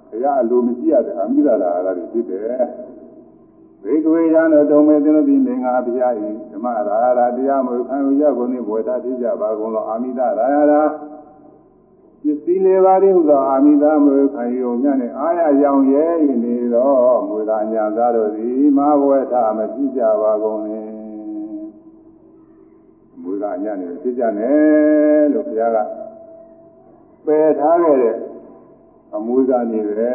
ဘုရားအလိုမရှိရတဲ့အာမိတဒါရတာတွေဖြစ်တယ်ဘေကဝေယံတို့တုံမေသင်တို့ဒီမင်္ဂလာဘုရားဤဓမ္မရာရာတရားမူခံယူရကုန်၏ဘဝတာဖြစ်ကြပါကုန်သောအာမိတရာရာ ပစ္စည်းလေးပါးသည်ဟူသောအာမိသမုခံယူမြတ်နှင့်အာရရောင်ရဲနေသောမူသာညာသားတို့သည်မဘဝထမဖြစ်ကြပါကုန်လေမူသာညာနှင့်ဖြစ်ကြတယ်လို့ဘုရားကပယ်ထားခဲ့တဲ့အမူကနေပဲ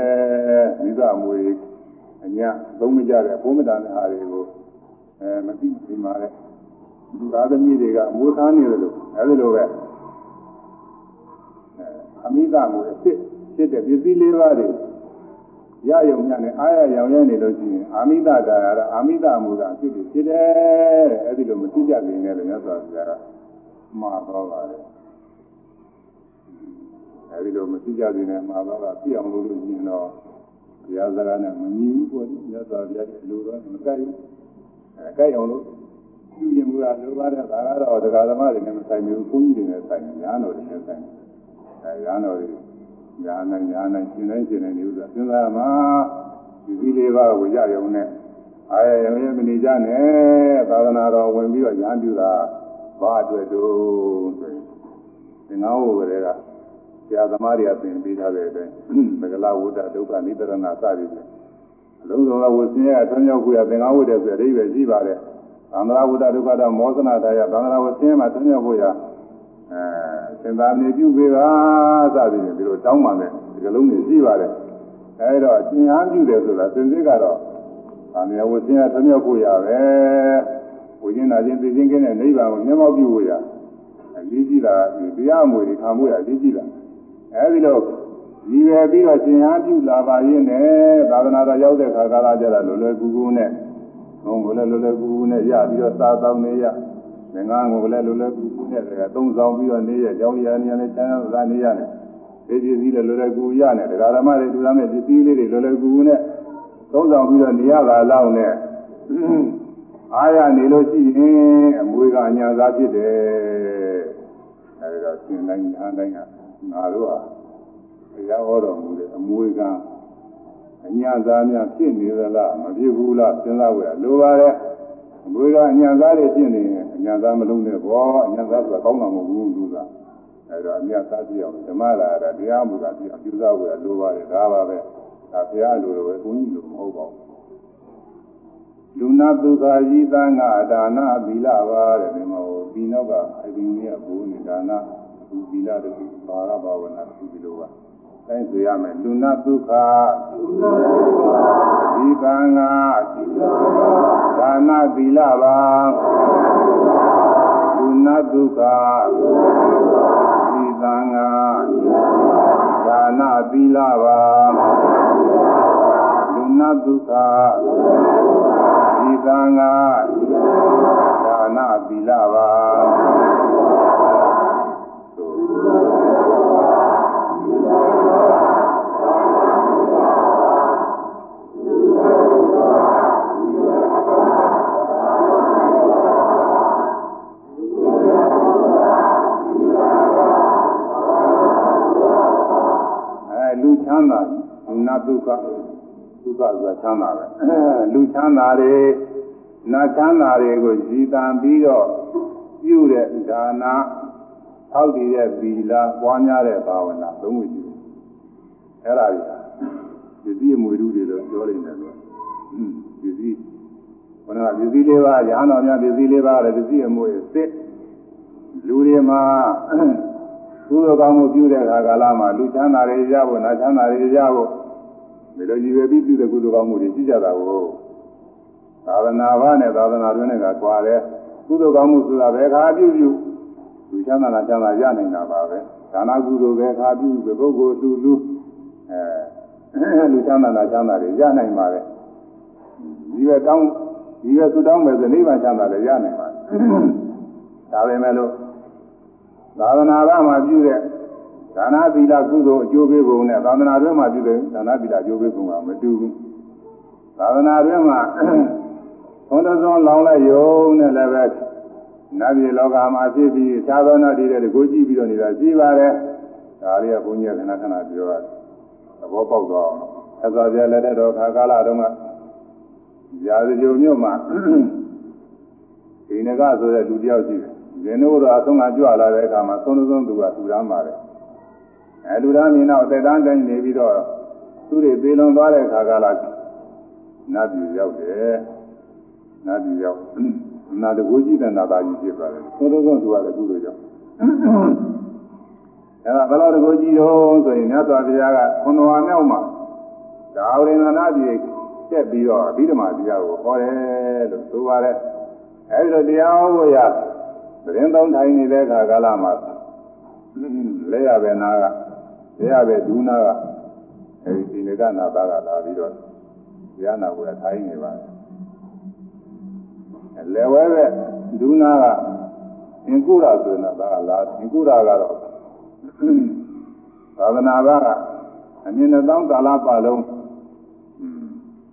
မိဘမူတွေအညာသုံးမကြတဲ့အဖို့မတန်တဲ့ဟာတွေကိုအဲမသိသိမှာလေလူသားသမီးတွေကအမူသားနေတယ်လို့အဲဒီလိုပဲ အမိသမူအစ်စ်ဖြစ်တဲ့ပစ္စည်းလေးပါးတွေရယုံညနဲ့အားရရောင်ရဲနေလို့ရှိရင်အာမိတဒါရအာမိတမူကအဖြစ်ဖြစ်တယ်အဲဒီလိုမသိကြနေနဲ့လည်းမြတ်စွာဘုရားကမှာတော့ပါတယ်အဲဒီလိုမသိကြသေးနဲ့မှာတော့ပြည့်အောင်လုပ်လို့ရှိရင်တော့ဘုရားစကားနဲ့မညီဘူးပေါ့မြတ်စွာဘုရားရဲ့လူတော်မကိုက်ဘူးအဲကိုက်အောင်လို့ပြုရင်မူတာလိုပါတဲ့ဒါကတော့တရားဓမ္မတွေနဲ့မဆိုင်ဘူးဘုန်းကြီးတွေနဲ့ဆိုင်တယ်ညာတော်တွေနဲ့ဆိုင်တယ် အဲညာတော်တွေညာနဲ့ညာနဲ့ရှင်းတိုင်းရှင်းတိုင်းနေဥစ္စာစဉ်းစားမှာဒီဒီလေးပါးကိုရရုံနဲ့အာရရုံရဲ့မနေကြနဲ့သာသနာတော်ဝင်ပြီးတော့ညာပြူတာဘာအတွက်တို့ဆိုရင်သင်္ဃဝဝတွေကဆရာသမားတွေကသင်ပေးထားတဲ့အတိုင်းမဂလာဝုဒ္ဒဒုက္ခနိတရဏစသည်ဖြင့်အလုံးစုံသောဝဆင်းရဲဆွမ်းရောက်ခုရသင်္ဃဝုဒ္ဒဆိုတဲ့အဓိပ္ပာယ်ရှိပါတယ်သံဃာဝုဒ္ဒဒုက္ခတော့မောဇနာတရားသံဃာဝဆင်းရဲမှာဆွမ်းရောက်ခုရအဲ စင်သာနေပြုပေးပါစသည်ဖြင့်ဒီလိုတောင်းပါမယ်ဒီကလုံးတွေရှိပါတယ်အဲဒါအရှင်အားပြုတယ်ဆိုတာသင်္ကေတကတော့သံဃာဝဆင်းရဲဆွမ်းရောက်ခုရပဲဝိညာဉ်နာခြင်းသိခြင်းကင်းတဲ့နိဗ္ဗာန်ကိုမျက်မှောက်ပြုဖို့ရအရေးကြီးတာတရားမွေတွေခံဖို့ရအရေးကြီးတာအဲဒီလိုဒီပဲပြီးတော့ရှင်အားပြုလာပါရင်နဲ့သာသနာတော်ရောက်တဲ့ခါကာလကျတော့လွယ်လွယ်ကူကူနဲ့ဟောမလဲလွယ်လွယ်ကူကူနဲ့ရပြီးတော့သာသောနေရ ငငန်းကိုလည်းလွယ်လွယ်ကူကူနဲ့သုံးဆောင်ပြီးတော့နေရကြောင်းရနေရနဲ့ချမ်းသာနေရတယ်ဒီပစ္စည်းလည်းလွယ်လွယ်ကူကူရနေတယ်ဒကာဓမ္မတွေတူရမယ့်ပစ္စည်းလေးတွေလွယ်လွယ်ကူကူနဲ့သုံးဆောင်ပြီးတော့နေရတာလောက်နဲ့အားရနေလို့ရှိရင်အမွေကအညာသာဖြစ်တယ်အဲဒီတော့ရှင်တိုင်းညာတိုင်းကငါတို့ဟာတရားဟောတော်မူတဲ့အမွေကအညာသားများဖြစ်နေသလားမဖြစ်ဘူးလားစဉ်းစားကြရလိုပါတယ် အမွေကအညာသားတွေဖြစ်နေရင်အညာသားမလုံးနဲ့ဘောအညာသားဆိုတာကောင်းတာမဟုတ်ဘူးသူကအဲတော့အညာသားပြအောင်ဓမ္မလာတာတရားမူတာပြအပြုစားကြရလိုပါတယ်ဒါပါပဲဒါဘုရားလိုလိုပဲဘုန်းကြီးလိုမဟုတ်ပါဘူးလူနာဒုက္ခဤသံဃာဒါနသီလပါတဲ့ဒီမှာဟိုဒီနောက်ကအရင်ကဘုန်းကြီးဒါနဒီသီလတခုဘာရဘာဝနာတခုဒီလိုပါ တိုင်းဆိုရမယ်လူနာဒုက္ခဒီသံဃာဒါနသီလပါလူနာဒုက္ခဒီသံဃာဒါနသီလပါလူနာဒုက္ခဒီသံဃာဒါနသီလပါ လူချမ်းသာလူနာဒုက္ခဒုက္ခဆိုတာချမ်းသာပဲလူချမ်းသာတွေနာချမ်းသာတွေကိုရည်တံပြီးတော့ပြုတဲ့ဒါနာထောက်တည်တဲ့ဗီလာပွားများတဲ့ဘာဝနာသုံးခုရှိတယ်အဲ့ဒါကြီးဒီစည်းအမွေလူတွေတော့ပြောနေတယ်လို့ဒီစည်းဘုရားဒီစည်းလေးပါးရဟန်းတော်များဒီစည်းလေးပါးလည်းဒီစည်းအမွေစစ်လူတွေမှာ ကုသိုလ်ကောင်းမှုပြုတဲ့အခါကာလမှာလူချမ်းသာတွေရဖို့နာချမ်းသာတွေရဖို့ဒီလိုကြီးပဲပြီးပြုတဲ့ကုသိုလ်ကောင်းမှုတွေရှိကြတာကိုသာသနာ့ဘာနဲ့သာသနာတွင်နဲ့ကကွာတယ်ကုသိုလ်ကောင်းမှုဆိုတာဘယ်ခါပြုပြုလူချမ်းသာနာချမ်းသာရနိုင်တာပါပဲဒါနကုသိုလ်ပဲခါပြုပဲပုဂ္ဂိုလ်လူလူအဲလူချမ်းသာတာချမ်းသာတယ်ရနိုင်ပါလေဒီပဲတောင်းဒီပဲသူတောင်းမယ်ဆိုနိဗ္ဗာန်ချမ်းသာတယ်ရနိုင်ပါဒါပဲမဲ့လို့ သာသနာ့ဘာမှာပြုတဲ့ဒါနသီလကုသိုလ်အကျိုးပေးပုံနဲ့သာသနာ့တွင်မှာပြုတဲ့ဒါနသီလအကျိုးပေးပုံကမတူဘူးသာသနာ့တွင်မှာဘုန်းတော်ဆုံးလောင်းလိုက်ယုံနဲ့လည်းပဲနတ်ပြည်လောကမှာဖြစ်ပြီးသာသနာတည်တဲ့ကိုကြည့်ပြီးတော့နေတာရှိပါတယ်ဒါလေးကဘုန်းကြီးကခဏခဏပြောရတယ်သဘောပေါက်သွားအောင်လို့ဆက်သွားပြလက်တဲ့တော်ခါကာလတုန်းကရာဇဂိုမြို့မှာဒီနဂဆိုတဲ့လူတယောက်ရှိတယ် ဇင်းတို့တော့အဆုံးကကြွလာတဲ့အခါမှာသုံးသုံးသူကထူရမ်းပါတယ်အဲလူသားမြင်တော့တက်တန်းတိုင်းနေပြီးတော့သူတွေပြေလွန်သွားတဲ့အခါကလာနတ်ပြည်ရောက်တယ်နတ်ပြည်ရောက်နာတကူကြီးတဲ့နာသားကြီးဖြစ်ပါတယ်သုံးသုံးသူကလည်းကုသိုလ်ကြောင့်အဲဒါဘယ်လိုတကူကြီးတော့ဆိုရင်မြတ်စွာဘုရားကခွန်တော်မြောက်မှာဒါဝရိန္ဒနာပြည်တက်ပြီးတော့အဘိဓမ္မာတရားကိုဟောတယ်လို့ဆိုပါတယ်အဲဒီလိုတရားဟောဖို့ရ သတင်းသုံးထိုင်နေတဲ့အခါကာလမှာလက်ရပဲနာကလက်ရပဲဒူးနာကအဲဒီဒီနကနာသားကလာပြီးတော့တရားနာကိုထိုင်နေပါတယ်လက်ဝဲပဲဒူးနာကအင်ကုရဆိုတဲ့နာသားကလာအင်ကုရကတော့သာသနာ့ဘာကအမြင်နဲ့တောင်းကာလပတ်လုံး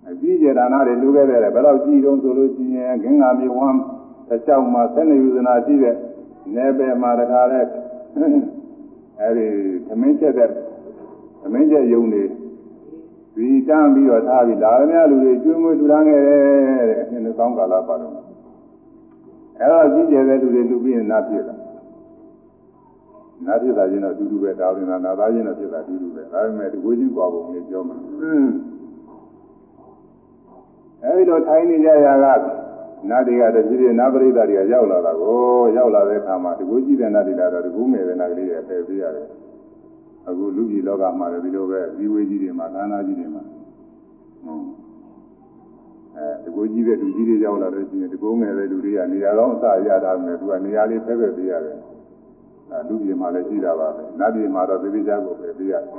အကြည့်ကြဒါနာတွေလူခဲ့တယ်ဘယ်တော့ကြည့်တုံးဆိုလို့ရှိရင်ဂင်္ဂါမြေဝမ်း တစ်ချောင်းမှာဆက်နေယူဇနာရှိတဲ့နေပယ်မှာတခါလဲအဲဒီသမင်းချက်တဲ့သမင်းချက်ယုံနေဒီတန်းပြီးတော့ထားပြီးဒါရမလူတွေကျွေးမွေးထူထောင်ခဲ့တယ်တဲ့အင်းသောကာလပတ်လုံးအဲတော့ကြည့်ကြတဲ့လူတွေလူပြီးရင်နာပြစ်လာနာပြစ်တာချင်းတော့အတူတူပဲဒါဝင်တာနာသားချင်းတော့ပြစ်တာအတူတူပဲဒါပေမဲ့ဒီကိုချင်းကွာပုံလေးပြောမှာအဲဒီလိုထိုင်နေကြရတာ နတ်တွေကတည်းကနတ်ပရိသတ်တွေကရောက်လာတာကိုရောက်လာတဲ့အခါမှာဒီကိုကြည့်တဲ့နတ်တွေလာတော့ဒီကိုငယ်တဲ့နတ်ကလေးတွေပယ်ပေးရတယ်အခုလူကြီးလောကမှာလည်းဒီလိုပဲဇီဝေကြီးတွေမှာသာနာကြီးတွေမှာအဲဒီကိုကြည့်တဲ့လူကြီးတွေရောက်လာတဲ့ချင်းဒီကိုငယ်တဲ့လူတွေကနေရာကောင်းအစရတာမယ်သူကနေရာလေးဖဲဖဲပေးရတယ်အဲလူကြီးမှာလည်းရှိတာပါပဲနတ်ကြီးမှာတော့သေသေးချာကိုပယ်ပေးရတယ်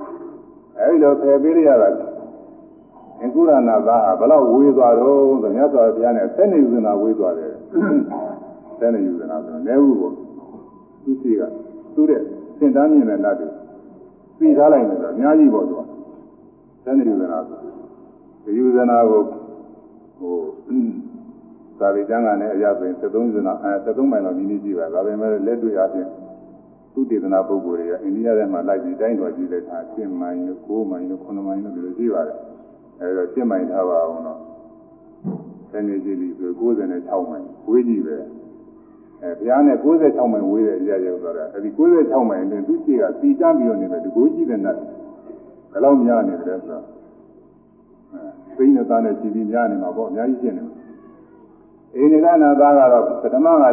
အဲဒီလိုပယ်ပေးရတာ အင်္ဂုရနာသားဘယ်လောက်ဝေးသွားတော့ဆိုမြတ်စွာဘုရားနဲ့ဆက်နေယူနာဝေးသွားတယ်ဆက်နေယူနာဆိုနေဘူးပေါ့သူစီကသူ့တဲ့စင်တန်းမြင်တဲ့နတ်တွေပြီးထားလိုက်တယ်ဆိုအများကြီးပေါ့သူကဆက်နေယူနာဆိုယူနာကိုဟိုသာဝေကျမ်းကလည်းအရာဆိုရင်73ဇနာအဲ73မိုင်လောက်နီးနီးကြည့်ပါဒါပေမဲ့လက်တွေ့အချင်းသူတေသနာပုဂ္ဂိုလ်တွေကအိန္ဒိယထဲမှာလိုက်ပြီးတိုင်းတော်ကြည့်တဲ့အခါ7မိုင်လို့9မိုင်လို့9မိုင်လို့ဒီလိုကြည့်ပါတယ် အဲဒါ7မိုင်ထားပါအောင်တော့ဆယ်နေကြည့်ပြီဆို96မိုင်ဝေးကြည့်ပဲအဲဘုရားနဲ့96မိုင်ဝေးတဲ့အရာရောက်သွားတာအဲဒီ96မိုင်အတွင်းသူကြည့်ကစီတန်းပြီးတော့နေတယ်ဒီကိုကြည့်တဲ့နတ်ဘယ်လောက်များနေတယ်ဆိုတော့အဲသိနေသားနဲ့ကြည့်ပြီးများနေမှာပေါ့အများကြီးရှင်းနေမှာအိန္ဒိကနာသားကတော့ပထမက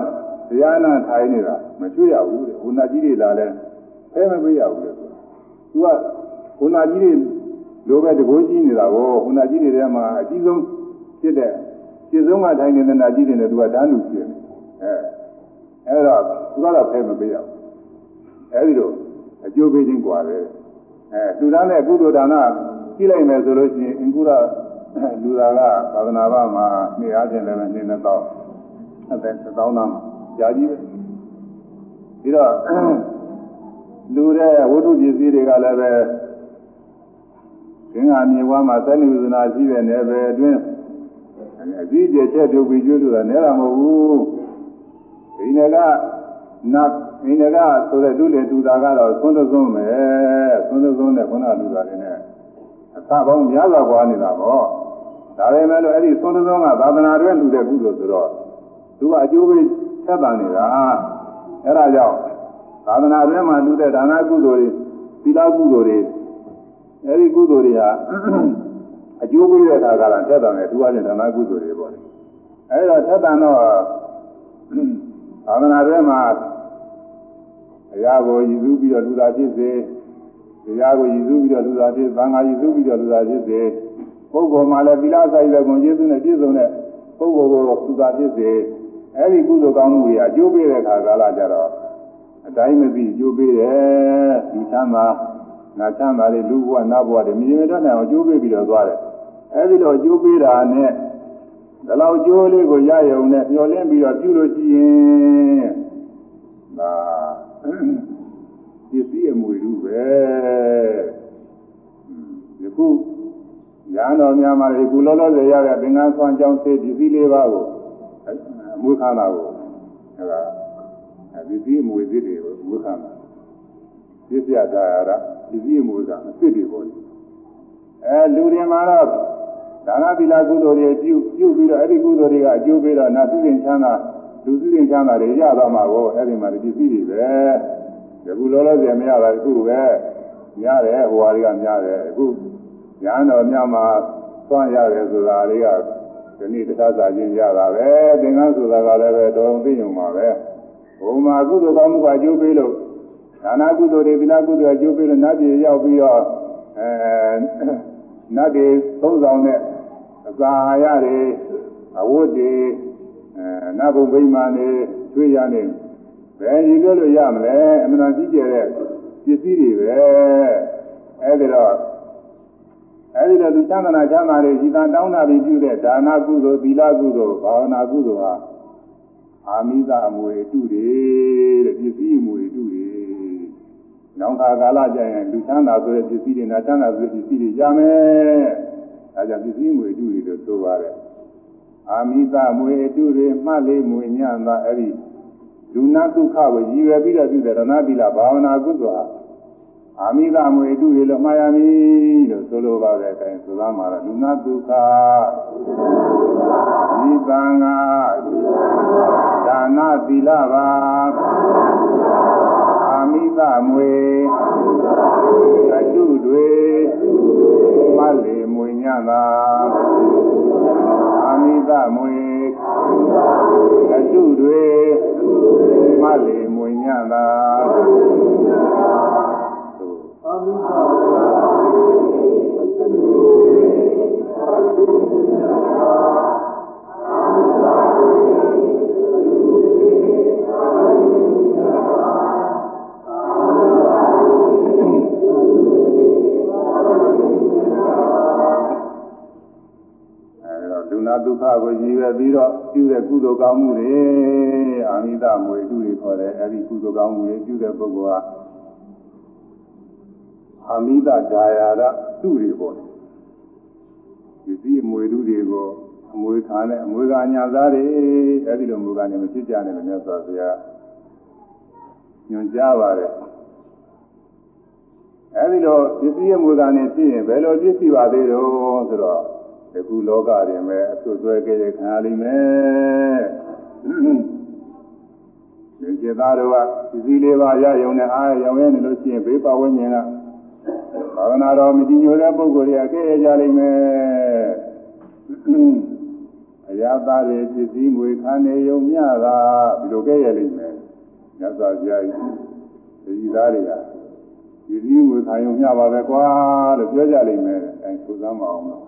တရားနာထိုင်နေတာမကျွေးရဘူးတဲ့ဟိုနာကြီးတွေလာလဲဖဲမပေးရဘူးလေဆိုသူကဟိုနာကြီးတွေ လိုပဲတကိုးကြီးနေတာကိုဟိုနာကြီးတွေထဲမှာအကြီးဆုံးဖြစ်တဲ့ရှင်းဆုံးကထိုင်နေတဲ့နာကြီးတွေနဲ့သူကဓာတ်လူဖြစ်နေအဲအဲ့တော့သူကတော့ဖဲမပေးရဘူးအဲဒီတော့အကျိုးပေးခြင်းกว่าတယ်အဲလူသားနဲ့ကုသိုလ်ဒါနကြည့်လိုက်မယ်ဆိုလို့ရှိရင်အင်္ဂုရလူသားကသာသနာ့ဘာမှာနေအားဖြင့်လည်းနေနေတော့အဲ့ဒါသောင်းသားမှာကြာကြီးပဲပြီးတော့လူတဲ့ဝိတုပစ္စည်းတွေကလည်းပဲ သင်္ဃာမြေဝါမှာသနိဝဇနာရှိတဲ့နယ်ပယ်အတွင်းအကြီးကျယ်ချက်ပြုပြီးကျွတ်လို့နဲတာမဟုတ်ဘူးဒီနယ်ကနတ်ဒီနယ်ကဆိုတဲ့လူလေတူတာကတော့သွန်းသွန်းပဲသွန်းသွန်းနဲ့ခုနလူတာတွေနဲ့အသပေါင်းများစွာကွာနေတာပေါ့ဒါပေမဲ့လို့အဲ့ဒီသွန်းသွန်းကသာသနာတွင်လူတဲ့ကုသိုလ်ဆိုတော့သူကအကျိုးပေးသက်သာနေတာအဲ့ဒါကြောင့်သာသနာတွင်မှာလူတဲ့ဒါနကုသိုလ်တွေသီလကုသိုလ်တွေ အဲ့ဒီကုသိုလ်တွေဟာအကျိုးပေးတဲ့အခါကလည်းသက်သာတယ်သူကလည်းဒါနကုသိုလ်တွေပေါ့လေအဲ့ဒါသက်သာတော့သာသနာတွင်မှာအရာကိုရည်စူးပြီးတော့လူသားဖြစ်စေတရားကိုရည်စူးပြီးတော့လူသားဖြစ်သံဃာရည်စူးပြီးတော့လူသားဖြစ်စေပုဂ္ဂိုလ်မှာလည်းသီလဆိုင်တဲ့ဂုဏ်ကျေးဇူးနဲ့ပြည့်စုံတဲ့ပုဂ္ဂိုလ်ကိုလူသားဖြစ်စေအဲ့ဒီကုသိုလ်ကောင်းမှုတွေအကျိုးပေးတဲ့အခါကာလကြတော့အတိုင်းမသိအကျိုးပေးတယ်ဒီချမ်းသာ နာချမ်းသာတွေလူဘဝနတ်ဘဝတွေမြင်ရတဲ့နိုင်အကျိုးပေးပြီးတော့သွားတယ်အဲဒီလိုအကျိုးပေးတာနဲ့ဒီလောက်ကျိုးလေးကိုရရုံနဲ့မျောလင်းပြီးတော့ပြုလို့ရှိရင်ဒါပစ္စည်းအမွေလူပဲဒီခုညာတော်များမှာဒီခုလောလောဆယ်ရတဲ့သင်္ကန်းဆွမ်းကြောင်းစေပစ္စည်းလေးပါးကိုအမွေခန္ဓာကိုအဲဒါပစ္စည်းအမွေသစ်တွေကိုအမွေခန္ဓာ ပစ္စယတာရပစ္စည်းအမွေကအစ်စ်တွေပေါ်တယ်အဲလူတွေမှာတော့ဒါနသီလကုသိုလ်တွေပြုပြုပြီးတော့အဲ့ဒီကုသိုလ်တွေကအကျိုးပေးတော့နာသုရင်ချမ်းသာလူသုရင်ချမ်းသာတွေရတော့မှာကိုအဲ့ဒီမှာဒီပစ္စည်းတွေပဲဒီခုလောလောဆယ်မရတာဒီခုပဲများတယ်ဟိုဟာတွေကများတယ်အခုညာတော်များမှာသွမ်းရတယ်ဆိုတာတွေကဒီနေ့တရားစာချင်းရတာပဲသင်္ကန်းဆိုတာကလည်းပဲတော်သိညုံပါပဲဘုံမှာကုသိုလ်ကောင်းမှုကအကျိုးပေးလို့ ဒါနကုသိုလ်တွေသီလကုသိုလ်အကျိုးပေးလို့နတ်ပြည်ရောက်ပြီးတော့အဲနတ်တွေသုံးဆောင်တဲ့အစာအာဟာရတွေအဝတ်တွေအဲနတ်ဘုံဗိမာန်တွေကျွေးရနေဘယ်ရည်လို့လို့ရမလဲအမှန်တန်ကြီးကျယ်တဲ့ပစ္စည်းတွေပဲအဲဒီတော့အဲဒီတော့သူသံသနာချမ်းသာတွေဤသာတောင်းတာပြီးပြုတဲ့ဒါနကုသိုလ်သီလကုသိုလ်ဘာဝနာကုသိုလ်ဟာအာမိသအမွေတုတွေတဲ့ပစ္စည်းအမွေတုတွေ နောင်ခါကာလကျရင်လူချမ်းသာဆိုတဲ့ပစ္စည်းတွေနာချမ်းသာဆိုတဲ့ပစ္စည်းတွေရမယ်အဲကြောင့်ပစ္စည်းမွေတုတွေလို့ဆိုပါတယ်အာမိသမွေတုတွေမှတ်လေးမွေညံ့သာအဲ့ဒီလူနာဒုက္ခကိုရည်ရွယ်ပြီးတော့ပြုတဲ့ရဏသီလဘာဝနာကုသိုလ်ဟာအာမိသမွေတုတွေလို့မှားရမည်လို့ဆိုလိုပါတဲ့အတိုင်းဆိုသားမှာတော့လူနာဒုက္ခဒီပံငါဒါနသီလပါအာ မိသမွေအတုတွေမလေမွေညသာအာမိသမွေအတုတွေမလေမွေညသာအာမိလူ ခကိုရည်ရွယ်ပြီးတော့ပြုတဲ့ကုသိုလ်ကောင်းမှုတွေအာမိသမွေတုတွေခေါ်တယ်အဲဒီကုသိုလ်ကောင်းမှုတွေပြုတဲ့ပုဂ္ဂိုလ်ဟာအာမိတဒါယာရတုတွေပေါ့ဒီစည်းအမွေတုတွေကိုအမွေခံနဲ့အမွေကညာသားတွေအဲဒီလိုမူကနေမဖြစ်ကြနဲ့လို့မြတ်စွာဘုရားညွှန်ကြားပါတယ်အဲဒီလိုပစ္စည်းအမွေကနေဖြစ်ရင်ဘယ်လိုပြည့်စုံပါသေးတော့ဆိုတော့ ဒီခုလောကတွင်ပဲအဆွဆွဲကြရခံရလိမ့်မယ်ဒီကျေသားတို့ကဒီစည်းလေးပါးရယုံနဲ့အားရောင်ရဲနေလို့ရှိရင်ဘေးပဝန်းကျင်ကဘာဝနာတော်မတည်ညိုတဲ့ပုဂ္ဂိုလ်တွေကကြရကြလိမ့်မယ်အရာသားတွေပစ္စည်းမွေခံနေယုံမြတာဒီလိုကြရလိမ့်မယ်ညစွာဘုရားကြီးဒီသားတွေကဒီစည်းမွေခံယုံမြပါပဲကွာလို့ပြောကြလိမ့်မယ်အဲဆိုသမ်းမအောင်လို့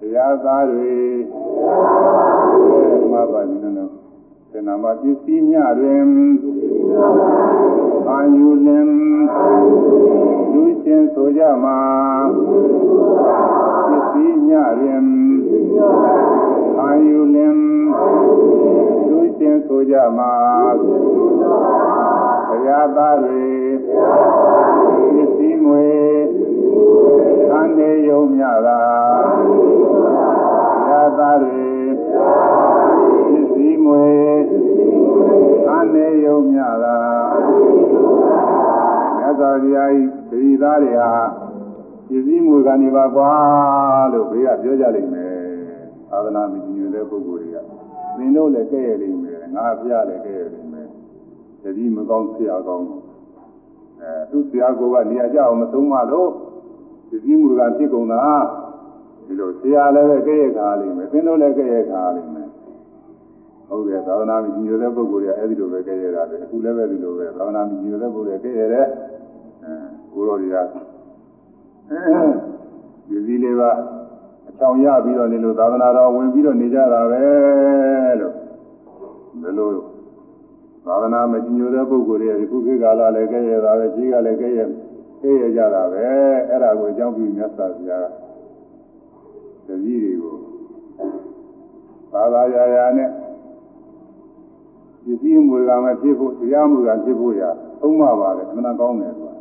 တရားသားတွေဓမ္မပါဠိနော်သေနာမပစ္စည်းမြတွင်အာယုလင်လူချင်းဆိုကြမှာပစ္စည်းမြတွင်အာယုလင်လူချင်းဆိုကြမှာတရားသားတွေပစ္စည်းမွေ သံနေယုံမြတာသာသာတွေပစ္စည်းမွေအနေယုံမြတာမြတ်စွာဘုရားဤတတိသားတွေဟာပစ္စည်းမွေကနေပါကွာလို့ဘေးကပြောကြလိမ့်မယ်သာသနာမကြီးညွတ်တဲ့ပုဂ္ဂိုလ်တွေကသင်တို့လည်းကဲ့ရလိမ့်မယ်ငါဘုရားလည်းကဲ့ရလိမ့်မယ်တတိမကောင်းဆရာကောင်းအဲသူဆရာကနေရာကြအောင်မဆုံးမလို့ ပစ္စည်းမူကဖြစ်ကုန်တာဒီလိုဆရာလည်းပဲကြည့်ရခါလိမ့်မယ်သင်တို့လည်းကြည့်ရခါလိမ့်မယ်ဟုတ်တယ်သာသနာ့မြည်ရတဲ့ပုဂ္ဂိုလ်တွေအဲ့ဒီလိုပဲကြည့်ရတာပဲအခုလည်းပဲဒီလိုပဲသာသနာ့မြည်ရတဲ့ပုဂ္ဂိုလ်တွေကြည့်ရတယ်အဲကိုရောတွေကဒီစည်းလေးပါအချောင်ရပြီးတော့နေလို့သာသနာတော်ဝင်ပြီးတော့နေကြတာပဲလို့ဘယ်လိုသာသနာမကြီးညိုတဲ့ပုဂ္ဂိုလ်တွေဒီခုခေတ်ကာလလည်းကဲရတာပဲကြီးကလည်းကဲရ ကဲရကြတာပဲအဲ့ဒါကိုအကြောင်းပြုမြတ်စွာဘုရားတပည့်တွေကိုသာသာရာရာနဲ့ပစ္စည်းမွေကမဖြစ်ဖို့တရားမွေကဖြစ်ဖို့ရသုံးပါပါတယ်အမှန်ကောင်းတယ်ဆိုတာ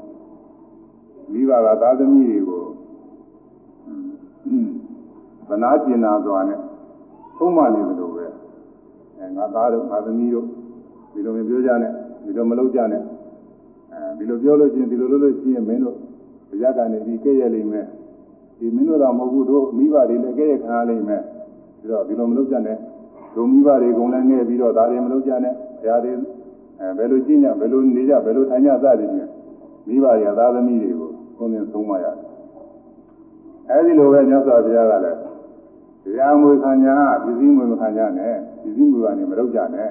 မိဘကသာသမီတွေကိုဗနာကျင်နာစွာနဲ့သုံးပါနေတယ်လို့ပဲအဲငါသားတို့ငါသမီးတို့ဒီလိုမျိုးပြောကြနဲ့ဒီလိုမလုပ်ကြနဲ့ အဲဒီလိုပြောလို့ချင်းဒီလိုလုပ်လို့ရှိရင်မင်းတို့တရားကနေဒီကဲ့ရဲ့လိမ့်မယ်ဒီမင်းတို့တော့မဟုတ်ဘူးတို့မိဘတွေလည်းကဲ့ရဲ့ခံရလိမ့်မယ်ပြီးတော့ဒီလိုမလုပ်ကြနဲ့တို့မိဘတွေကုန်လည်းငဲ့ပြီးတော့ဒါတွေမလုပ်ကြနဲ့ဘုရားတွေအဲဘယ်လိုကြည့်ညဘယ်လိုနေကြဘယ်လိုထိုင်ကြစသည်ဖြင့်မိဘတွေသာသမီတွေကိုသုံးသင်ဆုံးမရတယ်အဲဒီလိုပဲမြတ်စွာဘုရားကလည်းတရားမွေခံညာပစ္စည်းမွေမခံညာနဲ့ပစ္စည်းမွေကနေမလုပ်ကြနဲ့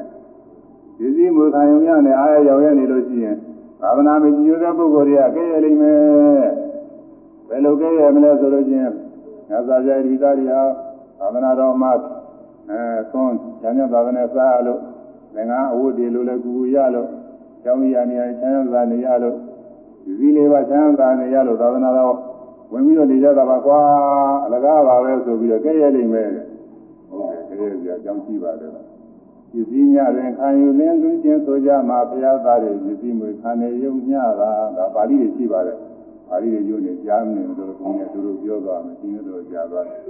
ပစ္စည်းမွေခံရုံရနဲ့အားရရောက်ရနေလို့ရှိရင် ဘာဝနာမကြည်ညိုတဲ့ပုဂ္ဂိုလ်တွေကကဲ့ရဲ့လိမ့်မယ်ဘယ်လိုကဲ့ရဲ့မလဲဆိုလို့ချင်းမြတ်စွာဘုရားဒီသားတွေဟာဘာဝနာတော်မှာအဲသွန်းဉာဏ်နဲ့ဘာဝနာစားလို့ငငါအဝတ်တွေလိုလဲကူကူရလို့ကျောင်းရနေရချမ်းသာနေရလို့ဒီစည်းလေးပါချမ်းသာနေရလို့သာသနာတော်ဝင်ပြီးတော့နေကြတာပါကွာအလကားပါပဲဆိုပြီးတော့ကဲ့ရဲ့လိမ့်မယ်ဟုတ်တယ်ကဲ့ရဲ့ကြအကြောင်းရှိပါတယ် ပစ္စည်းများတွင်ခံယူလင်းလူချင်းဆိုကြမှာဘုရားသားတွေပစ္စည်းမျိုးခံနေရုံညတာဒါပါဠိတွေရှိပါတယ်ပါဠိတွေယူနေကြားမနေလို့ကိုယ်နဲ့သူတို့ပြောသွားမယ်ရှင်းလို့ကြားသွားတယ်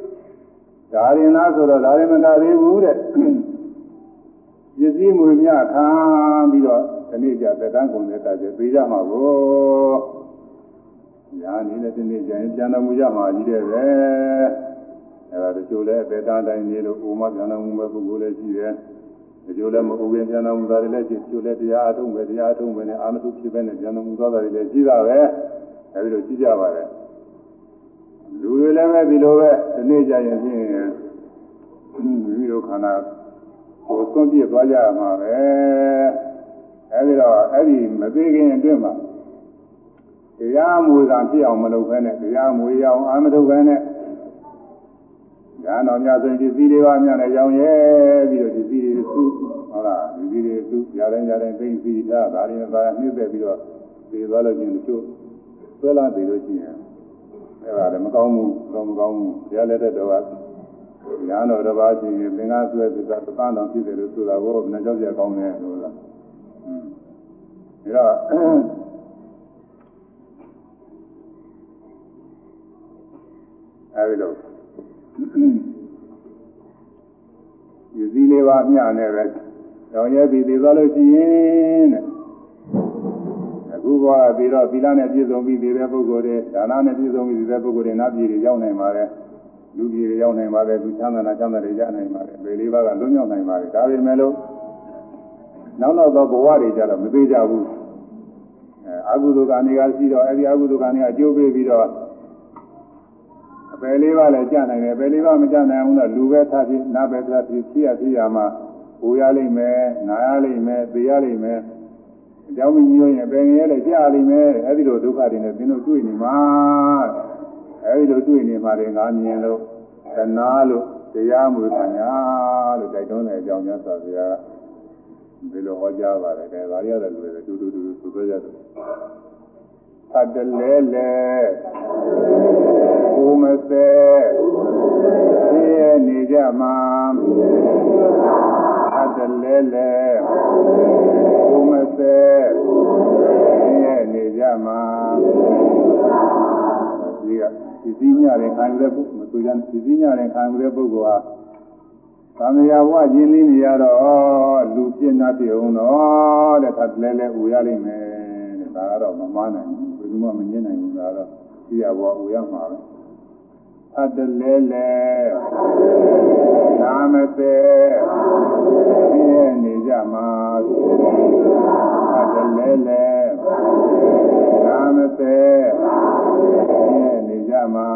ဒါရင်လားဆိုတော့ဒါရင်မကသေးဘူးတဲ့ပစ္စည်းမျိုးများခံပြီးတော့ဒီနေ့ကျသက်တမ်းကုန်တဲ့တည်းပြေးကြမှာကိုညာနေတဲ့ဒီနေ့ကျရင်ပြန်တော်မူကြမှာကြီးတဲ့ပဲအဲဒါတချို့လည်းအပေတန်းတိုင်းနေလို့ဥမပြန်တော်မူမဲ့ပုဂ္ဂိုလ်လည်းရှိတယ် တချို့လည်းမဟုတ်ဘူးပြန်တော်မူတာတွေလည်းရှိတချို့လည်းတရားအထုံးပဲတရားအထုံးပဲနဲ့အာမထုဖြစ်ပဲနဲ့ပြန်တော်မူသွားတာတွေလည်းရှိတာပဲအဲဒီလိုရှိကြပါတယ်လူတွေလည်းပဲဒီလိုပဲဒီနေ့ကျရင်ဖြင့်မိမိတို့ခန္ဓာကိုယ်သွန့်ပြစ်သွားကြရမှာပဲအဲဒီတော့အဲ့ဒီမသေးခင်အတွင်းမှာတရားမူကံဖြစ်အောင်မလုပ်ဘဲနဲ့တရားမူရအောင်အာမထုတ်ဘဲနဲ့ ညာတော်များဆိုရင်ဒီစည်းလေးပါးများနဲ့ရောင်ရဲပြီးတော့ဒီစည်းလေးစုဟုတ်လားဒီစည်းလေးစုရတဲ့ရတဲ့သိစည်းထားဒါတွေနဲ့သာနှိမ့်သက်ပြီးတော့ဒီသွားလို့ချင်းတို့ဆွဲလာပြီးလို့ရှိရင်အဲ့ဒါလည်းမကောင်းဘူးတော့မကောင်းဘူးဘုရားလက်ထက်တော်ကညာတော်တစ်ပါးရှိရင်သင်္ကန်းဆွဲသစ္စာသံတော်ဖြစ်တယ်လို့ဆိုတာကိုဘယ်နှကြောက်ကြကောင်းလဲလို့လားဒါတော့အဲဒီလို ယူစည်းလေးပါမျှနဲ့ပဲတောင်ရဲပြီးပြီးသွားလို့ရှိရင်တဲ့အခုဘဝပြီးတော့သီလနဲ့ပြည့်စုံပြီးနေတဲ့ပုဂ္ဂိုလ်တွေဒါနနဲ့ပြည့်စုံပြီးနေတဲ့ပုဂ္ဂိုလ်တွေနတ်ပြည်တွေရောက်နိုင်ပါတယ်လူပြည်တွေရောက်နိုင်ပါတယ်လူချမ်းသာနာချမ်းသာတွေရနိုင်ပါတယ်ဘယ်လေးပါးကလွတ်မြောက်နိုင်ပါတယ်ဒါပေမဲ့လို့နောက်နောက်သောဘဝတွေကြတော့မသေးကြဘူးအဲအကုသိုလ်ကနေကရှိတော့အဲဒီအကုသိုလ်ကနေအကျိုးပေးပြီးတော့ အပယ်လေးပါးလည်းကြနိုင်တယ်ပယ်လေးပါးမကြနိုင်ဘူးတော့လူပဲထားဖြစ်နာပဲထားဖြစ်ဖြစ်ရဖြစ်ရမှာဟိုရလိမ့်မယ်နာရလိမ့်မယ်သိရလိမ့်မယ်အကြောင်းမကြီးရင်ပယ်ငရဲလည်းကြာလိမ့်မယ်အဲဒီလိုဒုက္ခတွေနဲ့သင်တို့တွေ့နေမှာအဲဒီလိုတွေ့နေမှာတွေငါမြင်လို့သနာလို့တရားမှုခံရလို့တိုက်တွန်းတဲ့အကြောင်းများစွာဘုရားဒီလိုဟောကြားပါတယ်ဒါဒါရရတယ်လို့တူတူတူသူပြောကြတယ် သတ္တလဲလဲကိုမစဲသိရနေကြမှာသတ္တလဲလဲကိုမစဲသိရနေကြမှာဒီကဒီစည်းညတဲ့ခံရတဲ့ပုဂ္ဂိုလ်မဆိုကြတဲ့ဒီစည်းညတဲ့ခံရတဲ့ပုဂ္ဂိုလ်ဟာသံဃာဘဝကျင်းလင်းနေရတော့လူပြင်းနာပြအောင်တော့တဲ့သတ္တလဲလဲဥရလိမ့်မယ်တဲ့ဒါကတော့မမနိုင်ဘူး သူမှမငြင်းနိုင်ဘူးဒါတော့သိရဘောဦးရမှာပဲအတလဲလဲနာမသေးပြည့်နေကြမှာအတလဲလဲနာမသေးပြည့်နေကြမှာ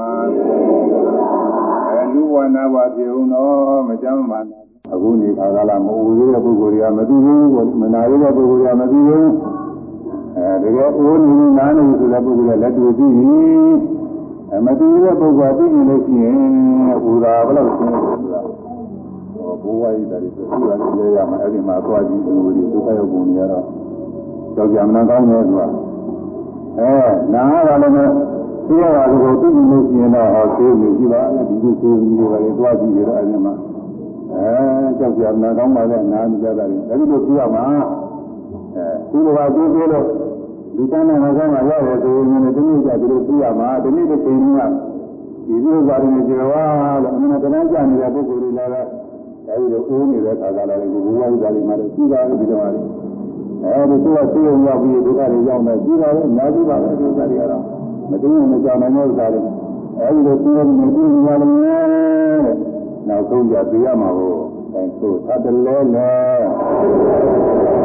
အဲလူဝနာဘပြေုံတော့မကြမ်းပါနဲ့အခုနေခါကလာမအိုသေးတဲ့ပုဂ္ဂိုလ်တွေကမသိဘူးမနာရတဲ့ပုဂ္ဂိုလ်တွေကမသိဘူး အဲတကယ်အိုးနေနားနေဆိုတဲ့ပုဂ္ဂိုလ်ကလက်တွေ့ပြီးပြီအမတူတဲ့ပုဂ္ဂိုလ်သိနေလို့ရှိရင်ဥသာဘယ်လိုရှင်းလဲဆိုတာဘိုးဝါးကြီးတယ်ဆိုပြီးတော့ရဲရမှာအဲ့ဒီမှာသွားကြည့်လူတွေဒုက္ခရောက်ပုံတွေကတော့ကြောက်ကြမနာကောင်းတယ်သူကအဲနားကလည်းသိရတာကိုသိနေလို့ရှိရင်တော့ဟောသေးနေကြည့်ပါလေဒီလိုသေးကြီးတွေပဲသွားကြည့်ကြတော့အဲ့ဒီမှာအဲကြောက်ကြမနာကောင်းပါလေနားကြတာလေအဲ့ဒီလိုကြည့်ရမှာအဲသူတို့ကကြည့်သေးလို့ ဒီတန်းနဲ့ငါကမှရတယ်ဆိုရင်လည်းဒီနေ့ကျဒီလိုကြည့်ရမှာဒီနေ့တစ်ချိန်ကဒီလိုပါရင်ကျေဝါလို့အမှန်တရားကြနေတဲ့ပုဂ္ဂိုလ်တွေလည်းအဲဒီလိုအိုးနေတဲ့ခါကလည်းကိုဘုရားကြီးကလည်းမလို့ကြည့်ပါလို့ဒီတော့လေအဲဒီသူကသိအောင်ရောက်ပြီးဒုက္ခတွေရောက်နေကြည့်ပါလို့အများကြီးပါပဲဒုက္ခတွေကတော့မသိရင်မကြောက်နိုင်တဲ့ဥစ္စာတွေအဲဒီလိုသိအောင်မကြည့်ရလို့တဲ့နောက်ဆုံးကြပြရမှာကိုအဲဆိုသတ္တလဲလဲ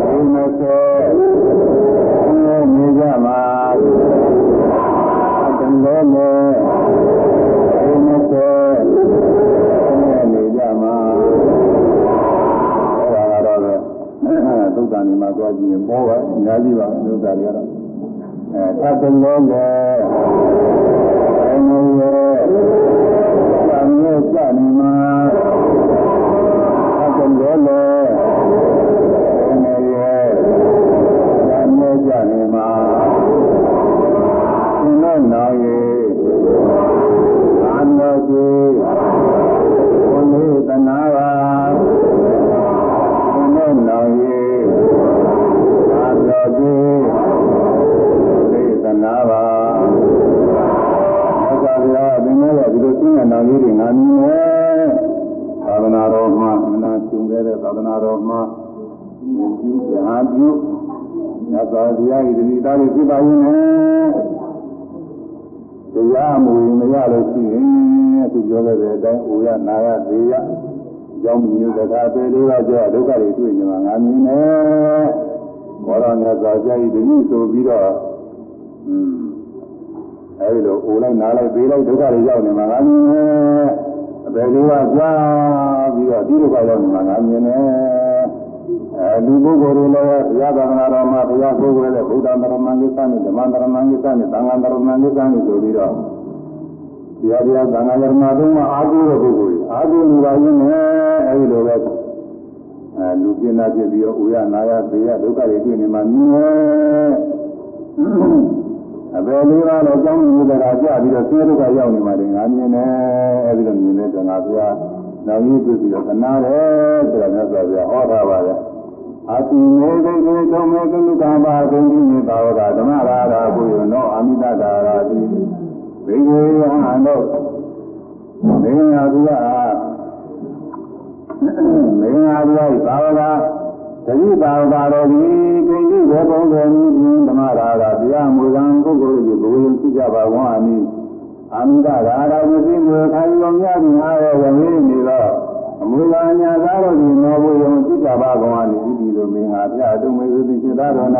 ဒီမစေနေ ကြမှာသတ္တလဲလဲဒီမစေနေကြမှာအဲဒါကတော့သုတ္တန်ဒီမှာသွားကြည့်ရင်ပေါ်ပါအများကြီးပါသုတ္တန်တွေကတော့အဲသတ္တလဲလဲအဲဒီရဲ့သံဃာကြနေမှာ သာသနာတော်မှာပြုရာပြုညသာတရားဤတိသားတွေဖြစ်ပါရင်လည်းတရားမူမရလို့ရှိရင်သူပြောခဲ့တဲ့အတိုင်းအိုရနာရသေးရကြောင်းမျိုးတကားပေလေးပါကြောဒုက္ခတွေတွေ့နေမှာငါမြင်တယ်ဘောရမြတ်စွာဘုရားဤတိဆိုပြီးတော့อืมအဲဒီလိုအိုလိုက်နားလိုက်ပေးလိုက်ဒုက္ခတွေရောက်နေမှာငါမြင် တယ်အပေလေးပါကြားပြီးတော့ဒီဒုက္ခရောက်နေမှာငါမြင်တယ်အဲလူပုဂ္ဂိုလ်တွေလည်းဘုရားသာသနာတော်မှာဘုရားပုဂ္ဂိုလ်တွေဗုဒ္ဓမရမန်ကိစ္စနဲ့ဓမ္မမရမန်ကိစ္စနဲ့သံဃာမရမန်ကိစ္စနဲ့ဆိုပြီးတော့တရားတရားသံဃာမရမန်တို့မှာအာဟုတဲ့ပုဂ္ဂိုလ်တွေအာဟုလူပါရင်းနဲ့အဲဒီလိုပဲအဲလူပြင်းနာဖြစ်ပြီးတော့ဥရနာရသေရဒုက္ခတွေတွေ့နေမှာမြင်တယ် အပေလေးပါးတော့ကြောင်းမြူတကာကြပြီးတော့ဆင်းရဲဒုက္ခရောက်နေမှာတင်ငါမြင်တယ်အဲဒီလိုမြင်တဲ့ကငါဘုရားနောက်ကြီးပြပြီးတော့သနာတယ်ဆိုတာမြတ်စွာဘုရားဟောထားပါတယ်အတိမေဒိကေသုံမေကုသံပါဂုံတိမေတာဝကဓမ္မရာရာဘုယောနောအမိတတာရာတိဘေကေယဟံတို့မင်းညာဘုရားမင်းညာဘုရားသာဝက တတိပါဝကတော်ဒီကိဉ္စီဘေပုံတော်မူခြင်းဓမ္မရာရာတရားမူကံပုဂ္ဂိုလ်ကြီးဘုရင်ဖြစ်ကြပါဝါအမိအာမိတရာရာမသိမေခိုင်တော်များခြင်းအားရဝေနေတော့အမူကာညာသားတို့ဒီမောဘုယံသိကြပါကောင်အနေဒီလိုမင်းဟာပြတုံမေဝိသိစေတော်၌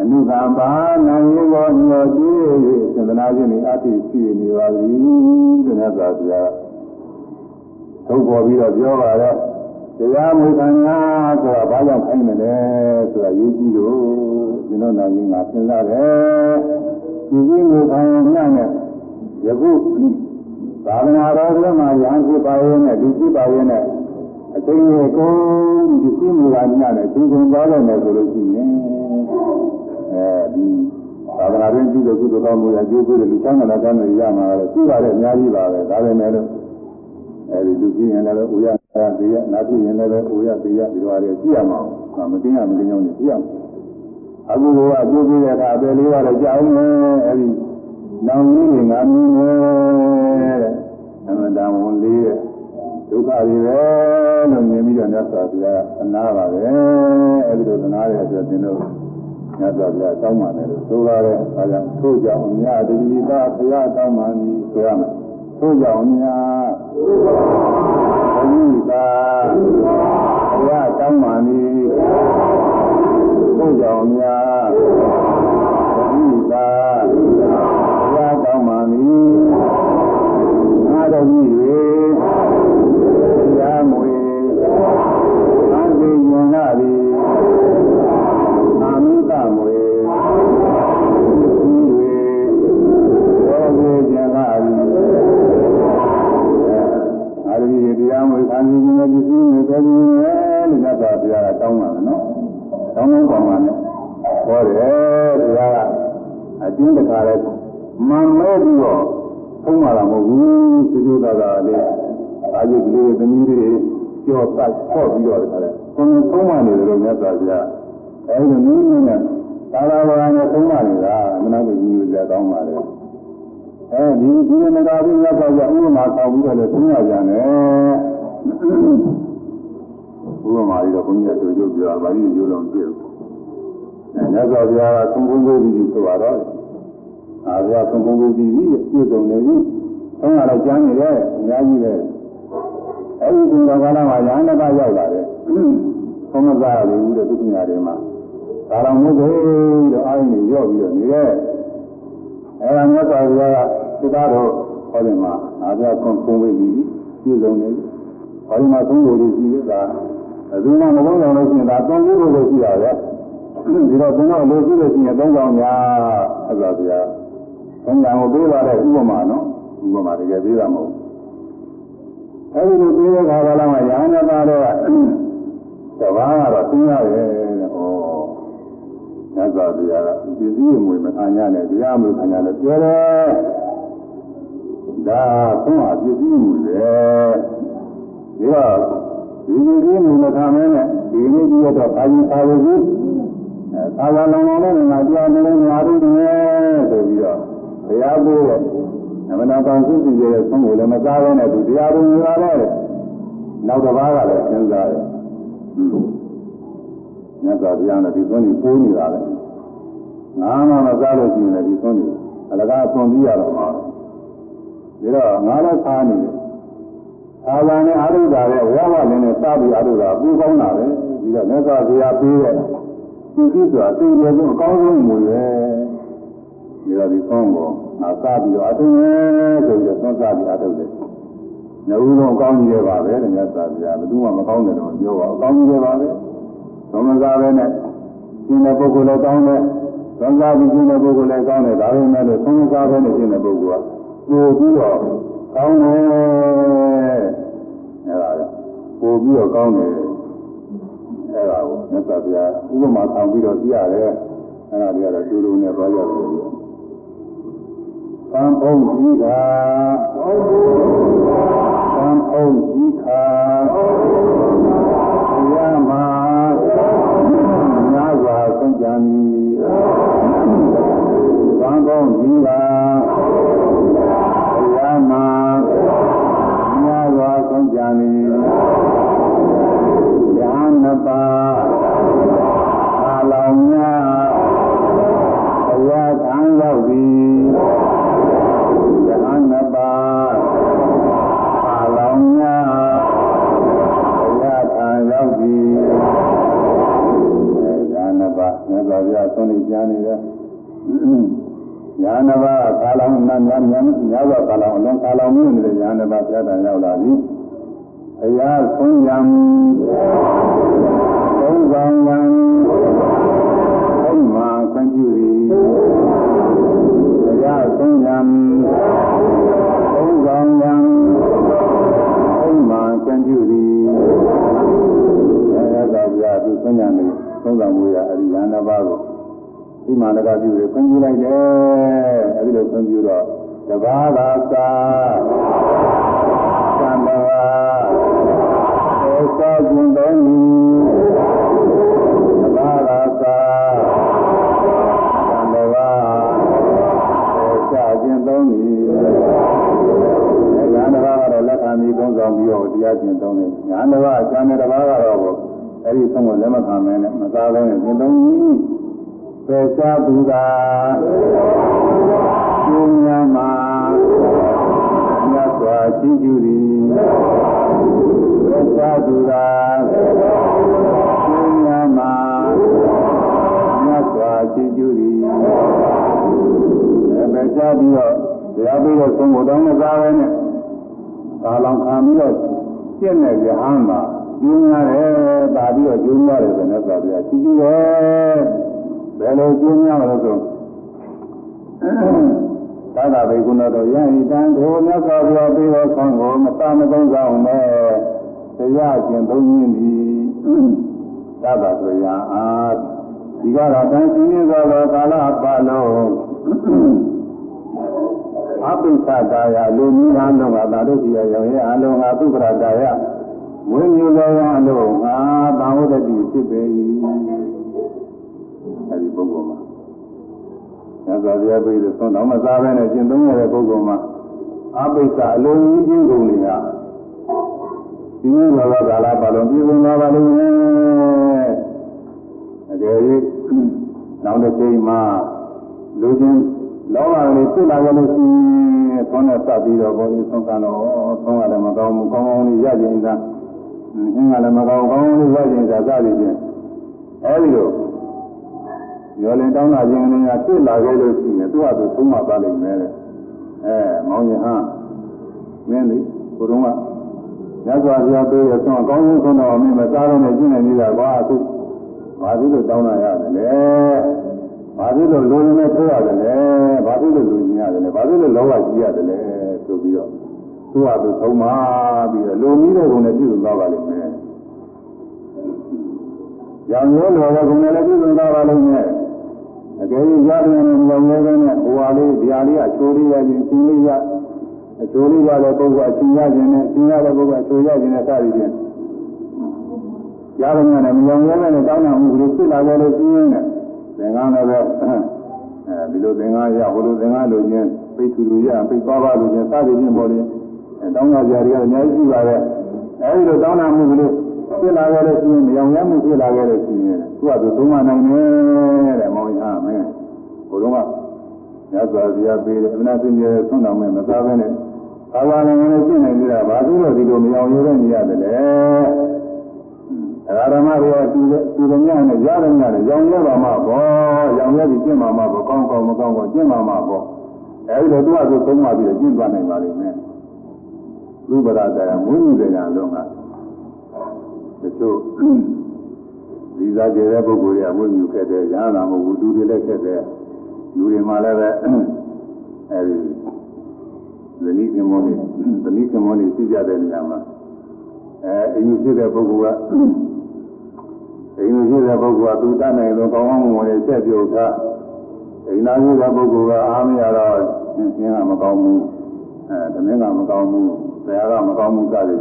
အနုကံပါနာယေဘောညောကြည့်၍သန္တနာခြင်းဤအတိရှိနေပါသည်တဲ့မြတ်စွာဘုရားထုတ်ပေါ်ပြီးတော့ပြောပါတော့ တရားမူခံညာဆိုတာဘာကြောင့်ခိုင်းမလဲဆိုတာရေးကြည့်လို့ဒီလိုနာမည်ငါစဉ်းစားတယ်ဒီကြီးမူခံညာနဲ့ယခုသာသနာတော်ထဲမှာရဟန်းဖြစ်ပါရဲ့နဲ့လူဖြစ်ပါရဲ့နဲ့အသိဉာဏ်ကိုဒီသိမှုကညနဲ့သင်္ကြန်သွားတယ်မယ်ဆိုလို့ရှိရင်အဲဒီသာသနာ့ရင်ပြုတဲ့ကုသိုလ်ကောင်းမှုရကျိုးပေးတဲ့လူချမ်းသာတဲ့ကံတွေရမှာလည်းရှိပါတယ်အများကြီးပါပဲဒါပဲမဲ့လို့အဲဒီလူကြီးရင်လည်းဥရ သာသေးရနာဖြစ်ရင်လည်းဥရသေးရဒီလိုအားဖြင့်ကြည့်ရမှာအောင်မသိရမသိအောင်ကြည့်ရအောင်အခုကအကျိုးပေးတဲ့အခါအပယ်လေးပါတော့ကြောက်နေအဲဒီနောင်ကြီးတွေငါမြင်နေတဲ့အမှန်တန်ဝန်လေးတဲ့ဒုက္ခတွေပဲလို့မြင်ပြီးတော့မြတ်စွာဘုရားအနာပါပဲအဲဒီလိုသနာတဲ့အတွက်သင်တို့မြတ်စွာဘုရားတောင်းပါမယ်လို့ဆိုရတယ်အဲဒါကြောင့်ထို့ကြောင့်အများတတိပါဘုရားတောင်းပါမည်ဆိုရမယ်ထို့ကြောင့်အများတ တိပါဘုရားတောင်းပါမည်ထို့ကြောင့်အများတတိပါဘုရားတောင်းပါမည်ငါတော်ကြီး အာရီတရားမွေခံခြင်းနဲ့ဒီစည်းလို့ပြောပြီးမယ်လို့မြတ်စွာဘုရားကတောင်းပါမယ်နော်တောင်းတော့ပါမှာနဲ့ဟောတယ်ဘုရားကအကျဉ်းတခါလဲမှန်မဲ့ပြီးတော့သုံးပါတာမဟုတ်ဘူးသူတို့ကလည်းအာရုံကလေးသမီးလေးကြောပတ်ဆော့ပြီးတော့တခါလဲကိုယ်သုံးပါနေတယ်လို့မြတ်စွာဘုရားအဲဒီနည်းနည်းနဲ့သာသာဝရနဲ့သုံးပါနေတာမနာကိုကြီးကြတောင်းပါလေအဲဒီဒီမကာပြီးမြတ်စွာဘုရားဥပမာဆောင်ပြီးတော့လည်းသုံးရကြတယ် ဥပမာကြီးတော့ဘုန်းကြီးတို့ကြိုးပြောတာဗာလိကြိုးတော့ပြည့်ဘူး။မြတ်စွာဘုရားကသုံးခုကိုပြီးဆိုတော့အာဘုရားသုံးခုကိုပြီးပြီပြည့်စုံနေပြီ။သုံးရတော့ကျမ်းနေတယ်အများကြီးပဲ။အဲဒီဒီကာလမှာညာနှစ်ပါးရောက်လာတယ်။ဘုံမစားရဘူးတဲ့ဒုက္ခညာတွေမှာကာလမှုကိုတော့အာရုံနဲ့ရော့ပြီးတော့နေတယ်။အဲဒါမြတ်စွာဘုရားကသစ္စာတော်ဟောတယ်မှာအာဘုရားသုံးခုကိုပြီးပြည့်စုံနေပြီ။ ဘာဒီမှာသုံးကိုရှိသေးတာဘယ်သူမှမကောင်းကြလို့ရှိရင်ဒါသုံးခုလို့ရှိတာပဲဒီတော့ဘုရားလိုရှိလို့ရှိရင်သုံးကောင်များအဲ့ဒါဗျာသုံးကောင်ကိုပေးပါတဲ့ဥပမာနော်ဥပမာတကယ်ပေးတာမဟုတ်အဲ့ဒီလိုပေးတဲ့ခါကလာမှရာဏတာတော့တဘာကတော့သိရတယ်တဲ့ဟောညသာဗျာကဒီစည်းမွေမခံရနဲ့တရားမလို့ခံရတယ်ပြောတယ်ဒါသုံးဟာပစ္စည်းမူလေ ဒီတော့ဒီလိုကြီးမူမခံမဲနဲ့ဒီနေ့ကြီးတော့အာရုံသာဝကြီးအဲသာဝလုံးလုံးနဲ့ငါတရားမလို့ငါတို့နေဆိုပြီးတော့ဘုရားကိုယ်နမနာကောင်းစုစီရဲ့ဆုံးကိုလည်းမစားဘဲနဲ့သူတရားတော်မူလာတဲ့နောက်တစ်ပါးကလည်းစဉ်းစားတယ်မြတ်စွာဘုရားနဲ့ဒီဆုံးကြီးပိုးနေတာလေငါမှမစားလို့ရှိရင်လည်းဒီဆုံးကြီးအလကားဆုံးပြီးရတော့မှာဒါတော့ငါလည်းစားနေတယ် အာဇာနဲ့အာရုဒ္ဓရဲ့ဝါဝလည်းနဲ့စားပြီးအာရုဒ္ဓပူကောင်းတာပဲဒီတော့မြတ်စွာဘုရားပေးတဲ့ဒီကြည့်ဆိုတာသိရဆုံးအကောင်းဆုံးမူရဲ့ဒီတော့ဒီကောင်းကိုငါစားပြီးတော့အထုံးရဲ့ဆိုပြီးတော့သွန်စားပြီးအထုံးတယ်။နှုတ်လုံးအကောင်းကြီးတွေပါပဲတဲ့မြတ်စွာဘုရားဘယ်သူမှမကောင်းတယ်တော့ပြောပါအကောင်းကြီးတွေပါပဲ။သုံးစားပဲနဲ့ရှင်တဲ့ပုဂ္ဂိုလ်လည်းကောင်းတယ်။သုံးစားပြီးရှင်တဲ့ပုဂ္ဂိုလ်လည်းကောင်းတယ်ဒါပေမဲ့လို့သုံးစားပဲနဲ့ရှင်တဲ့ပုဂ္ဂိုလ်ကပို့ပြီးတော့ ကောင်းတယ်အဲ့ဒါပို့ပြီးတော့ကောင်းတယ်အဲ့ဒါကိုမြတ်စွာဘုရားဥပမာဆောင်ပြီးတော့ပြရတယ်အဲ့ဒါတွေကတော့တူတူနဲ့ပြောရတယ်သံဖုံးကြီးတာသံဖုံးကြီးခါရမညာစွာဆုံးကြံမည်သံဖုံးကြီးတာ နေကြနေတယ်ညာနဘာကာလောင်နာများများများစွာကာလောင်အလုံးကာလောင်မျိုးနေတဲ့ညာနဘာဘုရားတန်ရောက်လာပြီအရာဆုံးရံသုံးဆောင်ရံဘုမာခွင့်ပြုသည်အရာဆုံးရံသုံးဆောင်ရံဘုမာခွင့်ပြုသည်အဲဒါကြောင့်သူဆုံးရံနေသုံးဆောင်မှုရအရိယာနာဘာကို ဒီမှာလည်းပြုတယ်ခွင့်ပြုလိုက်တယ်အဲဒီလိုခွင့်ပြုတော့တဘာသာသာသံဃာသောသောခြင်းတော်မူတဘာသာသာသံဃာသောချခြင်းတော်မူညာတဘာကတော့လက်ခံပြီးသုံးဆောင်ပြီးတော့တရားကျင့်သုံးတယ်ညာတဘာအကျမ်းတဲ့တဘာကတော့အဲဒီသုံးကိုလက်မခံမဲနဲ့မသားဘဲနဲ့ကျင့်သုံးပြီး ပေချသူသာကျင်းများမှာမြတ်စွာရှိကျူသည်ပေချသူသာကျင်းများမှာမြတ်စွာရှိကျူသည်ပေချပြီးတော့တရားပြီးတော့သုံးဖို့တောင်းမစားပဲနဲ့ကာလောင်ခံပြီးတော့ကျင့်တဲ့ယဟန်မှာကျင်းရတယ်ပါပြီးတော့ကျင်းရတယ်ဆိုတဲ့ဆိုပြရှိကျူတယ်ဘ ယ်လိုကျင်းရမလို့ဆိုသာသာဘေကုဏတော်ယဟိတံကိုမြတ်စွာဘုရားပြီးတော့ဆောင်းကိုမတမသုံးဆောင်နဲ့တတရားကျင့်သုံးရင်းသည်သဗ္ဗဆိုရအာဒီကတော့တန်ရှင်းနေသောကာလပတ်လုံးအပိစ္ဆတာယလူမျိုးအလုံးကသာတို့ပြရောင်ရဲ့အလုံးကသုခရတာယဝိညာဉ်သောအလုံးငါသာဝတ္တိဖြစ်ပေ၏ စ္စာပြပိလို့သုံးတော့မစားဘဲနဲ့ကျင့်သုံးရတဲ့ပုဂ္ဂိုလ်မှာအပိစ္ဆအလုံးကြီးကျင့်ကုန်နေတာဒီလိုသောကာလပတ်လုံးပြည်စုံသွားပါလိမ့်မယ်အကယ်၍နောက်တစ်ချိန်မှာလူချင်းလောဘလေးဖြစ်လာကြလို့ရှိရင်သွန်းနဲ့စပ်ပြီးတော့ဘုန်းကြီးဆုံးကတော့သွန်းကလည်းမကောင်းဘူးကောင်းကောင်းလေးရကြင်သာအင်းကလည်းမကောင်းကောင်းလေးရကြင်သာစသည်ဖြင့်အဲဒီလို ရောလင်တောင်းတာခြင်းလေးကဖြစ်လာကြလို့ရှိရင်သူ့ဟာသူသုံးမပါလိမ့်မယ်တဲ့အဲမောင်ရင်ဟာမင်းလေဘုရုံးကရသော်ပြပေးရဆုံးအကောင်းဆုံးဆုံးတော့မင်းမစားတော့နဲ့ကျင့်နေနေတာကွာအခုဘာဖြစ်လို့တောင်းတာရတယ်လဲဘာဖြစ်လို့လူနဲ့ထိုးရတယ်လဲဘာဖြစ်လို့လူကြီးရတယ်လဲဘာဖြစ်လို့လောဘကြီးရတယ်လဲဆိုပြီးတော့သူ့ဟာသူသုံးပါပြီးတော့လူကြီးတဲ့ကုံနဲ့ပြုသွားပါလိမ့်မယ်။ရောင်ရဲလောဘကုံနဲ့လည်းပြုသွားပါလိမ့်မယ်။ အကယ်၍ရတယ်နဲ့ရောင်ရဲတဲ့ဟိုဟာလေးဒီဟာလေးအချိုးလေးရခြင်းသင်လေးရအချိုးလေးရတဲ့ပုဂ္ဂိုလ်အချင်းရခြင်းနဲ့သင်ရတဲ့ပုဂ္ဂိုလ်အချိုးရခြင်းနဲ့စသည်ဖြင့်ရတယ်နဲ့မရောင်ရဲတဲ့တောင်းတမှုကလေးဖြစ်လာကြလို့ရှိရင်သင်္ကန်းလည်းပဲအဲဒီလိုသင်္ကန်းရဟိုလိုသင်္ကန်းလိုချင်းပိတ်သူလူရပိတ်သွားပါလိုချင်းစသည်ဖြင့်ပေါ်တယ်အဲတောင်းကြကြတွေကအများကြီးရှိပါတယ်အဲဒီလိုတောင်းတမှုကလေးဖြစ်လာကြလို့ရှိရင်မရောင်ရမှုဖြစ်လာကြလို့ရှိရင်သူကသူသုံးမနိုင်တယ်တဲ့မောင်ရမင်းဘု လုံးကညဇာဇာပေးတယ်အမနာစင်ကြယ်ဆွမ်းတော်မဲ့မသားပဲနဲ့ဘာဝနာနဲ့ရှင်းနေကြတာဘာလို့လဲဒီလိုမရောင်ရဲနေရတယ်လဲအဲဓမ္မတွေကသူသူတို့ညနဲ့ရတယ်ညနဲ့ရောင်ရဲပါမှာပေါ့ရောင်ရဲပြီးကျင့်ပါမှာပေါ့ကောင်းကောင်းမကောင်းကောင်းကျင့်ပါမှာပေါ့အဲဒီလိုသူကသူသုံးပါပြီးတော့ကျင့်သွားနိုင်ပါလိမ့်မယ်ဥပဒါတရားမွေးမြူတဲ့ညာလုံးကတချို့ဒီစားကြတဲ့ပုဂ္ဂိုလ်တွေကမွေးမြူခဲ့တဲ့ညာနာမဟုတ်ဘူးသူတွေလည်းခဲ့တဲ့ လူတွေမှလည်းပဲအဲဒီဇနီးခင်မောနေဇနီးခင်မောနေရှိကြတဲ့နေရာမှာအဲအင်းကြီးတဲ့ပုဂ္ဂိုလ်ကအိမ်ကြီးတဲ့ပုဂ္ဂိုလ်ကသူတတ်နိုင်လို့ကောင်းကောင်းမွန်မွန်လေးချက်ပြုတ်ထားအိမ်သားကြီးတဲ့ပုဂ္ဂိုလ်ကအားမရတော့ရှင်းရှင်းကမကောင်းဘူးအဲသမင်းကမကောင်းဘူးဆရာကမကောင်းဘူးစသည်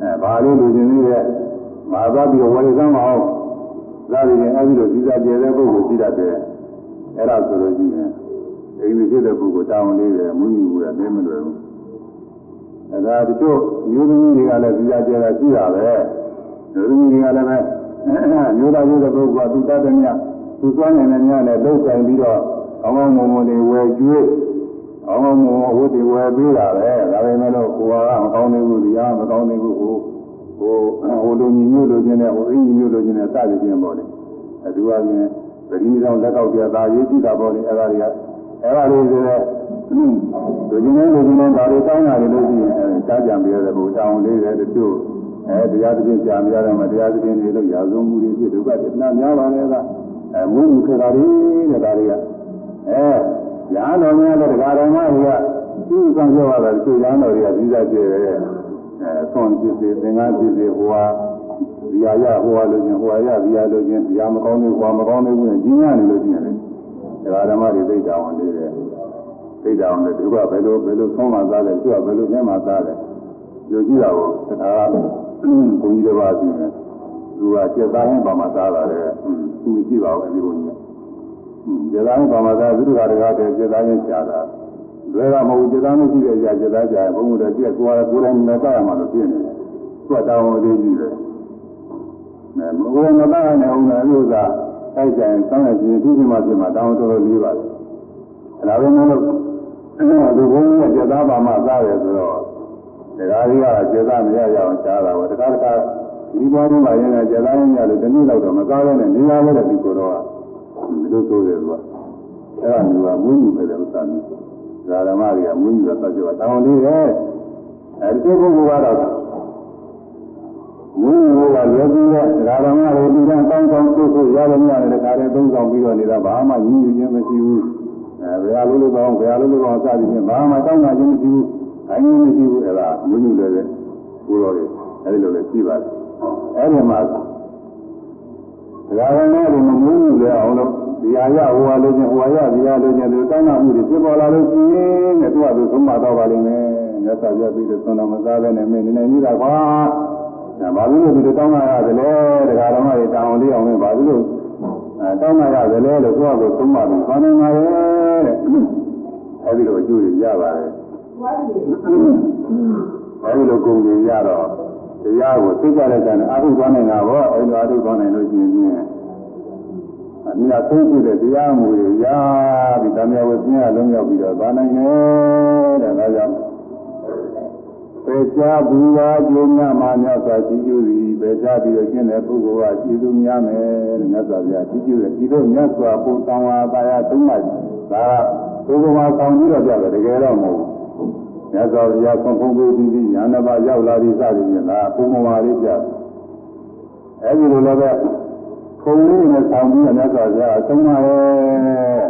အဲဘာလို့လူချင်းလေးရဲ့မာသွားပြီးဝယ်စမ်းမအောင်စသည်ဖြင့်အဲဒီလိုဒီစားကျဲတဲ့ပုဂ္ဂိုလ်ရှိတတ်တယ် အဲ့ဒါဆိုလို့ရှိရင်အိမ်ကြီးတဲ့ပုဂ္ဂိုလ်တောင်းလေးတယ်မွေးမြူရမင်းမလွယ်ဘူးအဲဒါတချို့မျိုးသမီးတွေကလည်းဒီစားကျဲတာရှိတာပဲမျိုးသမီးတွေကလည်းပဲမျိုးသားမျိုးတဲ့ပုဂ္ဂိုလ်ကသူတတ်တဲ့မြတ်သူသွားနေတဲ့မြတ်နဲ့လှုပ်ဆိုင်ပြီးတော့ကောင်းကောင်းမွန်မွန်တွေဝယ်ကျွေးကောင်းကောင်းမွန်မွန်ဝတ်တွေဝယ်ပေးတာပဲဒါပေမဲ့လို့ကိုယ်ကမကောင်းသေးဘူးဒီအားမကောင်းသေးဘူးဟိုဟိုဟိုလူညီမျိုးလူချင်းနဲ့ဟိုအင်းညီမျိုးလူချင်းနဲ့စသည်ချင်းပေါ့လေအတူအချင်း သတိဆောင်လက်ကောက်ပြတာရေးကြည့်တာပေါ့လေအဲ့ဒါတွေကအဲ့ဒါလေးတွေလူချင်းနဲ့လူချင်းနဲ့ဒါတွေတောင်းတာတွေလို့ရှိရင်အဲကြားကြံပြရတဲ့ဘုတောင်းလေးတွေတချို့အဲတရားသဖြင့်ကြာများတယ်မှာတရားသဖြင့်နေလို့ရာဇဝမှုတွေဖြစ်ဒုက္ခတွေနာများပါလေကအဲမွေးမှုခတာတွေတဲ့ဒါတွေကအဲညာတော်များတဲ့ဒကာတော်မတွေကသူ့ဆောင်ပြောရတာသူ့ညာတော်တွေကပြီးသားကျဲတယ်အဲဆွန်ဖြစ်စေသင်္ကန်းဖြစ်စေဟိုဟာ ဒီဟာရဟိုဟာလို့ချင်းဟိုဟာရဒီဟာလို့ချင်းဒီဟာမကောင်းသေးဟိုဟာမကောင်းသေးဘူးနဲ့ကြီးညာနေလို့ချင်းလေဒကာတော်မတွေသိတောင်းနေတယ်သိတောင်းတယ်သူကဘယ်လိုဘယ်လိုဆုံးမသားလဲသူကဘယ်လိုမျက်မှသားလဲယူကြည့်တာကိုတခါကဘုန်းကြီးတစ်ပါးရှိတယ်သူကကျက်သားဟင်းပါမှာသားတာလေသူရှိပါဘူးဒီဘုန်းကြီးကျက်သားဟင်းပါမှာသားသူကတကားတည်းကျက်သားဟင်းချတာလွယ်တာမဟုတ်ကျက်သားမရှိတဲ့ကြာကျက်သားကြာဘုန်းကြီးတို့ကျက်ကိုယ်ကကိုယ်တိုင်မသားရမှာလို့ဖြစ်နေတယ်သူကတောင်းလေးကြီးတယ် မဲမကိုယ်မသားနိုင်အောင်လည်းဥစ္စာအဲ့ကျရင်စောင်းရခြင်းသူ့ဒီမှာပြင်မှာတောင်းတော်တော်လေးပါလေအဲဒါပဲမလို့ဒီဘုန်းကြီးကကျက်သားပါမှာသားတယ်ဆိုတော့တရားကြီးကကျေသာမရရအောင်ရှားတာပေါ့တခါတခါဒီဘောင်းမှာရင်းကကျေသာရင်းရလို့တနည်းလောက်တော့မကားရနဲ့နေရာလည်းဒီကိုတော့ဒီလိုဆိုတယ်ကွာအဲ့ဒါမျိုးကမွေးမြူပဲတဲ့ဥစ္စာမျိုးဓမ္မတွေကမွေးမြူတဲ့သတ်ကြောတောင်းလေးတယ်အဲဒီပုဂ္ဂိုလ်ကတော့ မွေးမြူကလွယ်ပြီးတဲ့ဓမ္မတွေဒီကံကောင်းကောင်းသိဖို့ရတဲ့ညနဲ့တခါတည်းသုံးဆောင်ပြီးတော့နေတာဘာမှညှဉ်းညူခြင်းမရှိဘူးအဲဘယ်လိုလုပ်ကောင်းဘယ်လိုလုပ်ကောင်းစသည်ဖြင့်ဘာမှတောင်းတာခြင်းမရှိဘူး။အင်းမရှိဘူးအဲ့ဒါမွေးမြူတယ်ကိုတော်တွေအဲဒီလိုလည်းရှိပါတယ်အဲဒီမှာဒါကလည်းဒီမမှုမှုလဲအောင်လို့ဒီဟာရဟိုဟာလို့ချင်းဟိုဟာရဒီဟာလို့ချင်းဒီတောင်းတမှုတွေဖြစ်ပေါ်လာလို့ရှိရင်တဲ့သူကသူသုံးမတော့ပါလိမ့်မယ်မြတ်စွာဘုရားပြီးတော့သုံးတော်မစားဘဲနဲ့မင်းနေနေကြီးတာကွာဒါ ဘာလို့ဒီလိုတောင်းတာရတယ်လဲတရားတော်မကြီးတောင်းလေးအောင်လဲဘာလို့အဲတောင်းတာရတယ်လဲလို့သူကသူသုံးမတယ်ခေါင်းနေမှာလေတဲ့အဲဒီလိုအကျိုးတွေရပါတယ်အဲဒီလိုကုန်တွေရတော့တရားကိုသိကြတဲ့ကံအာထုသွားနေတာပေါ့အဲဒီလိုအာထုသွားနိုင်လို့ရှိရင်အမိနာသုံးကြည့်တဲ့တရားမူတွေရပြီးတမယဝဆင်းရလုံးရောက်ပြီးတော့သွားနိုင်တယ်တဲ့ဒါကြောင့် ပေချာဘူဝါကျိုးများမှမြတ်စွာကြည်ကျူသည်ပေချာပြီးတော့ကျင့်တဲ့ပုဂ္ဂိုလ်ကကြည်သူများမယ်တဲ့မြတ်စွာဘုရားကြည်ကျူတယ်ဒီလိုမြတ်စွာဘုသောဝါပါရသုံးပါးဒါကဘုရားဆောင်ပြီးတော့ပြတယ်တကယ်တော့မဟုတ်ဘူးမြတ်စွာဘုရားဆုံးဖုံးပြီးပြီးညာနာပါရောက်လာပြီးစသည်ဖြင့်ဒါဘုံဘဝလေးပြအဲဒီလိုလည်းပဲခုံလေးနဲ့ဆောင်ပြီးတော့မြတ်စွာဘုရားသုံးပါရဲ့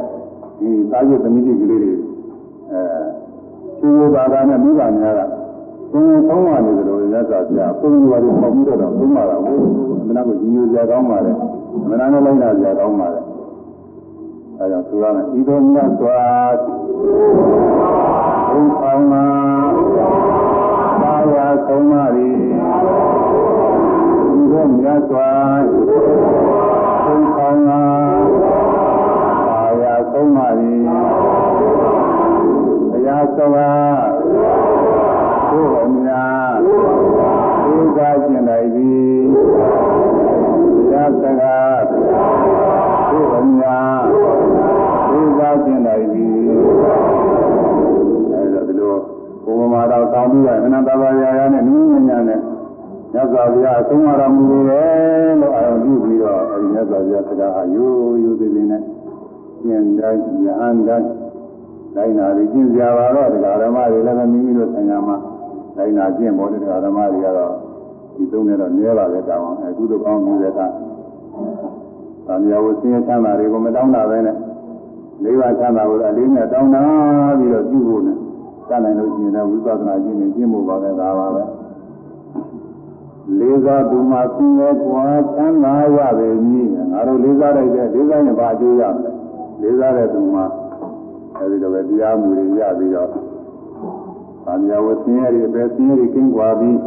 ဒီသာယသမီးကြီးကလေးတွေအဲရှင်ဘုရားနဲ့မိဘများက ဘုံသုံးပါနေတယ်လို့မြတ်စွာဘုရားဘုံဘဝလေးပေါပြီးတော့သုံးပါတာကိုအမှန်ကတော့ညီညွတ်ကြကောင်းပါလေအမှန်ကတော့လိုက်တာကြကောင်းပါလေအဲကြောင့်သူကလည်းဤသို့မြတ်စွာဘုံဆောင်မှာသာယာဆုံးပါ၏ဤသို့မြတ်စွာဘုံဆောင်မှာသာယာဆုံးပါ၏တရားစ တော်တောင်းပြီးရမနတဘာယာရနဲ့နည်းနည်းညာနဲ့မြတ်စွာဘုရားအဆုံးအတော်မူတယ်လို့အာရုံပြုပြီးတော့အဲဒီမြတ်စွာဘုရားစကားဟာရိုးရိုးသေးသေးနဲ့ကျင့်တိုင်းဉာဏ်တိုင်းတိုင်းနာပြီးကျင့်ကြပါတော့ဒကာဓမ္မတွေလည်းမိမိတို့ဆင်ညာမှာတိုင်းနာကျင့်ပေါ်တဲ့ဒကာဓမ္မတွေကတော့ဒီသုံးနဲ့တော့နည်းပါလေတောင်းအောင်အခုတို့ကောင်းပြီးတဲ့အခါသံဃာဝဆင်းရဲချမ်းသာတွေကိုမတောင်းတာပဲနဲ့လေးပါးချမ်းသာကိုအလေးနဲ့တောင်းတာပြီးတော့ပြုဖို့နဲ့ တတ်နိုင်လို့ရှိရင်လည်းဝိပဿနာကျင့်နေကျင့်ဖို့ပါပဲဒါပါပဲလေးစားသူမှာဆင်းရဲကွာချမ်းသာရပေမည်ငါတို့လေးစားလိုက်တဲ့လေးစားရင်ဘာအကျိုးရမလဲလေးစားတဲ့သူမှာအဲဒီတော့ပဲတရားမူတွေရပြီးတော့။ဗာမယဝဆင်းရဲတွေပဲဆင်းရဲတွေကင်းကွာပြီး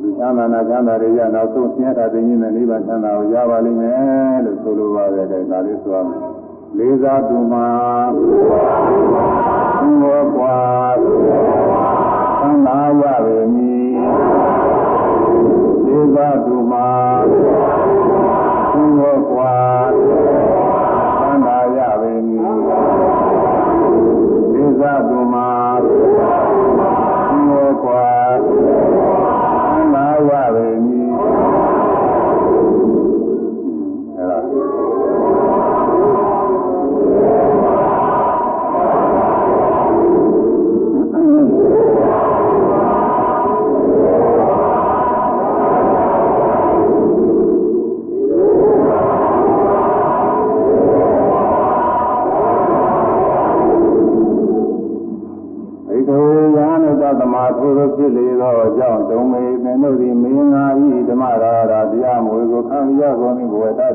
လူချမ်းသာနာချမ်းသာတွေရနောက်ဆုံးဆင်းရဲတာသိင်းနဲ့နိဗ္ဗာန်ချမ်းသာကိုရပါလိမ့်မယ်လို့ဆိုလိုပါပဲတဲ့ဒါလေးဆိုရမယ်။ လေးစားသူမှာသင်္ဘောကွာသံသာရပေမည်။လေးစားသူမှာသင်္ဘောကွာသံသာရပေမည်။လေးစားသူ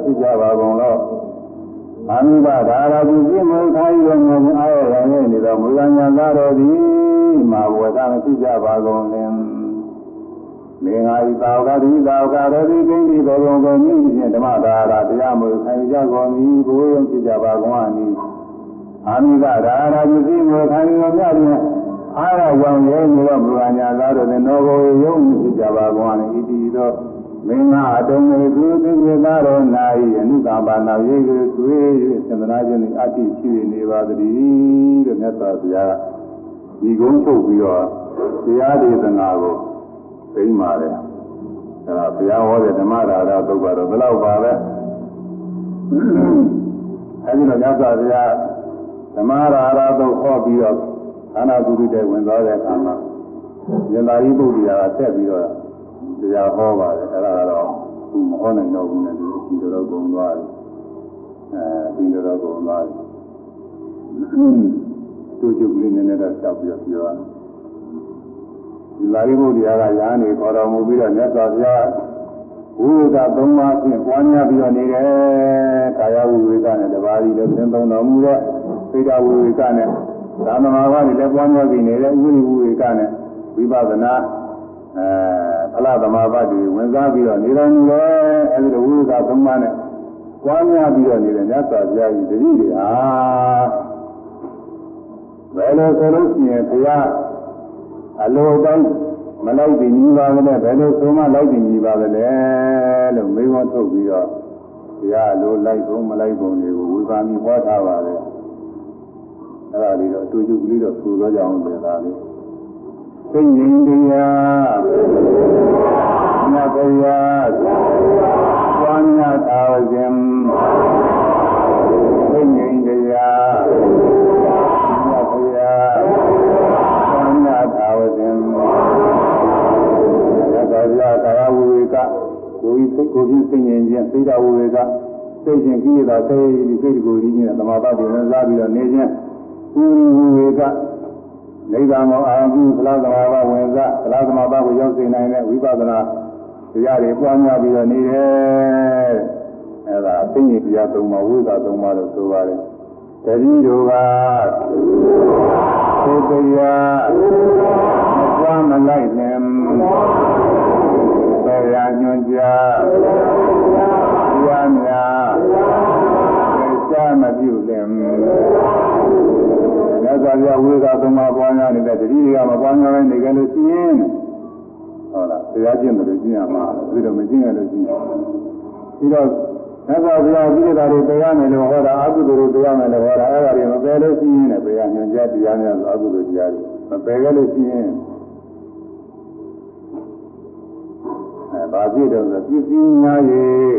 ဘဝတဖြစ်ကြပါကုန်လောအမိဘဒါရာသူပြည့်မခိုင်းတော်မူအားရရနေသောမူလညာသားတော်သည်မာဘဝတမဖြစ်ကြပါကုန်လင်မင်္ဂာဤသာဝကတိသာဝကရတိကိန်းဒီဘဂုံကိုမြင့်ဖြင့်ဓမ္မဒါရာတရားမွေခံကြကုန်၏ဘဝယဖြစ်ကြပါကုန်အနိအာမိကဒါရာသူပြည့်မခိုင်းတော်မြတ်ဖြင့်အားရကြောင့်ရဲနေတော့ဘုရားညာသားတို့နဲ့နောဘောယုံမှုဖြစ်ကြပါကုန်၏ဤတည်သော မင်းငါအတုံးမေသူသင်္ကေသားတော်နာ၏အနုကမ္ဘာနာရေးကိုသွေး၍သန္တနာခြင်း၏အတ္တိရှိနေပါသည်တဲ့မြတ်စွာဘုရားဒီကုန်းချုပ်ပြီးတော့တရားဒေသနာကိုသိမ်းပါတယ်အဲဒါဘုရားဟောတဲ့ဓမ္မဒါရသုတ်ကတော့ဘယ်လောက်ပါလဲအဲဒီတော့မြတ်စွာဘုရားဓမ္မဒါရသုတ်ဟောပြီးတော့အာနာပုရိတေဝင်သွားတဲ့အခါမှာယန္တာရိပုတ္တရာကဆက်ပြီးတော့ တရားဟောပါတယ်အဲ့ဒါကတော့သူမဟောနိုင်တော့ဘူးနဲ့သူဒီလိုတော့ဂုံသွားတယ်အဲဒီလိုတော့ဂုံသွားတယ်တူကျုပ်လေးနည်းနည်းတော့တောက်ပြီးတော့ပြောရတယ်ဒီလာရိဘုရားကရာနေခေါ်တော်မူပြီးတော့မြတ်စွာဘုရားဝိဝေကသုံးပါးဖြင့်ပွားများပြီးတော့နေတယ်ကာယဝိဝေကနဲ့တပါးကြီးလည်းသင်သုံးတော်မူတဲ့စိတ်ဓာဝိဝေကနဲ့သာမမာဘတွေလည်းပွားများပြီးနေတဲ့ဥရိဝိဝေကနဲ့ဝိပဿနာ အဲဖလားသမာဘတွေဝင်စားပြီးတော့နေတော်မူတယ်အဲဒီလိုဝိဝေကသုံးပါးနဲ့ပွားများပြီးတော့နေတဲ့မြတ်စွာဘုရားကြီးတတိတွေဟာဘယ်လိုဆိုလို့ရှိရင်ဘုရားအလိုတိုင်းမလိုက်ပြီးညီပါကလေးဘယ်လိုဆိုမှလိုက်ပြီးညီပါကလေးလို့မေးခွန်းထုတ်ပြီးတော့ဘုရားအလိုလိုက်ဖို့မလိုက်ဖို့တွေကိုဝေဘာမီဟောထားပါတယ်အဲ့ဒါလေးတော့အတူတူကလေးတော့ဆိုတော့ကြအောင်လေဒါလေး သိဉ္ဇင်တရားမြတ်ဘုရားဝါညာသာဝခြင်းသိဉ္ဇင်တရားမြတ်ဘုရားဝါညာသာဝခြင်းရသော်ရကာယဝိဝေကကိုယ်စိတ်ကိုယ်ကြီးသိဉ္ဇင်ခြင်းသိတာဝိဝေကစိတ်ချင်းကိလေသာစိတ်ဒီစိတ်ကိုယ်ကြီးနဲ့သမာဓိဝင်စားပြီးတော့နေခြင်းဥရိဝိဝေက နိဗ္ဗာန်ကိုအာရုံပြုသလားသမာဘဝင်စားသလားသမာဘကိုရောက်စေနိုင်တဲ့ဝိပဿနာတရားတွေပွားများပြီးတော့နေတယ်အဲဒါသိဉ္ဇတရားသုံးပါဝိသသုံးပါလို့ဆိုပါတယ်တတိတို့ကသိတရားမပွားမလိုက်နဲ့ဆရာညွှန်ကြားတရားများသိချမပြုလင် မြတ်စွာဘုရားဝိသသုံးပါပွားများနေတဲ့တတိတွေကမပွားများနိုင်နေကြလို့ရှိရင်ဟုတ်လားတရားကျင့်တယ်လို့ကျင့်ရမှာပြီးတော့မကျင့်ရလို့ရှိရင်ပြီးတော့မြတ်စွာဘုရားပြိတ္တာတွေတရားမယ်လို့ဟောတာအကုသိုလ်တွေတရားမယ်လို့ဟောတာအဲ့ဒါတွေမပယ်လို့ရှိရင်လည်းဘယ်ကညွှန်ကြားတရားများဆိုအကုသိုလ်တရားတွေမပယ်ခဲ့လို့ရှိရင်အဲဘာဖြစ်တော့ဆိုပစ္စည်းများရေး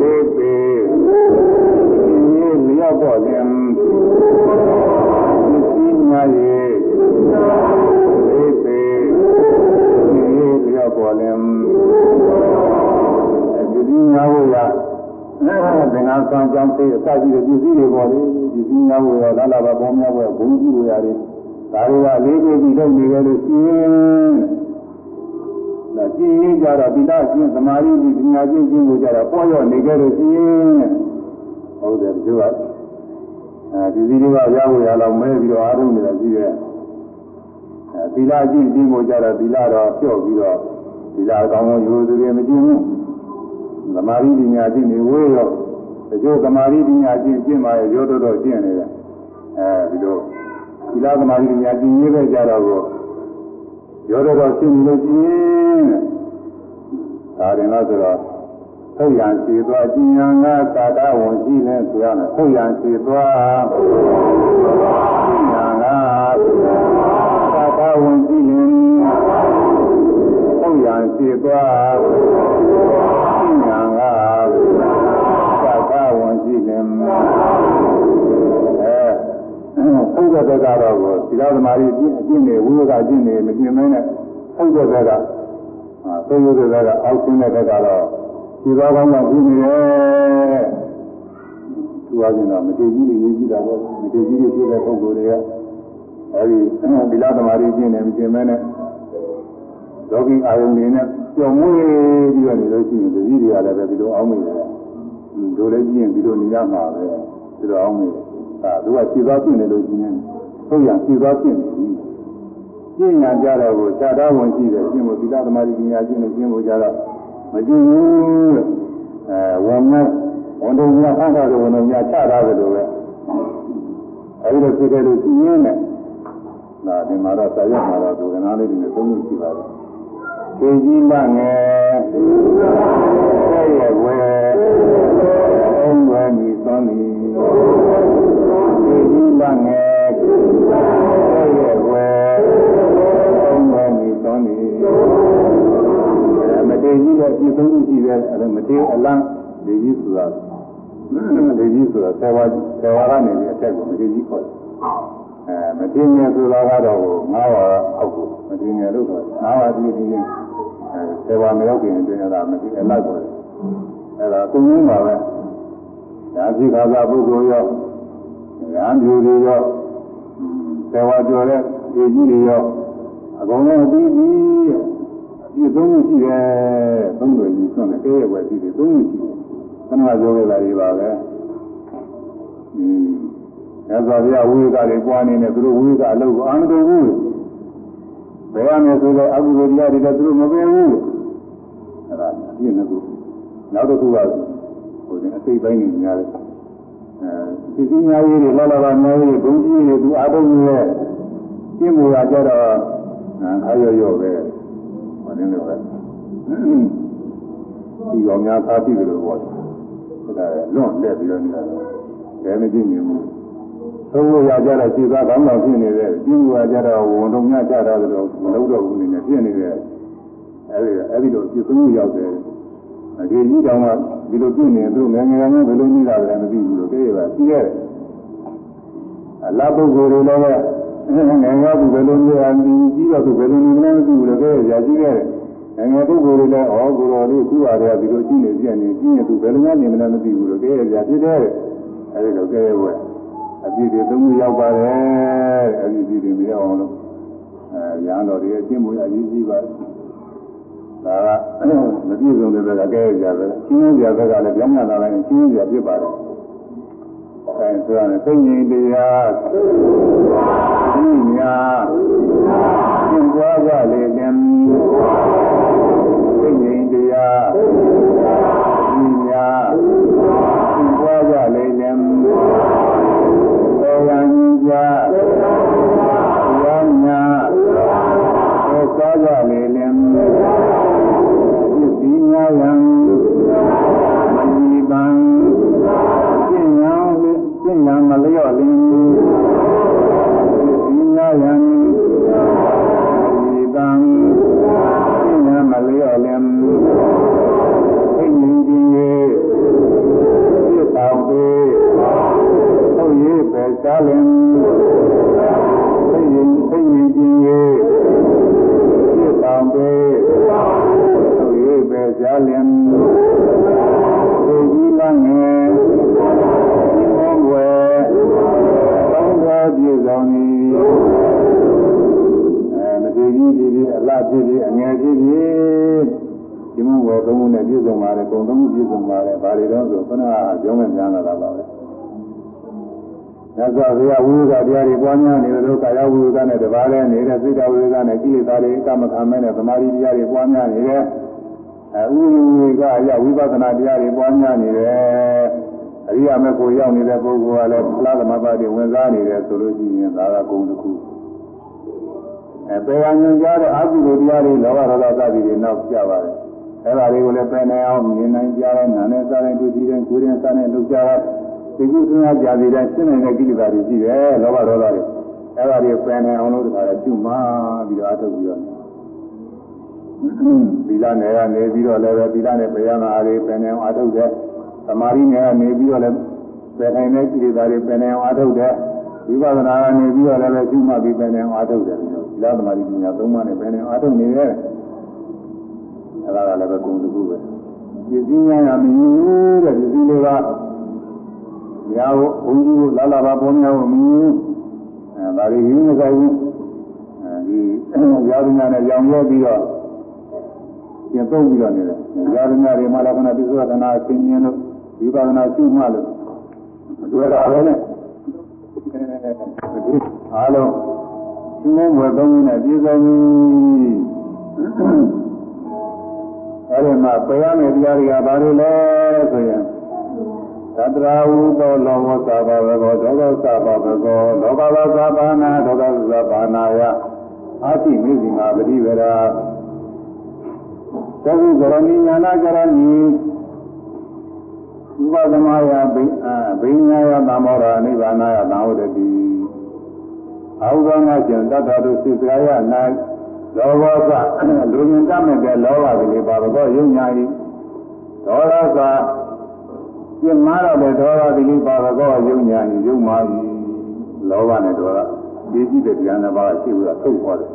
လေးပေဒီလျောက်တော့ခြင်းပစ္စည်းများရေးလေးပေဒီလျောက်တော့ခြင်းဒီညာဝရသင်္ဃာ ဆောင်ကြောင်းသိအစရှိတဲ့ပစ္စည်းတွေပေါ်လေဒီပညာဝရလာလာပါပေါင်းများဘုရားဘုန်းကြီးဝရတွေဒါတွေကလေးလေးပြီးလုပ်နေကြလို့ရှိရင်ဒါကြည်ရင်ကြတော့ပိဋကချင်းသမာဓိဒီပညာချင်းချင်းကိုကြတော့ပေါ်ရောနေကြလို့ရှိရင်ဟုတ်တယ်သူက အဲဒီစီတွေကရဖို့ရတော့မဲပြီးတော့အားထုတ်နေတာရှိတယ်အဲသီလချင်းချင်းကိုကြတော့သီလတော့ဖြော့ပြီးတော့သီလကောင်းကောင်းယူသူတွေမကြည့်ဘူးသမာဓိပညာချင်းနေဝေးရောတချို့သမာဓိပညာချင်းကျင့်ပါရဲ့ရောတော်တော်ကျင့်နေတယ်အဲဒီလိုသီလသမာဓိပညာချင်းရေးခဲ့ကြတော့ကိုရောတော်တော်ကျင့်နေလို့ကျင့်ဒါရင်တော့ဆိုတော့ ထုတ်ရန်စီသွားကျင်ညာငါသာတဝန်ရှိနေဆိုရမယ်ထုတ်ရန်စီသွားကျင်ညာငါသာတဝန်ရှိနေထုတ်ရန်စီသွားကျင်ညာငါသာတဝန်ရှိနေအဲဘုရားတကတော့ကိုသီလသမารီအကျင့်တွေဝိဝကအကျင့်တွေမကျင့်မနဲ့ဘုရားတကအာသိုးရတဲ့ကအောက်ဆင်းတဲ့ဘက်ကတော့ ဒီသောကောင်းကပြီးနေတယ်သူအချင်းတော့မထေကြီးတွေရေးကြည့်တာပေါ့မထေကြီးတွေပြည့်တဲ့ပုဂ္ဂိုလ်တွေကအဲဒီသီလသမารီကျင့်တယ်မကျင့်မနဲ့လောကီအာယုန်တွေနဲ့ပျော်မွေ့ပြီးတော့နေလို့ရှိရင်တတိတွေကလည်းပဲဒီလိုအောင်းမိတယ်။တို့လည်းကြည့်ရင်ဒီလိုနေရမှာပဲဒီလိုအောင်းမိတယ်။အဲသူကခြေသွားပြင့်နေလို့ရှိရင်ဟုတ်ရခြေသွားပြင့်နေပြီ။ကျင့်ညာကြတော့ကိုခြားသားဝင်ရှိတယ်ကျင့်ဖို့သီလသမာဓိပညာကျင့်နေကျင့်ဖို့ကြတော့ မကျင့်ဘူးလို့အဲဝန်နဲ့ဝန်တော်များဆန်းတာလို့ဝန်တော်များခြားသားတယ်လို့ပဲအဲဒီလိုဖြစ်ခဲ့လို့ရှိရင်လည်းဒါဒီမှာတော့ဆရာမှာတော့ဒုက္ခနာလေးတွေနဲ့သုံးလို့ရှိပါတယ်ခေကြီးလငယ်ဆဲ့ရဲ့ဝဲအုံးဝဲမိသွန်မီခေကြီးလငယ်ဆဲ့ရဲ့ဝဲအုံးဝဲမိသွန်မီမတေ ကြီးလည်းပြည့်စုံမှုရှိတယ်အဲမတေအလန်းဒီကြီးဆိုတာဒီကြီးဆိုတာဆယ်ဝါဆယ်ဝါကနေပြီးအထက်ကိုမတေကြီးခေါ်တယ်အဲမတေငယ်ဆိုတာကတော့ငါးဝါအောက်ကိုမတေငယ်လို့ဆိုငါးဝါဒီဒီချင်းအဲဆယ်ဝါမရောက်ခင်အတွင်းကမတေအလိုက်ကိုအဲဒါသုံးရင်းပါပဲဒါဖြစ်ခါသာပုဂ္ဂိုလ်ရောဉာဏ်ပြူတွေရောဆယ်ဝါကျော်တဲ့ဒီကြီးတွေရောအကုန်လုံးပြီးပြီ ဒီသုံးခုရှိတယ်သုံးတွေကြီးဆွမ်းတယ်ကဲရဲ့ပဲရှိတယ်သုံးခုရှိတယ်ခဏပြောခဲ့တာတွေပါပဲอืมအဲဆိုပြဝိကတွေပွားနေတယ်သူတို့ဝိကအလုပ်ကိုအာမတော်ဘူးဘယ်ရမယ်ဆိုတော့အကုသိုလ်တရားတွေလည်းသူတို့မပင်ဘူးအဲ့ဒါပြည့်နေကူနောက်တစ်ခုကဟိုအစိတ်ပိုင်းနေများတယ်အဲစီစီများကြီးတွေလောလောကများကြီးဘုံကြီးတွေသူအားထုတ်နေတယ်ပြင်းမူတာကြတော့ခါရော့ရော့ပဲမ နည်းလည်းပဲဒီကောင်များသားပြီလို့ပြောတယ်ဒါလွန့်လက်ပြီးတော့နေတာကဲမကြည့်မြင်ဘူးသုံးလို့ရကြတော့ခြေသားကောင်းကောင်းဖြစ်နေတယ်ပြင်းမူတာကြတော့ဝန်တုံများကြတာတော့မလုပ်တော့ဘူးနေနဲ့ဖြစ်နေတယ်အဲဒီအဲဒီတော့ပြသုံးရောက်တယ်အဒီကြီးတောင်ကဒီလိုပြနေသူငယ်ငယ်ငယ်ဘယ်လိုနေတာလဲမသိဘူးလို့ကြည့်ရပါကြည့်ရတယ်အလားပုဂ္ဂိုလ်တွေလည်း ငယ်ငယ်ကဘယ်လိုနေရမလဲကြီးတော့သူဘယ်လိုနေလဲမသိဘူးလို့ကြည့်ရကြည့်ရတယ်ငယ်ငယ်ပုဂ္ဂိုလ်တွေလည်းဩကိုတော်လေးခုပါတယ်ဒီလိုကြည့်နေပြနေကြည့်ရင်သူဘယ်လိုမှနေမလဲမသိဘူးလို့ကြည့်ရကြဖြစ်တယ်အဲဒီလိုကြည့်ရဝဲအပြည့်တွေသုံးခုရောက်ပါတယ်အဲဒီပြည့်တွေမရအောင်လို့အဲရဟန်းတော်တွေအကျင့်မွေးအရေးကြီးပါတယ်ဒါကမပြည့်စုံတဲ့ဘက်ကကဲကြပဲရှင်းရကြဘက်ကလည်းပြောင်းရတာလည်းရှင်းရပြဖြစ်ပါတယ်အဲဆိုရမယ်သိဉ္ဇင်တရား ဒီများသင်ကြွားကြလေတင်သိဉ္ဇင်တရားဒီများသင်ကြွားကြလေတင်သောယံကြတရားများသောစားကြလေတင်ဒီများယံဒီပံကျင့်ရန်ကျင့်ရန်မလျော့လင်း လင်းသိဉ္ဇင်သိဉ္ဇင်ခြင်းရဲ့ပြစ်တောင်သေးပဲရှားလင်ဒီကြီးလငယ်ဘုံွယ်ကောင်းသောပြည့်စုံသည်အဲမတည်ကြီးဒီဒီအလားဖြစ်ပြီးအငယ်ဖြစ်ပြီးဒီမဝယ်သုံးခုနဲ့ပြည့်စုံပါတယ်ကုံသုံးခုပြည့်စုံပါတယ်ဘာတွေတော့ဆိုခဏပြောင်းမဲ့များလာတာပါ ပဲညဇောဘုရားဝိသတရားတွေပွားများနေလို့ကာယဝိသနဲ့တပါးလဲနေတဲ့စိတ်တော်ဝိသနဲ့ကိလေသာတွေအကမခံမဲ့နဲ့သမာဓိတရားတွေပွားများနေတဲ့ဥရဝေကအရဝိပဿနာတရားတွေပွားများနေတယ်အရိယာမေဖို့ရောက်နေတဲ့ပုဂ္ဂိုလ်ကလည်းဖလားသမဘာတွေဝင်စားနေတယ်ဆိုလို့ရှိရင်ဒါကဂုဏ်တစ်ခုအဲပေရညွန်ကြားတဲ့အကုသိုလ်တရားတွေလောဘဒေါသစသည်တွေနောက်ပြပါတယ်အဲဒါတွေကိုလည်းပယ်နိုင်အောင်မြင်နိုင်ကြတဲ့နာနဲ့စားတဲ့ဒုတိယကိုယ်ရင်စားတဲ့လုပ်ကြတဲ့ ဒီကုသနာကြာစီတဲ့ရှင်းနေတဲ့ကိလေသာတွေရှိတယ်လောဘဒေါသတွေအဲဒါတွေပယ်နိုင်အောင်လို့တခါလဲပြုမှပြီးတော့အထုတ်ပြီးတော့သီလနယ်ကနေပြီးတော့လည်းပဲသီလနဲ့တရားနာအားတွေပင်နေအောင်အားထုတ်တယ်သမာဓိနယ်ကနေပြီးတော့လည်းပင်နိုင်တဲ့ကိလေသာတွေပင်နေအောင်အားထုတ်တယ်ဝိပဿနာကနေပြီးတော့လည်းပဲရှိမှပြီးပင်နေအောင်အားထုတ်တယ်သီလသမာဓိပညာသုံးပါးနဲ့ပင်နေအောင်အားထုတ်နေတယ်အဲဒါကလည်းပဲဂုဏ်တစ်ခုပဲပစ္စည်းများရမင်းတဲ့ပစ္စည်းတွေက ညာကိုဘုန်းကြီးကိုလာလာပါပေါ်များကိုမင်းအဲဒါတွေရင်းမဆိုင်ဘူးအဲဒီရာဇနာနဲ့ရောင်ရဲပြီးတော့ပြန်သုံးပြီးတော့နေတယ်။ဇာတိများတွေမှာလည်းခဏပိဿဝဒနာအချင်းချင်းတို့ဝိပါဒနာရှုမှလို့တွေ့တာပဲနဲ့အားလုံးရှင်းမွယ်သုံးရင်းနဲ့ပြည်စုံပြီ။အဲဒီမှာပယ်ရမယ့်တရားတွေကဘာတွေလဲဆိုရင် သတ္တရာဟုသောလောဘသဘာဝကောဒေါသသဘာဝကောလောဘဝသဘာနာဒေါသသဘာနာယအာတိမိစီမာပရိဝရာသကုကရဏီညာနာကရဏီဥပသမယဘိအာဘိညာယသမောရနိဗ္ဗာနာယသံဝတ္တိအာဟုဘငါကျင်တတ္တတို့စိတ်ကာယနာလောဘောကလူမြင်တတ်မဲ့တဲ့လောဘကလေးပါတော့ယုံညာဤဒေါသက ပြင်းမာတော့တဲ့ဒေါသကလေးပါတော့ယုံညာဤယုံမာဤလောဘနဲ့ဒေါသဒီကြည့်တဲ့ဉာဏ်တစ်ပါးရှိပြီးတော့ထုတ်သွားတယ်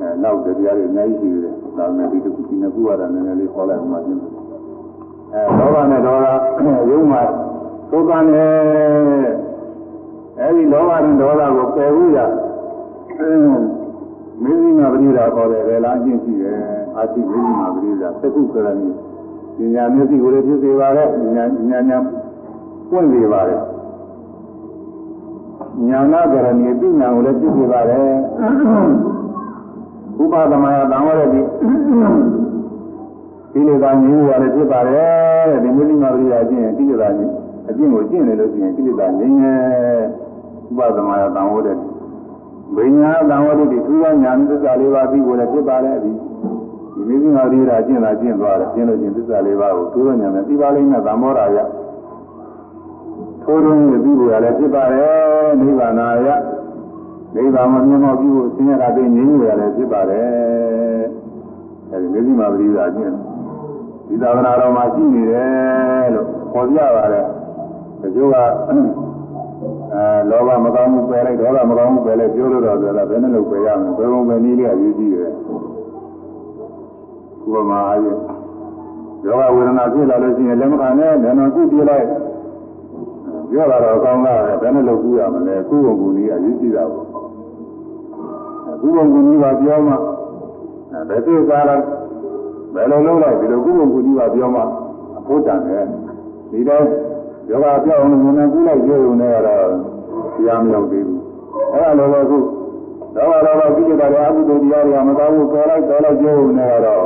အဲနောက်တရားတွေအများကြီးရှိတယ်ဒါနဲ့ဒီတစ်ခုဒီနှစ်ခုကတော့နည်းနည်းလေးခေါ်လိုက်မှချင်းအဲလောဘနဲ့ဒေါသရုံးမှာသုကံနဲ့အဲဒီလောဘနဲ့ဒေါသကိုပယ်ဖို့ရရိဒါခေါ်တယ်လေလားအကျင့်ရှိတယ်အာတိမေဇိမာပရိဒါသက္ကုကရဏီ ဉာဏ်မျက်စိကိုလည်းဖြစ်စေပါရဲ့ဉာဏ်ဉာဏ်ဉာဏ်ပွင့်စေပါရဲ့ဉာဏကရဏီပြညာကိုလည်းဖြစ်စေပါရဲ့ဥပသမယတံဝရတိကိလေသာငြိမ်းရလည်းဖြစ်ပါတယ်တဲ့ဒီမေဇိမာပရိဒါအကျင့်ကိလေသာငြိမ်းအကျင့်ကိုကျင့်နေလို့ရှိရင်ကိလေသာငြိမ်းရဲ့ဥပသမယတံဝရတိဘိညာသံဝတိထူးခြားညာသစ္စာလေးပါးပြီးကိုလည်းဖြစ်ပါတယ်ဒီဒီ မိမိဟာဒီရာကျင့်တာကျင့်သွားတယ်ကျင့်လို့ချင်းသစ္စာလေးပါးကိုထူးခြားညာနဲ့ပြီးပါလိမ့်မယ်သံမောရာယထိုးရင်းပြီးပြီးကိုလည်းဖြစ်ပါတယ်နိဗ္ဗာန်ယနိဗ္ဗာန်မမြင်တော့ပြီးကိုဆင်းရဲတာသိငြိမ်းရလည်းဖြစ်ပါတယ်အဲဒီမိမိမှာပရိသာကျင့်ဒီသာသနာတော်မှာရှိနေတယ်လို့ခေါ်ပြပါတယ်တချို့ကအဲလောဘမကောင်းမှုပယ်လိုက်ဒေါသမကောင်းမှုပယ်လိုက်ပြောလို့တော့ဆိုတာဘယ်နဲ့လို့ပယ်ရမလဲဘယ်ပုံပဲနည်းလေးအရေးကြီးတယ် ဥပမာအားဖြင့်ယောဂဝေဒနာဖြစ်လာလို့ရှိရင်လက်မခံနဲ့ဉာဏ်တော်ကုပြလိုက်ပြောတာတော့ကောင်းတာပဲဘယ်နဲ့လို့ကုရမလဲကုပုံကူနည်းအရေးကြီးတာပေါ့ကုပုံကူနည်းကပြောမှဘယ်သိစားလိုက်ဘယ်လိုလုပ်လိုက်ဒီလိုကုပုံကူနည်းကပြောမှအဖို့တန်တယ်ဒီတော့ယောဂပြောင်းအောင်ငုံကူလိုက်ကြုံနေရတော့တရားမရောက်သေးဘူးအဲ့ဒါလိုပဲခုတော့တော့ကိစ္စတွေအကုသိုလ်တရားတွေမကောင်းဘူးပေါ်လိုက်ပေါ်လိုက်ကြုံနေရတော့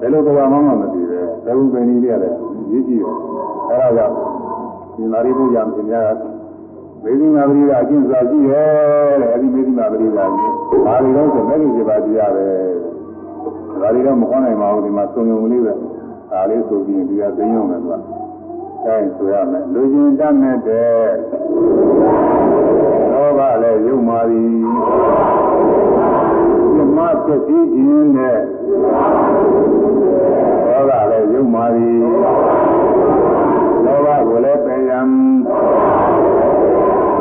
ဘယ်လိုကြောမှမမသိပဲသဘုပင်ကြီးတွေကလည်းရည်ကြည့်တယ်အဲ့ဒါကြောင့်ဒီနာရီဘုရားပြင်များမေဇိမာပရိဒါအကျင့်စွာရှိရဲ့တဲ့အဲ့ဒီမေဇိမာပရိဒါကြီးဘာတွေလဲဆိုမဲ့ကြီးပါတရားပဲဒါတွေတော့မခေါနိုင်ပါဘူးဒီမှာစုံယုံလေးပဲဒါလေးဆိုပြီးဒီကသိမ်းရုံနဲ့သူကတိုင်းဆိုရမယ်လူချင်းတတ်မဲ့တဲ့လောဘလည်းယုံမာသည်မြမဖြစ်ပြီးခြင်းနဲ့ လောဘလည်းယုံမာသည်လောဘကိုလည်းပယ်ရန်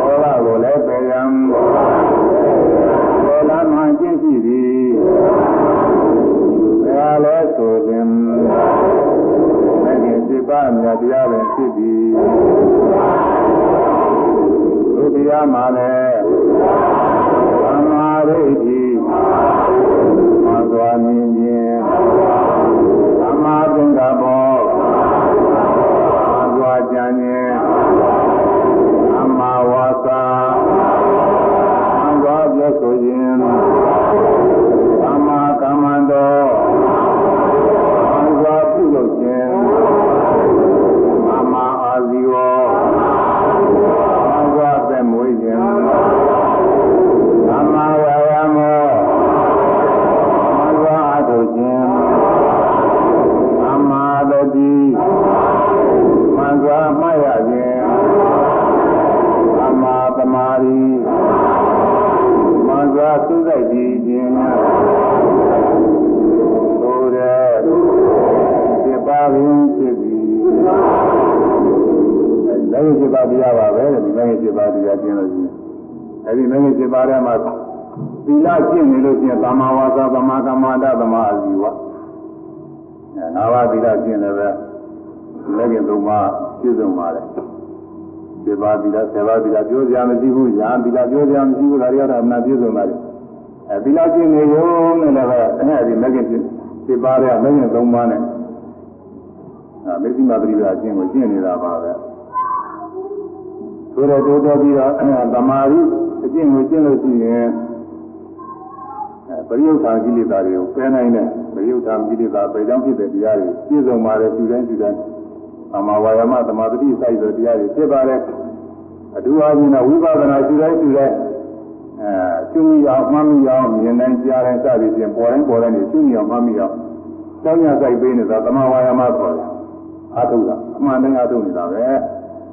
လောဘကိုလည်းပယ်ရန်ဘောလာမှကျင့်ရှိသည်ဘယ်လဲဆိုခြင်းစိတ်ပါးမြတ်တရားပင်ဖြစ်သည်ဒုတိယမှာလည်းသမာဓိတိမသွားမြင် အဲဒီလည်းရှိပါတဲ့မှာသီလကျင့်နေလို့ရှိရင်သမာဝါစာသမာကမ္မန္တသမာအာဇီဝအဲငါးပါးသီလကျင့်လည်းပဲလည်းကျင်သုံးပါးပြည့်စုံပါတယ်ဒီပါသီလဆယ်ပါးသီလပြောစရာမရှိဘူးညာသီလပြောစရာမရှိဘူးဒါတွေကတော့အမှန်ပြည့်စုံပါတယ်အဲသီလကျင့်နေရုံနဲ့လည်းပဲအဲဒီလည်းကျင်ဒီပါးတဲ့လည်းကျင်သုံးပါးနဲ့အဲမေသိမပရိဒါအကျင့်ကိုကျင့်နေတာပါပဲဆိုတော့တိုးတော်ပြီးတော့သမာဓိအ ကျင့်ကိုကျင့်လို့ရှိရင်ပရိယုထာကိလေသာတွေကိုပယ်နိုင်တယ်ပရိယုထာကိလေသာပယ်ကြောင်းဖြစ်တဲ့တရားတွေပြည့်စုံပါတယ်သူတိုင်းသူတိုင်းသမာဝါယမသမာဓိစိုက်တဲ့တရားတွေဖြစ်ပါတယ်အထူးအားဖြင့်ဝိပဿနာသူတိုင်းသူတိုင်းအဲရှင်းမိအောင်မှတ်မိအောင်မြင်တိုင်းကြားတိုင်းစသည်ဖြင့်ပေါ်တိုင်းပေါ်တိုင်းနေရှင်းမိအောင်မှတ်မိအောင်တောင်းရစိုက်ပေးနေတာသမာဝါယမခေါ်တယ်အာထုတာအမှန်တိုင်းအာထုနေတာပဲ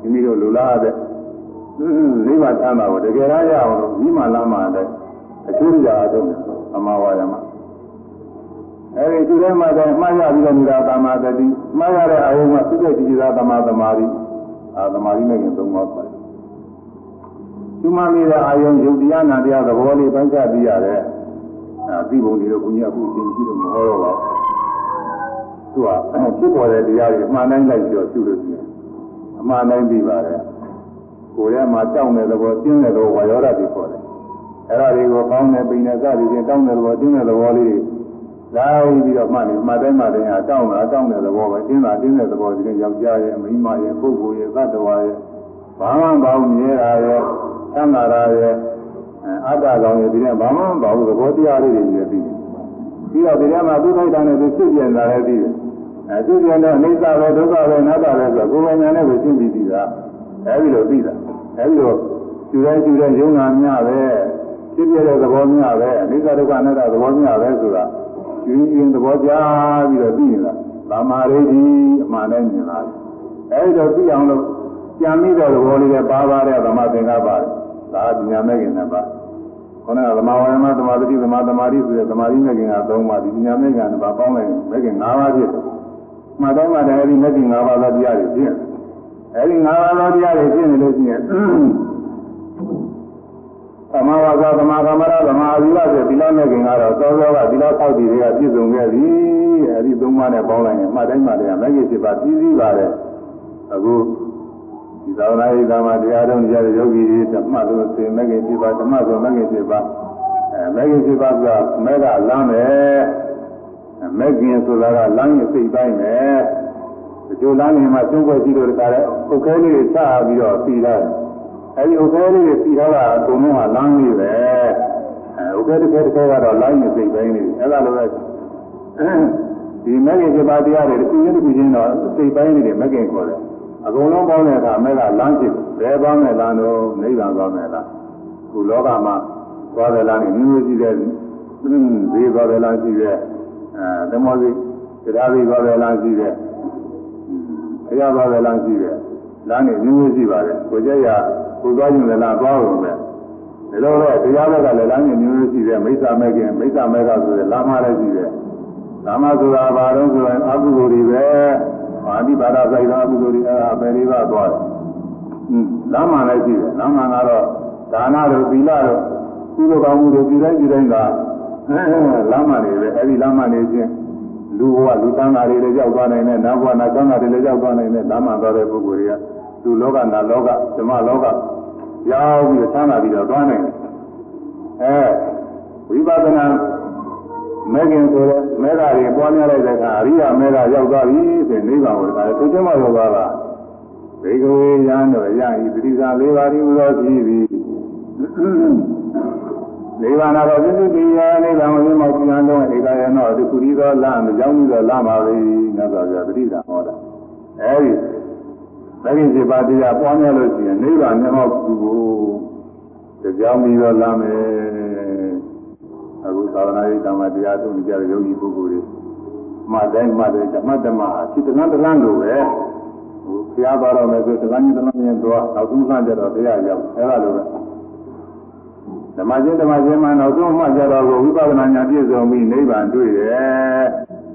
မိမိတို့လူလားတဲ့ နိဗ္ဗာန်ချမ်းသာကိုတကယ်ရအောင်လို့မိမာလာမှတဲ့အကျိုးတရားအထုတ်တယ်အမဝါယမအဲဒီသူထဲမှာတော့မှားရပြီးတော့နေတာသမာဓိမှားရတဲ့အာယုံကသိတဲ့ဒီသာသမာသမာဓိအာသမာဓိနဲ့ရင်သုံးပါးပါတယ်သူမှမိတဲ့အာယုံယုတ်တရားနာတရားသဘောလေးပိုင်းခြားပြီးရတယ်အာသိပုံတွေတော့ဘုရားကိုရှင်းကြည့်လို့မဟောတော့ပါဘူးသူကဖြစ်ပေါ်တဲ့တရားတွေအမှန်တိုင်းလိုက်ပြီးတော့ပြုလို့ရှိရင်အမှန်တိုင်းပြီးပါတယ် ကိုယ်ထဲမှာကြောက်တဲ့သဘောကျင်းတဲ့သဘောဝါယောဓာတ်တွေခေါ်တယ်အဲ့ဒါတွေကိုပေါင်းနေပိန်နေစသည်ဖြင့်တောင်းတဲ့သဘောတင်းတဲ့သဘောလေးလိုက်ပြီးတော့မှတ်နေမှတ်တိုင်းမှတ်တိုင်းဟာတောင်းတာတောင်းတဲ့သဘောပဲတင်းတာတင်းတဲ့သဘောဒီနေ့ယောက်ျားရဲ့မိန်းမရဲ့ပုဂ္ဂိုလ်ရဲ့သတ္တဝါရဲ့ဘာမှမပေါင်းမြဲတာရဲ့သံဃာရဲ့အတ္တကောင်ရဲ့ဒီနေ့ဘာမှမပေါဘူးသဘောတရားလေးတွေကြီးပြီးပြီးတော့ဒီထဲမှာသူ့ထိုက်တာနဲ့သူဖြစ်ပြန်လာတဲ့ပြီးအဲသူပြန်တော့အိသပဲဒုက္ခပဲအနတ္တပဲဆိုကိုယ်ပိုင်ဉာဏ်နဲ့ပဲရှင်းပြီးပြီလား အဲဒီလိုပြီးတာအဲဒီလိုယူတိုင်းယူတိုင်းယုံနာများပဲဖြစ်ပြတဲ့သဘောများပဲအိသဒုက္ခအနတ္တသဘောများပဲဆိုတာယူရင်သဘောကြားပြီးတော့ပြီးနေတာသမာဓိဒီအမှန်နဲ့မြင်လာတယ်အဲဒီတော့သိအောင်လို့ကြံမိတဲ့သဘောလေးနဲ့ပါပါတဲ့သမာသင်္ကပ္ပါဒါကဉာဏ်မဲ့ခင်နဲ့ပါခொနကသမာဝယမသမာဓိသမာသမာဓိဆိုတဲ့သမာဓိမဲ့ခင်က၃ပါးဒီဉာဏ်မဲ့ခင်ကပေါင်းလိုက်မဲ့ခင်၅ပါးဖြစ်တယ်မှတ်တိုင်းမှတိုင်းအဲဒီမဲ့ခင်၅ပါးသောတရားတွေဖြစ်တယ် အဲဒီ၅ပါးသောတရားတွေဖြစ်နေလို့ရှိရင်သမာဝါစာသမာကမ္မရသမာအဝိရဆိုဒီလောက်နဲ့ခင်ကတော့သောသောကဒီလောက်သောက်တည်တွေကပြည့်စုံခဲ့ပြီအဲဒီသုံးပါးနဲ့ပေါင်းလိုက်ရင်မှတ်တိုင်းမှတိုင်းမဂ္ဂင်7ပါးပြီးပြီးပါတယ်အခုဒီသာဝနာရေးကမှာတရားတော်ကြားတဲ့ယောဂီတွေဓမ္မဆိုစေမဂ္ဂင်7ပါးဓမ္မဆိုမဂ္ဂင်7ပါးအဲမဂ္ဂင်7ပါးကမဲကလမ်းပဲမဂ္ဂင်ဆိုတာကလမ်းရဲ့စိတ်ပိုင်းပဲ ဒီလိုလမ်းနေမှာသုံးခွက်ရှိလို့တခါလဲဥက္ခဲလေးတွေချပြီးတော့ပြီးတာအဲဒီဥက္ခဲလေးတွေပြီးတော့ကအကုန်လုံးကလမ်းလေးပဲအဲဥက္ခဲတစ်ခဲတစ်ခဲကတော့လမ်းရဲ့စိတ်ပိုင်းလေးအဲဒါလိုပဲဒီမဂ္ဂင်7ပါးတရားတွေတစ်ခုချင်းတစ်ခုချင်းတော့စိတ်ပိုင်းလေးတွေမဂ္ဂင်ခေါ်တယ်အကုန်လုံးပေါင်းတဲ့အခါမဲ့ကလမ်းဖြစ်ဘယ်ပေါင်းတဲ့လမ်းတော့နိဗ္ဗာန်သွားမယ်လားခုလောကမှာသွားတဲ့လမ်းနဲ့မျိုးမျိုးရှိတဲ့ဈေးသွားတဲ့လမ်းရှိတဲ့အဲဓမ္မစီတရားစီသွားတဲ့လမ်းရှိတဲ့ ဘုရားသွားတဲ့လမ်းရှိတဲ့လမ်းတွေမျိုးမျိုးရှိပါတယ်ကိုကြရကိုသွားရင်လည်းလမ်းသွားလို့ပဲဒါလိုပဲတရားဘက်ကလည်းလမ်းတွေမျိုးမျိုးရှိတယ်မိစ္ဆာမဲ့ခင်မိစ္ဆာမဲ့ကဆိုတဲ့လမ်းမလည်းရှိတယ်လမ်းမဆိုတာဘာလို့ဆိုရင်အကုသိုလ်တွေပဲပါဠိဘာသာဆိုင်သောအကုသိုလ်တွေအဲ့ဒါပဲလေးပါသွားတယ်။ဟင်းလမ်းမှန်လည်းရှိတယ်။လမ်းမှန်ကတော့ဒါနတို့သီလတို့ကုသိုလ်ကောင်းမှုတွေဒီတိုင်းဒီတိုင်းကလမ်းမှန်တွေပဲအဲ့ဒီလမ်းမှန်တွေချင်း လူဘဝလူသံဃာတွေလည်းရောက်သွားနိုင်တယ်နောက်ဘဝနာသံဃာတွေလည်းရောက်သွားနိုင်တယ်လမ်းမှန်သွားတဲ့ပုဂ္ဂိုလ်တွေကလူလောကနာလောကဓမ္မလောကရောက်ပြီးသံဃာပြီးတော့သွားနိုင်တယ်။အဲဝိပဿနာမဲခင်ဆိုတဲ့မဲတာတွေပွားများလိုက်တဲ့အခါအရိယာမဲတာရောက်သွားပြီဆိုရင်နိဗ္ဗာန်ကိုတခါသူချင်းမရောက်သွားတာဘေကဝေယံတော့ရဟိပရိသ၄ပါးဒီဥသောရှိပြီနိဗ္ဗာန်တော်ပြည့်စုံပြီနိဗ္ဗာန်ကိုမြတ်မောပြန် တော့ဧကယနောဒီကုရီသောလမ်းမကြောင်းပြီးတော့လာပါပြီငါဆိုပြပရိသဟောတာအဲဒီမဂ္ဂင်7ပါးတရားပွားများလို့ရှိရင်နိဗ္ဗာန်မြတ်မောကူကိုကြောင်းပြီးတော့လာမယ်အခုသာသနာ့ရေးဓမ္မတရားထုတ်နေကြတဲ့ယောဂီပုဂ္ဂိုလ်တွေမှတိုင်းမှတိုင်းဓမ္မဓမ္မအဖြစ်တန်းတန်းလို့ပဲဟိုဘုရားပါတော်မယ်ဆိုတန်းကြီးတန်းကြီးသွားနောက်ဆုံးမှကြတော့ဘုရားရောက်အဲလိုပဲ ဓမ္မချင်းဓမ္မချင်းမှနောက်ဆုံးမှကြတော့ဝိပဿနာဉာဏ်ပြည့်စုံပြီးနိဗ္ဗာန်တွေ့တယ်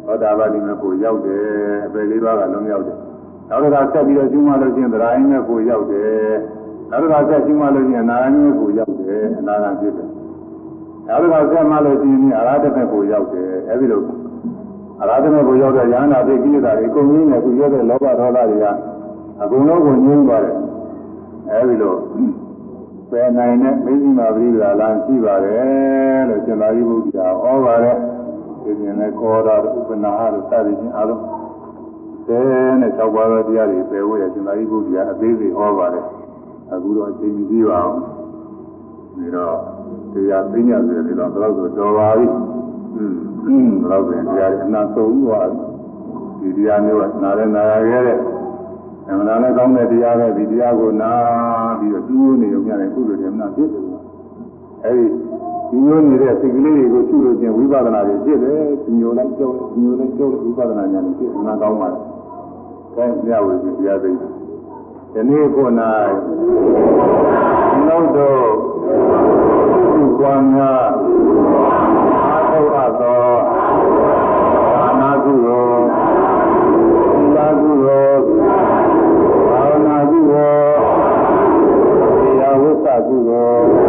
ဟောတာပါတိမဲ့ကိုရောက်တယ်အပေလေးပါးကလုံးရောက်တယ်နောက်တစ်ခါဆက်ပြီးတော့ကျူးမလို့ချင်းသရာယင်းမဲ့ကိုရောက်တယ်နောက်တစ်ခါဆက်ကျူးမလို့ချင်းအနာယင်းမဲ့ကိုရောက်တယ်အနာဂံဖြစ်တယ်နောက်တစ်ခါဆက်မှလို့ရှိရင်အရာတမဲ့ကိုရောက်တယ်အဲဒီလိုအရာတမဲ့ကိုရောက်တဲ့ယန္တာသိကိစ္စတွေအကုန်ကြီးနဲ့သူရောက်တဲ့လောဘဒေါသတွေကအကုန်လုံးကိုညှင်းသွားတယ်အဲဒီလို ပယ်နိုင်တဲ့မိသိမာပရိဒါလမ်းရှိပါတယ်လို့ရှင်သာရိပုတ္တရာဟောပါတယ်ဒီပြင်လည်းခေါ်တော်ဥပနာဟလို့စသည်ချင်းအားလုံးတဲနဲ့၆ပါးသောတရားတွေပယ်ဖို့ရရှင်သာရိပုတ္တရာအသေးစိတ်ဟောပါတယ်အခုတော့အချိန်ကြီးပါအောင်ဒါတော့တရားသိညာဆိုတယ်တော့တော့ဆိုတော်ပါပြီอืมတော့ပြန်တရားအနာဆုံးသွားဒီတရားမျိုးကနားလည်းနာရခဲ့တဲ့ ဓမ္မနာလည်းကောင်းတဲ့တရားပဲဒီတရားကိုနာပြီးတော့သူ့နေုံနဲ့ကုသိုလ်ဓမ္မနာဖြစ်တယ်အဲဒီဒီမျိုးနေတဲ့စိတ်ကလေးတွေကိုရှုလို့ချင်းဝိပဿနာတွေဖြစ်တယ်ဒီမျိုးလိုက်ကြောက်ဒီမျိုးလိုက်ကြောက်ဝိပဿနာဉာဏ်တွေဖြစ်နာကောင်းပါတယ်ခဲပြဝေဒီတရားသိတယ်ဒီနေ့ခုနနောက်တော့သူ့ကွမ်းကအာထုအပ်သောသာနာကုရောသာကုရော ကုသိုလ်